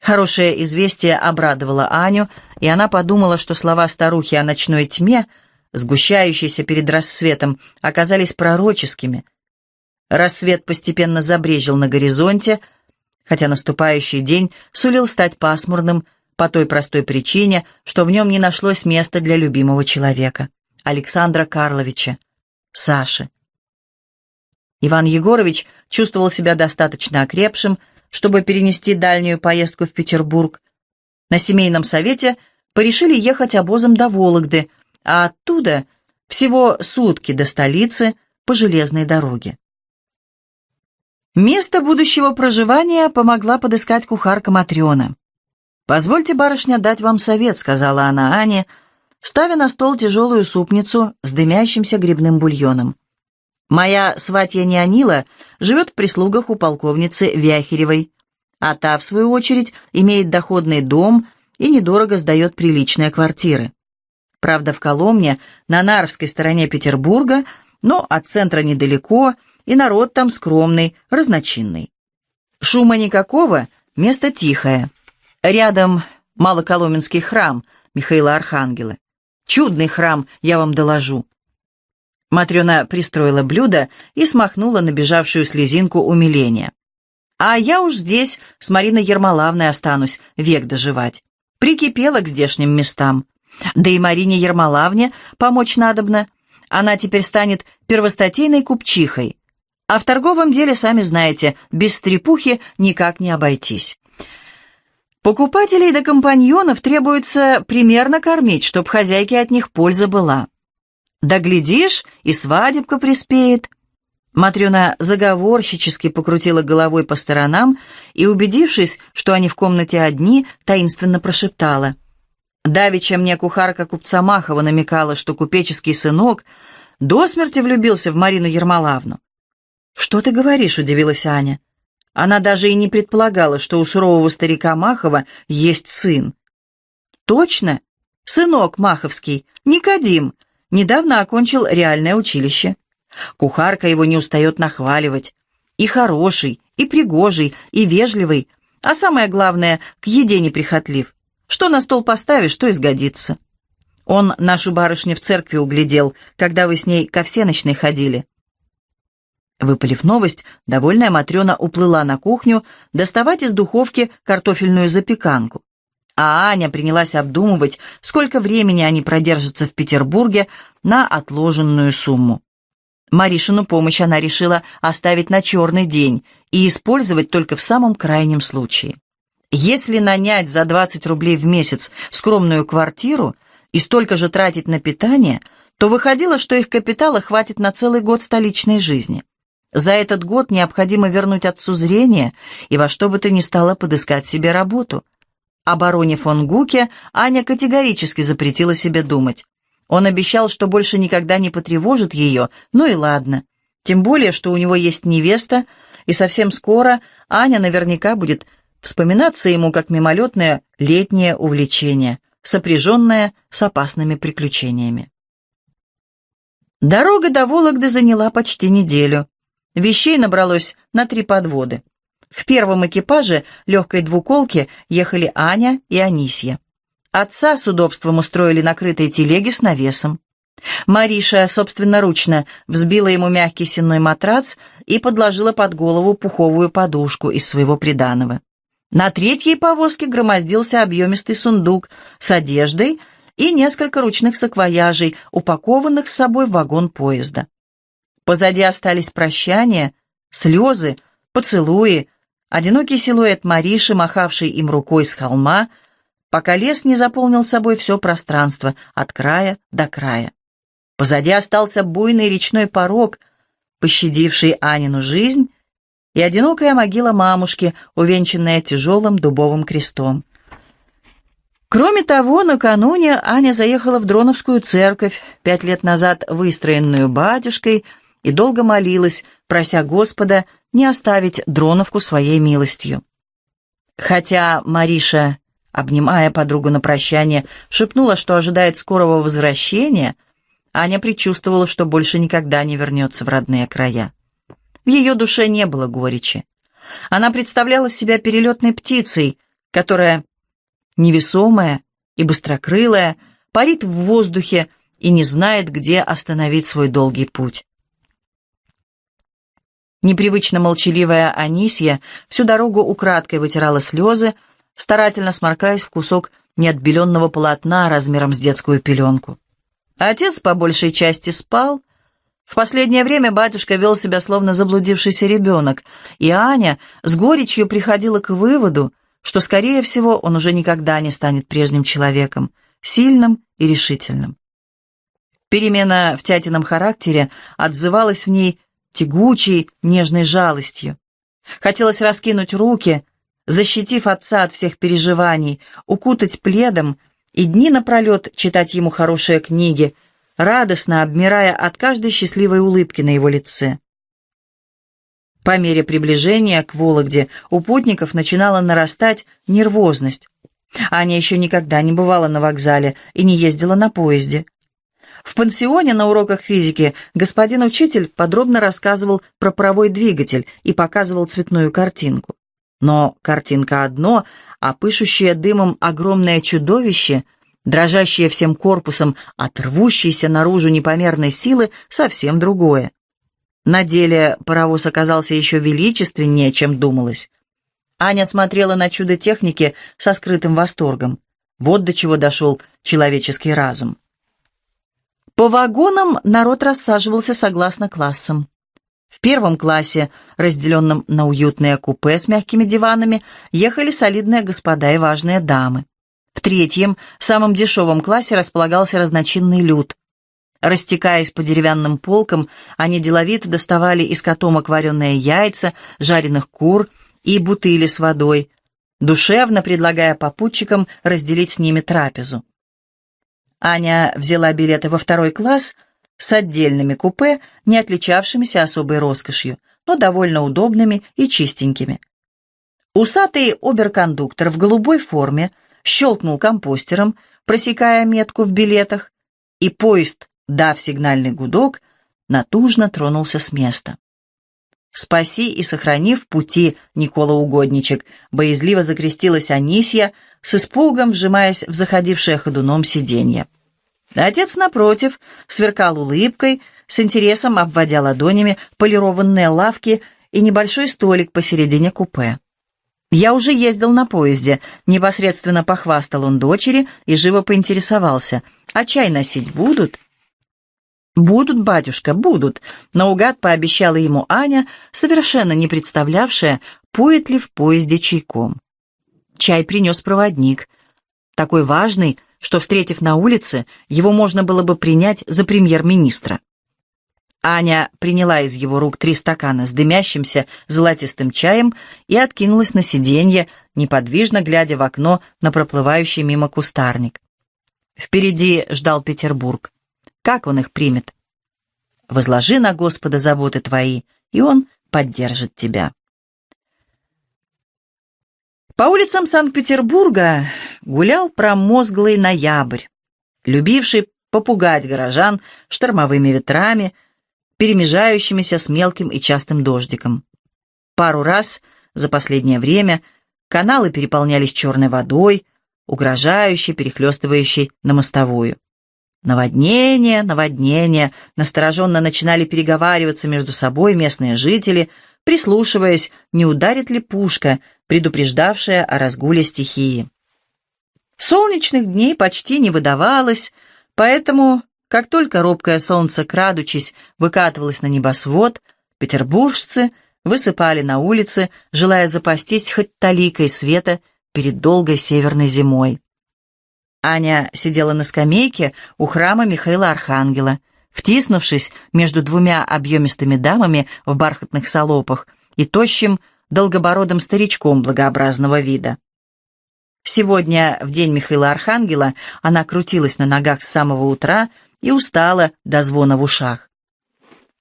Хорошее известие обрадовало Аню, и она подумала, что слова старухи о ночной тьме, сгущающейся перед рассветом, оказались пророческими. Рассвет постепенно забрежил на горизонте, хотя наступающий день сулил стать пасмурным по той простой причине, что в нем не нашлось места для любимого человека. Александра Карловича, Саши. Иван Егорович чувствовал себя достаточно окрепшим, чтобы перенести дальнюю поездку в Петербург. На семейном совете порешили ехать обозом до Вологды, а оттуда всего сутки до столицы по железной дороге. Место будущего проживания помогла подыскать кухарка Матрена. «Позвольте, барышня, дать вам совет», — сказала она Ане, — ставя на стол тяжелую супницу с дымящимся грибным бульоном. «Моя сватья Неонила живет в прислугах у полковницы Вяхеревой, а та, в свою очередь, имеет доходный дом и недорого сдает приличные квартиры. Правда, в Коломне, на Нарвской стороне Петербурга, но от центра недалеко, и народ там скромный, разночинный. Шума никакого, место тихое. Рядом Малоколоменский храм Михаила Архангела. Чудный храм, я вам доложу». Матрена пристроила блюдо и смахнула набежавшую слезинку умиления. «А я уж здесь с Мариной Ермолавной останусь век доживать. Прикипела к здешним местам. Да и Марине Ермолавне помочь надобно. Она теперь станет первостатейной купчихой. А в торговом деле, сами знаете, без стрепухи никак не обойтись. Покупателей до компаньонов требуется примерно кормить, чтоб хозяйке от них польза была. Да глядишь, и свадебка приспеет. Матрена заговорщически покрутила головой по сторонам и, убедившись, что они в комнате одни, таинственно прошептала. Давича мне кухарка купца Махова намекала, что купеческий сынок до смерти влюбился в Марину Ермолавну. «Что ты говоришь?» — удивилась Аня. Она даже и не предполагала, что у сурового старика Махова есть сын. «Точно? Сынок Маховский, Никодим, недавно окончил реальное училище. Кухарка его не устает нахваливать. И хороший, и пригожий, и вежливый, а самое главное, к еде неприхотлив. Что на стол поставишь, то сгодится. Он нашу барышню в церкви углядел, когда вы с ней ко всеночной ходили. Выпалив новость, довольная Матрена уплыла на кухню доставать из духовки картофельную запеканку. А Аня принялась обдумывать, сколько времени они продержатся в Петербурге на отложенную сумму. Маришину помощь она решила оставить на черный день и использовать только в самом крайнем случае. Если нанять за 20 рублей в месяц скромную квартиру и столько же тратить на питание, то выходило, что их капитала хватит на целый год столичной жизни. За этот год необходимо вернуть отцу зрение и во что бы то ни стало подыскать себе работу. О бароне фон Гуке Аня категорически запретила себе думать. Он обещал, что больше никогда не потревожит ее, ну и ладно. Тем более, что у него есть невеста, и совсем скоро Аня наверняка будет вспоминаться ему как мимолетное летнее увлечение, сопряженное с опасными приключениями. Дорога до Вологды заняла почти неделю. Вещей набралось на три подводы. В первом экипаже легкой двуколки ехали Аня и Анисья. Отца с удобством устроили накрытые телеги с навесом. Мариша собственноручно взбила ему мягкий сенной матрац и подложила под голову пуховую подушку из своего приданого. На третьей повозке громоздился объемистый сундук с одеждой и несколько ручных саквояжей, упакованных с собой в вагон поезда. Позади остались прощания, слезы, поцелуи, одинокий силуэт Мариши, махавший им рукой с холма — пока лес не заполнил собой все пространство от края до края. Позади остался буйный речной порог, пощадивший Анину жизнь, и одинокая могила мамушки, увенчанная тяжелым дубовым крестом. Кроме того, накануне Аня заехала в Дроновскую церковь, пять лет назад выстроенную батюшкой, и долго молилась, прося Господа не оставить Дроновку своей милостью. Хотя Мариша обнимая подругу на прощание, шепнула, что ожидает скорого возвращения, Аня предчувствовала, что больше никогда не вернется в родные края. В ее душе не было горечи. Она представляла себя перелетной птицей, которая, невесомая и быстрокрылая, парит в воздухе и не знает, где остановить свой долгий путь. Непривычно молчаливая Анисья всю дорогу украдкой вытирала слезы, старательно сморкаясь в кусок неотбеленного полотна размером с детскую пеленку. Отец по большей части спал. В последнее время батюшка вел себя словно заблудившийся ребенок, и Аня с горечью приходила к выводу, что, скорее всего, он уже никогда не станет прежним человеком, сильным и решительным. Перемена в тятином характере отзывалась в ней тягучей, нежной жалостью. Хотелось раскинуть руки, защитив отца от всех переживаний, укутать пледом и дни напролет читать ему хорошие книги, радостно обмирая от каждой счастливой улыбки на его лице. По мере приближения к Вологде у путников начинала нарастать нервозность. Аня еще никогда не бывала на вокзале и не ездила на поезде. В пансионе на уроках физики господин учитель подробно рассказывал про паровой двигатель и показывал цветную картинку. Но картинка одно, а пышущее дымом огромное чудовище, дрожащее всем корпусом от рвущейся наружу непомерной силы, совсем другое. На деле паровоз оказался еще величественнее, чем думалось. Аня смотрела на чудо техники со скрытым восторгом. Вот до чего дошел человеческий разум. По вагонам народ рассаживался согласно классам. В первом классе, разделенном на уютные купе с мягкими диванами, ехали солидные господа и важные дамы. В третьем, самом дешевом классе располагался разночинный люд. Растекаясь по деревянным полкам, они деловито доставали из котомок вареные яйца, жареных кур и бутыли с водой, душевно предлагая попутчикам разделить с ними трапезу. Аня взяла билеты во второй класс — с отдельными купе, не отличавшимися особой роскошью, но довольно удобными и чистенькими. Усатый оберкондуктор в голубой форме щелкнул компостером, просекая метку в билетах, и поезд, дав сигнальный гудок, натужно тронулся с места. «Спаси и сохрани в пути, Никола Угодничек», боязливо закрестилась Анисья, с испугом вжимаясь в заходившее ходуном сиденье. Отец, напротив, сверкал улыбкой, с интересом обводя ладонями полированные лавки и небольшой столик посередине купе. «Я уже ездил на поезде», — непосредственно похвастал он дочери и живо поинтересовался. «А чай носить будут?» «Будут, батюшка, будут», — наугад пообещала ему Аня, совершенно не представлявшая, поет ли в поезде чайком. Чай принес проводник, такой важный, что, встретив на улице, его можно было бы принять за премьер-министра. Аня приняла из его рук три стакана с дымящимся золотистым чаем и откинулась на сиденье, неподвижно глядя в окно на проплывающий мимо кустарник. Впереди ждал Петербург. Как он их примет? Возложи на Господа заботы твои, и он поддержит тебя. По улицам Санкт-Петербурга гулял промозглый ноябрь, любивший попугать горожан штормовыми ветрами, перемежающимися с мелким и частым дождиком. Пару раз за последнее время каналы переполнялись черной водой, угрожающей, перехлестывающей на мостовую. Наводнение, наводнение, настороженно начинали переговариваться между собой местные жители, прислушиваясь, не ударит ли пушка, предупреждавшая о разгуле стихии. Солнечных дней почти не выдавалось, поэтому, как только робкое солнце, крадучись, выкатывалось на небосвод, петербуржцы высыпали на улицы, желая запастись хоть таликой света перед долгой северной зимой. Аня сидела на скамейке у храма Михаила Архангела, втиснувшись между двумя объемистыми дамами в бархатных салопах и тощим, долгобородым старичком благообразного вида. Сегодня, в день Михаила Архангела, она крутилась на ногах с самого утра и устала до звона в ушах.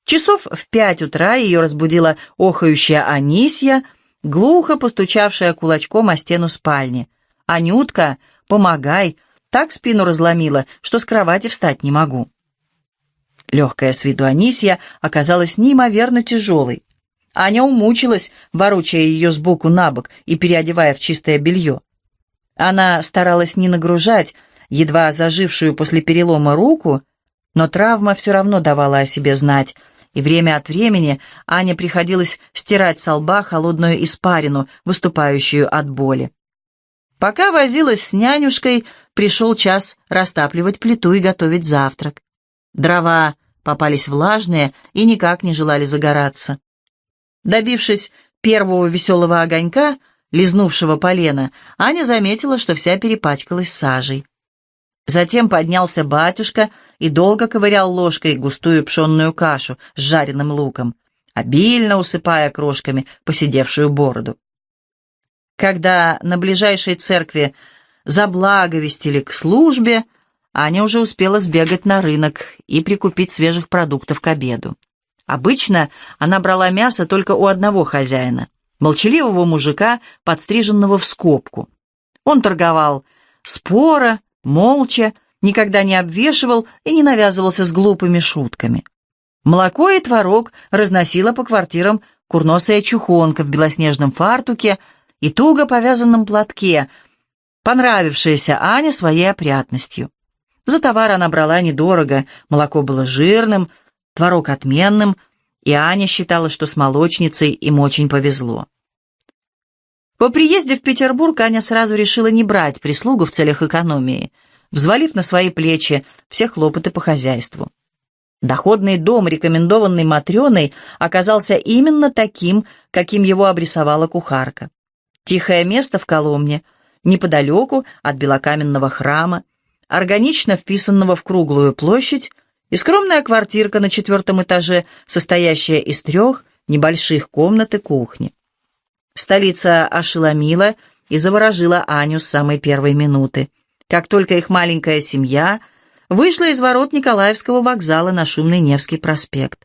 Часов в пять утра ее разбудила охающая Анисья, глухо постучавшая кулачком о стену спальни. «Анютка, помогай, так спину разломила, что с кровати встать не могу. Легкая с виду Анисья оказалась неимоверно тяжелой. Аня умучилась, ворочая ее сбоку на бок и переодевая в чистое белье. Она старалась не нагружать едва зажившую после перелома руку, но травма все равно давала о себе знать, и время от времени Ане приходилось стирать со лба холодную испарину, выступающую от боли. Пока возилась с нянюшкой, пришел час растапливать плиту и готовить завтрак. Дрова попались влажные и никак не желали загораться. Добившись первого веселого огонька, лизнувшего полена, Аня заметила, что вся перепачкалась сажей. Затем поднялся батюшка и долго ковырял ложкой густую пшенную кашу с жареным луком, обильно усыпая крошками посидевшую бороду. Когда на ближайшей церкви заблаговестили к службе, Аня уже успела сбегать на рынок и прикупить свежих продуктов к обеду. Обычно она брала мясо только у одного хозяина, молчаливого мужика, подстриженного в скобку. Он торговал споро, молча, никогда не обвешивал и не навязывался с глупыми шутками. Молоко и творог разносила по квартирам курносая чухонка в белоснежном фартуке и туго повязанном платке, понравившаяся Ане своей опрятностью. За товар она брала недорого, молоко было жирным, творог отменным, и Аня считала, что с молочницей им очень повезло. По приезде в Петербург Аня сразу решила не брать прислугу в целях экономии, взвалив на свои плечи все хлопоты по хозяйству. Доходный дом, рекомендованный Матрёной, оказался именно таким, каким его обрисовала кухарка. Тихое место в Коломне, неподалеку от белокаменного храма, органично вписанного в круглую площадь, и скромная квартирка на четвертом этаже, состоящая из трех небольших комнат и кухни. Столица ошеломила и заворожила Аню с самой первой минуты, как только их маленькая семья вышла из ворот Николаевского вокзала на шумный Невский проспект.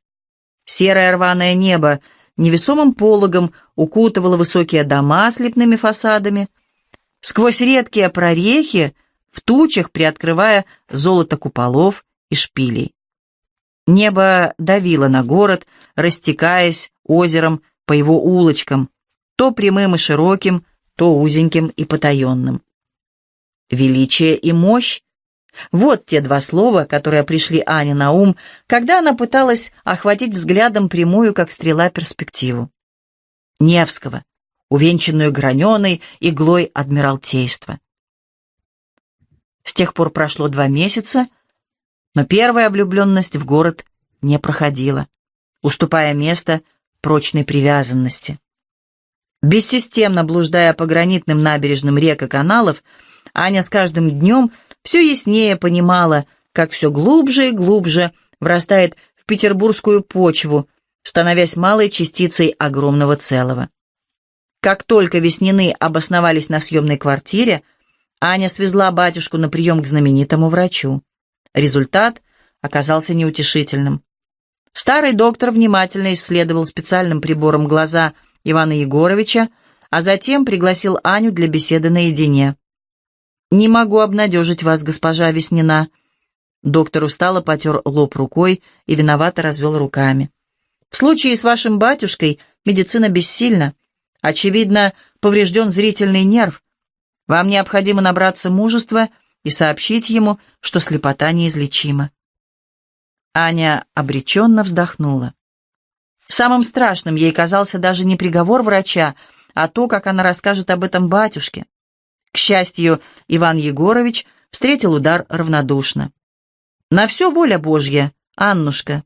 Серое рваное небо невесомым пологом укутывала высокие дома с лепными фасадами. Сквозь редкие прорехи в тучах приоткрывая золото куполов и шпилей. Небо давило на город, растекаясь озером по его улочкам, то прямым и широким, то узеньким и потаенным. Величие и мощь вот те два слова, которые пришли Ане на ум, когда она пыталась охватить взглядом прямую, как стрела, перспективу. Невского, увенчанную граненой иглой Адмиралтейства. С тех пор прошло два месяца, Но первая влюбленность в город не проходила, уступая место прочной привязанности. Бессистемно блуждая по гранитным набережным рек и каналов, Аня с каждым днем все яснее понимала, как все глубже и глубже врастает в петербургскую почву, становясь малой частицей огромного целого. Как только Веснины обосновались на съемной квартире, Аня свезла батюшку на прием к знаменитому врачу. Результат оказался неутешительным. Старый доктор внимательно исследовал специальным прибором глаза Ивана Егоровича, а затем пригласил Аню для беседы наедине. «Не могу обнадежить вас, госпожа Веснина». Доктор устало потер лоб рукой и виновато развел руками. «В случае с вашим батюшкой медицина бессильна. Очевидно, поврежден зрительный нерв. Вам необходимо набраться мужества и сообщить ему, что слепота неизлечима». Аня обреченно вздохнула. Самым страшным ей казался даже не приговор врача, а то, как она расскажет об этом батюшке. К счастью, Иван Егорович встретил удар равнодушно. «На все воля Божья, Аннушка».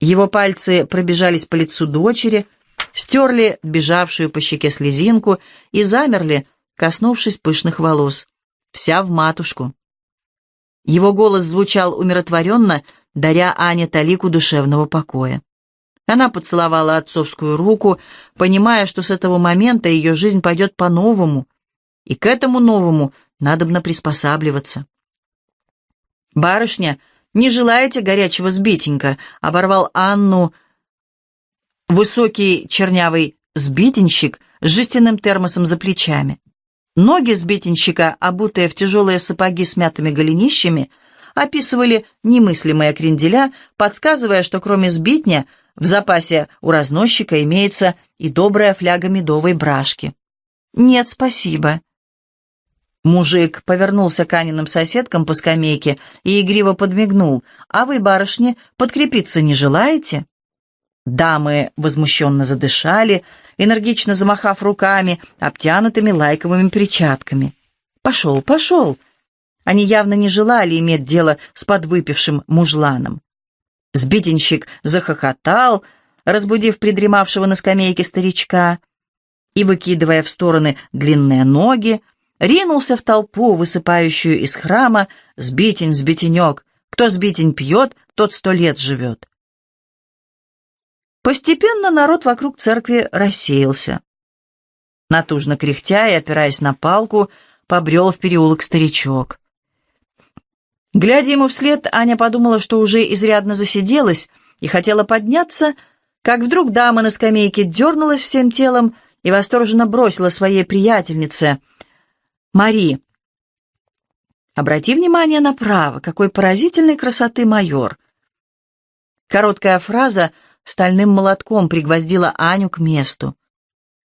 Его пальцы пробежались по лицу дочери, стерли бежавшую по щеке слезинку и замерли, коснувшись пышных волос. Вся в матушку. Его голос звучал умиротворенно, даря Ане талику душевного покоя. Она поцеловала отцовскую руку, понимая, что с этого момента ее жизнь пойдет по-новому, и к этому новому надобно приспосабливаться. «Барышня, не желаете горячего сбитенька?» — оборвал Анну высокий чернявый сбитенщик с жестяным термосом за плечами. Ноги сбитенщика, обутые в тяжелые сапоги с мятыми голенищами, описывали немыслимые кренделя, подсказывая, что кроме сбитня в запасе у разносчика имеется и добрая фляга медовой брашки. «Нет, спасибо». Мужик повернулся к Аниным соседкам по скамейке и игриво подмигнул. «А вы, барышни, подкрепиться не желаете?» Дамы возмущенно задышали, энергично замахав руками, обтянутыми лайковыми перчатками. «Пошел, пошел!» Они явно не желали иметь дело с подвыпившим мужланом. Сбитенщик захохотал, разбудив придремавшего на скамейке старичка, и, выкидывая в стороны длинные ноги, ринулся в толпу, высыпающую из храма, «Сбитень, сбитенек! Кто сбитень пьет, тот сто лет живет!» Постепенно народ вокруг церкви рассеялся. Натужно кряхтя и опираясь на палку, побрел в переулок старичок. Глядя ему вслед, Аня подумала, что уже изрядно засиделась и хотела подняться, как вдруг дама на скамейке дернулась всем телом и восторженно бросила своей приятельнице. «Мари, обрати внимание направо, какой поразительной красоты майор!» Короткая фраза стальным молотком пригвоздила Аню к месту.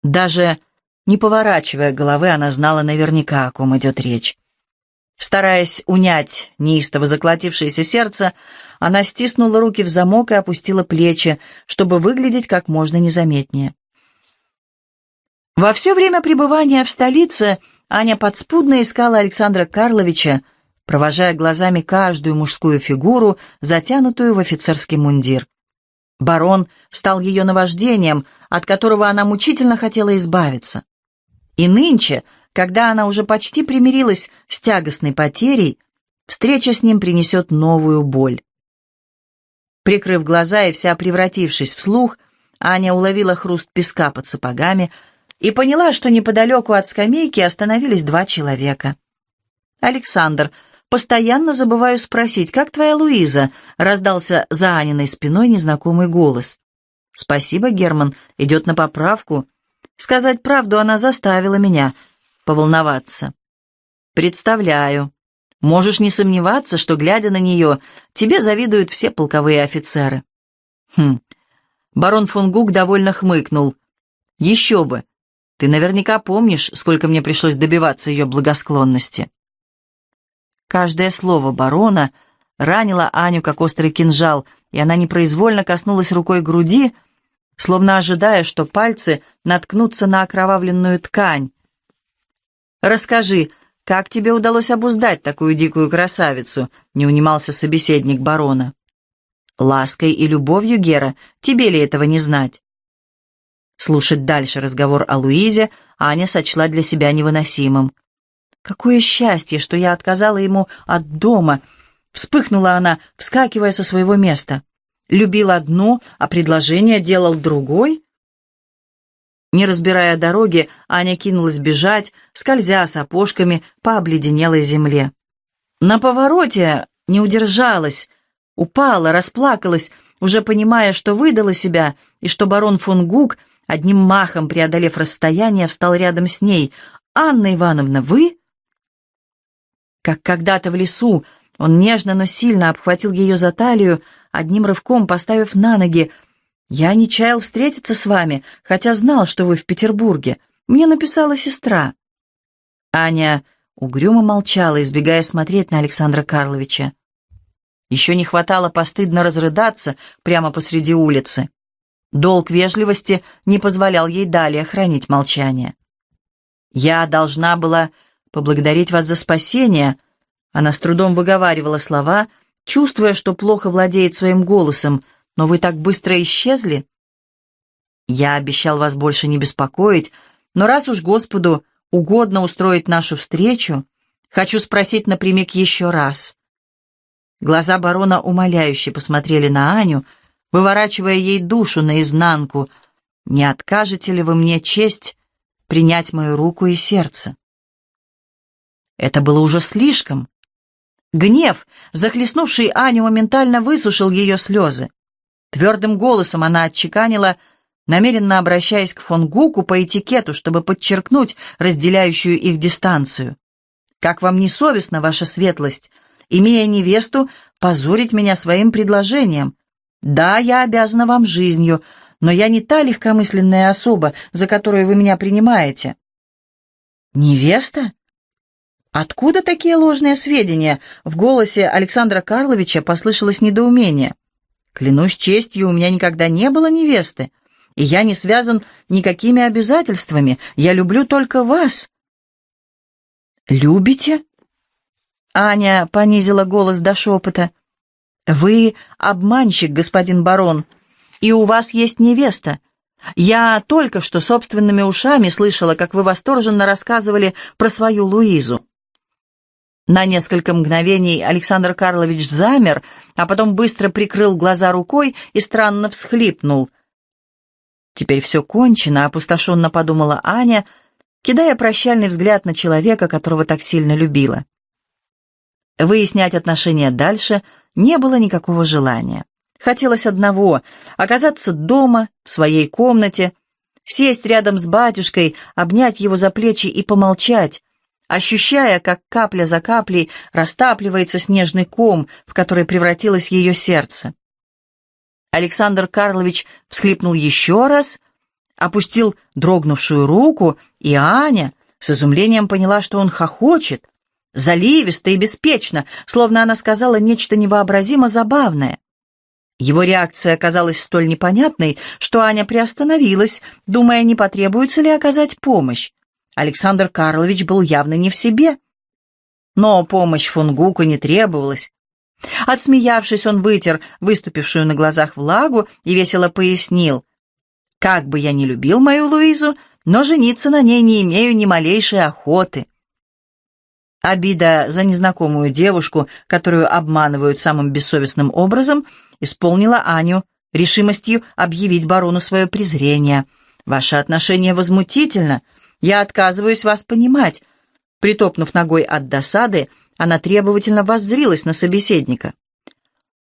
Даже не поворачивая головы, она знала наверняка, о ком идет речь. Стараясь унять неистово заколотившееся сердце, она стиснула руки в замок и опустила плечи, чтобы выглядеть как можно незаметнее. Во все время пребывания в столице Аня подспудно искала Александра Карловича, провожая глазами каждую мужскую фигуру, затянутую в офицерский мундир. Барон стал ее наваждением, от которого она мучительно хотела избавиться. И нынче, когда она уже почти примирилась с тягостной потерей, встреча с ним принесет новую боль. Прикрыв глаза и вся превратившись в слух, Аня уловила хруст песка под сапогами и поняла, что неподалеку от скамейки остановились два человека. Александр Постоянно забываю спросить, как твоя Луиза?» — раздался за Аниной спиной незнакомый голос. «Спасибо, Герман, идет на поправку. Сказать правду она заставила меня поволноваться». «Представляю. Можешь не сомневаться, что, глядя на нее, тебе завидуют все полковые офицеры». «Хм». Барон фон Гук довольно хмыкнул. «Еще бы. Ты наверняка помнишь, сколько мне пришлось добиваться ее благосклонности». Каждое слово барона ранило Аню, как острый кинжал, и она непроизвольно коснулась рукой груди, словно ожидая, что пальцы наткнутся на окровавленную ткань. «Расскажи, «Как тебе удалось обуздать такую дикую красавицу?» — не унимался собеседник барона. «Лаской и любовью, Гера, тебе ли этого не знать?» Слушать дальше разговор о Луизе Аня сочла для себя невыносимым. «Какое счастье, что я отказала ему от дома!» Вспыхнула она, вскакивая со своего места. «Любил одну, а предложение делал другой?» Не разбирая дороги, Аня кинулась бежать, скользя сапожками по обледенелой земле. На повороте не удержалась, упала, расплакалась, уже понимая, что выдала себя, и что барон фон Гук, одним махом преодолев расстояние, встал рядом с ней. «Анна Ивановна, вы?» Как когда-то в лесу он нежно, но сильно обхватил ее за талию, одним рывком поставив на ноги, «Я не чаял встретиться с вами, хотя знал, что вы в Петербурге. Мне написала сестра». Аня угрюмо молчала, избегая смотреть на Александра Карловича. Еще не хватало постыдно разрыдаться прямо посреди улицы. Долг вежливости не позволял ей далее хранить молчание. «Я должна была поблагодарить вас за спасение», она с трудом выговаривала слова, чувствуя, что плохо владеет своим голосом — но вы так быстро исчезли. Я обещал вас больше не беспокоить, но раз уж Господу угодно устроить нашу встречу, хочу спросить напрямик еще раз. Глаза барона умоляюще посмотрели на Аню, выворачивая ей душу наизнанку. «Не откажете ли вы мне честь принять мою руку и сердце?» Это было уже слишком. Гнев, захлестнувший Аню, моментально высушил ее слезы. Твердым голосом она отчеканила, намеренно обращаясь к фон Гуку по этикету, чтобы подчеркнуть разделяющую их дистанцию. «Как вам не совестно, ваша светлость, имея невесту, позорить меня своим предложением? Да, я обязана вам жизнью, но я не та легкомысленная особа, за которую вы меня принимаете». «Невеста?» Откуда такие ложные сведения? В голосе Александра Карловича послышалось недоумение. Клянусь честью, у меня никогда не было невесты, и я не связан никакими обязательствами. Я люблю только вас». «Любите?» Аня понизила голос до шепота. «Вы обманщик, господин барон, и у вас есть невеста. Я только что собственными ушами слышала, как вы восторженно рассказывали про свою Луизу. На несколько мгновений Александр Карлович замер, а потом быстро прикрыл глаза рукой и странно всхлипнул. «Теперь все кончено», — опустошенно подумала Аня, кидая прощальный взгляд на человека, которого так сильно любила. Выяснять отношения дальше не было никакого желания. Хотелось одного — оказаться дома, в своей комнате, сесть рядом с батюшкой, обнять его за плечи и помолчать, ощущая, как капля за каплей растапливается снежный ком, в который превратилось ее сердце. Александр Карлович всхлипнул еще раз, опустил дрогнувшую руку, и Аня с изумлением поняла, что он хохочет, заливисто и беспечно, словно она сказала нечто невообразимо забавное. Его реакция оказалась столь непонятной, что Аня приостановилась, думая, не потребуется ли оказать помощь. Александр Карлович был явно не в себе. Но помощь Фунгуку не требовалась. Отсмеявшись, он вытер выступившую на глазах влагу и весело пояснил. «Как бы я ни любил мою Луизу, но жениться на ней не имею ни малейшей охоты». Обида за незнакомую девушку, которую обманывают самым бессовестным образом, исполнила Аню решимостью объявить барону свое презрение. «Ваше отношение возмутительно. Я отказываюсь вас понимать». Притопнув ногой от досады, она требовательно воззрилась на собеседника.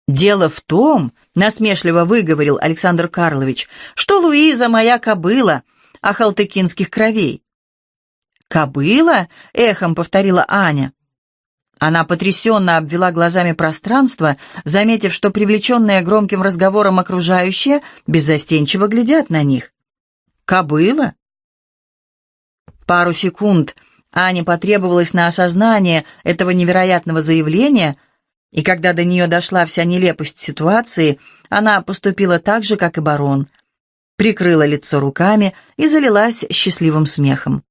«Дело в том, — насмешливо выговорил Александр Карлович, — что Луиза моя кобыла, а халтыкинских кровей». «Кобыла?» — эхом повторила Аня. Она потрясенно обвела глазами пространство, заметив, что привлеченные громким разговором окружающие беззастенчиво глядят на них. «Кобыла? Пару секунд Ане потребовалось на осознание этого невероятного заявления, и когда до нее дошла вся нелепость ситуации, она поступила так же, как и барон. Прикрыла лицо руками и залилась счастливым смехом.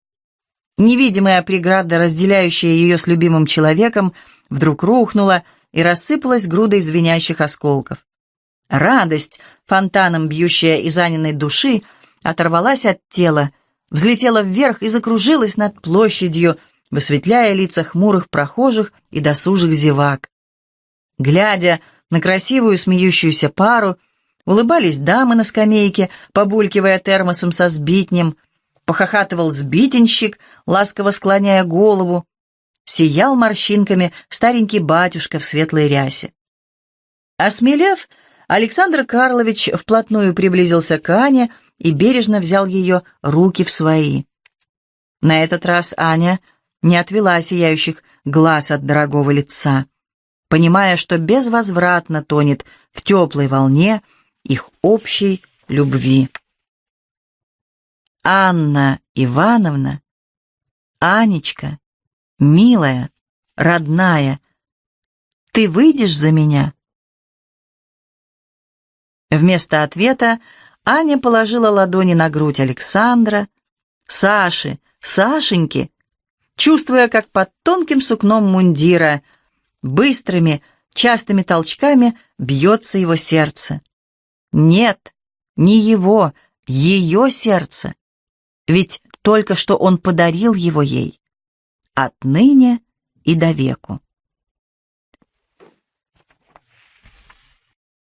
Невидимая преграда, разделяющая ее с любимым человеком, вдруг рухнула и рассыпалась грудой звенящих осколков. Радость, фонтаном бьющая из Аниной души, оторвалась от тела, взлетела вверх и закружилась над площадью, высветляя лица хмурых прохожих и досужих зевак. Глядя на красивую смеющуюся пару, улыбались дамы на скамейке, побулькивая термосом со сбитнем, похохатывал сбитенщик, ласково склоняя голову, сиял морщинками старенький батюшка в светлой рясе. Осмелев, Александр Карлович вплотную приблизился к Ане и бережно взял ее руки в свои. На этот раз Аня не отвела сияющих глаз от дорогого лица, понимая, что безвозвратно тонет в теплой волне их общей любви. Анна Ивановна, Анечка, милая, родная, ты выйдешь за меня?» Вместо ответа Аня положила ладони на грудь Александра, Саши, Сашеньки, чувствуя, как под тонким сукном мундира быстрыми, частыми толчками бьется его сердце. Нет, не его, ее сердце. Ведь только что он подарил его ей. Отныне и до веку.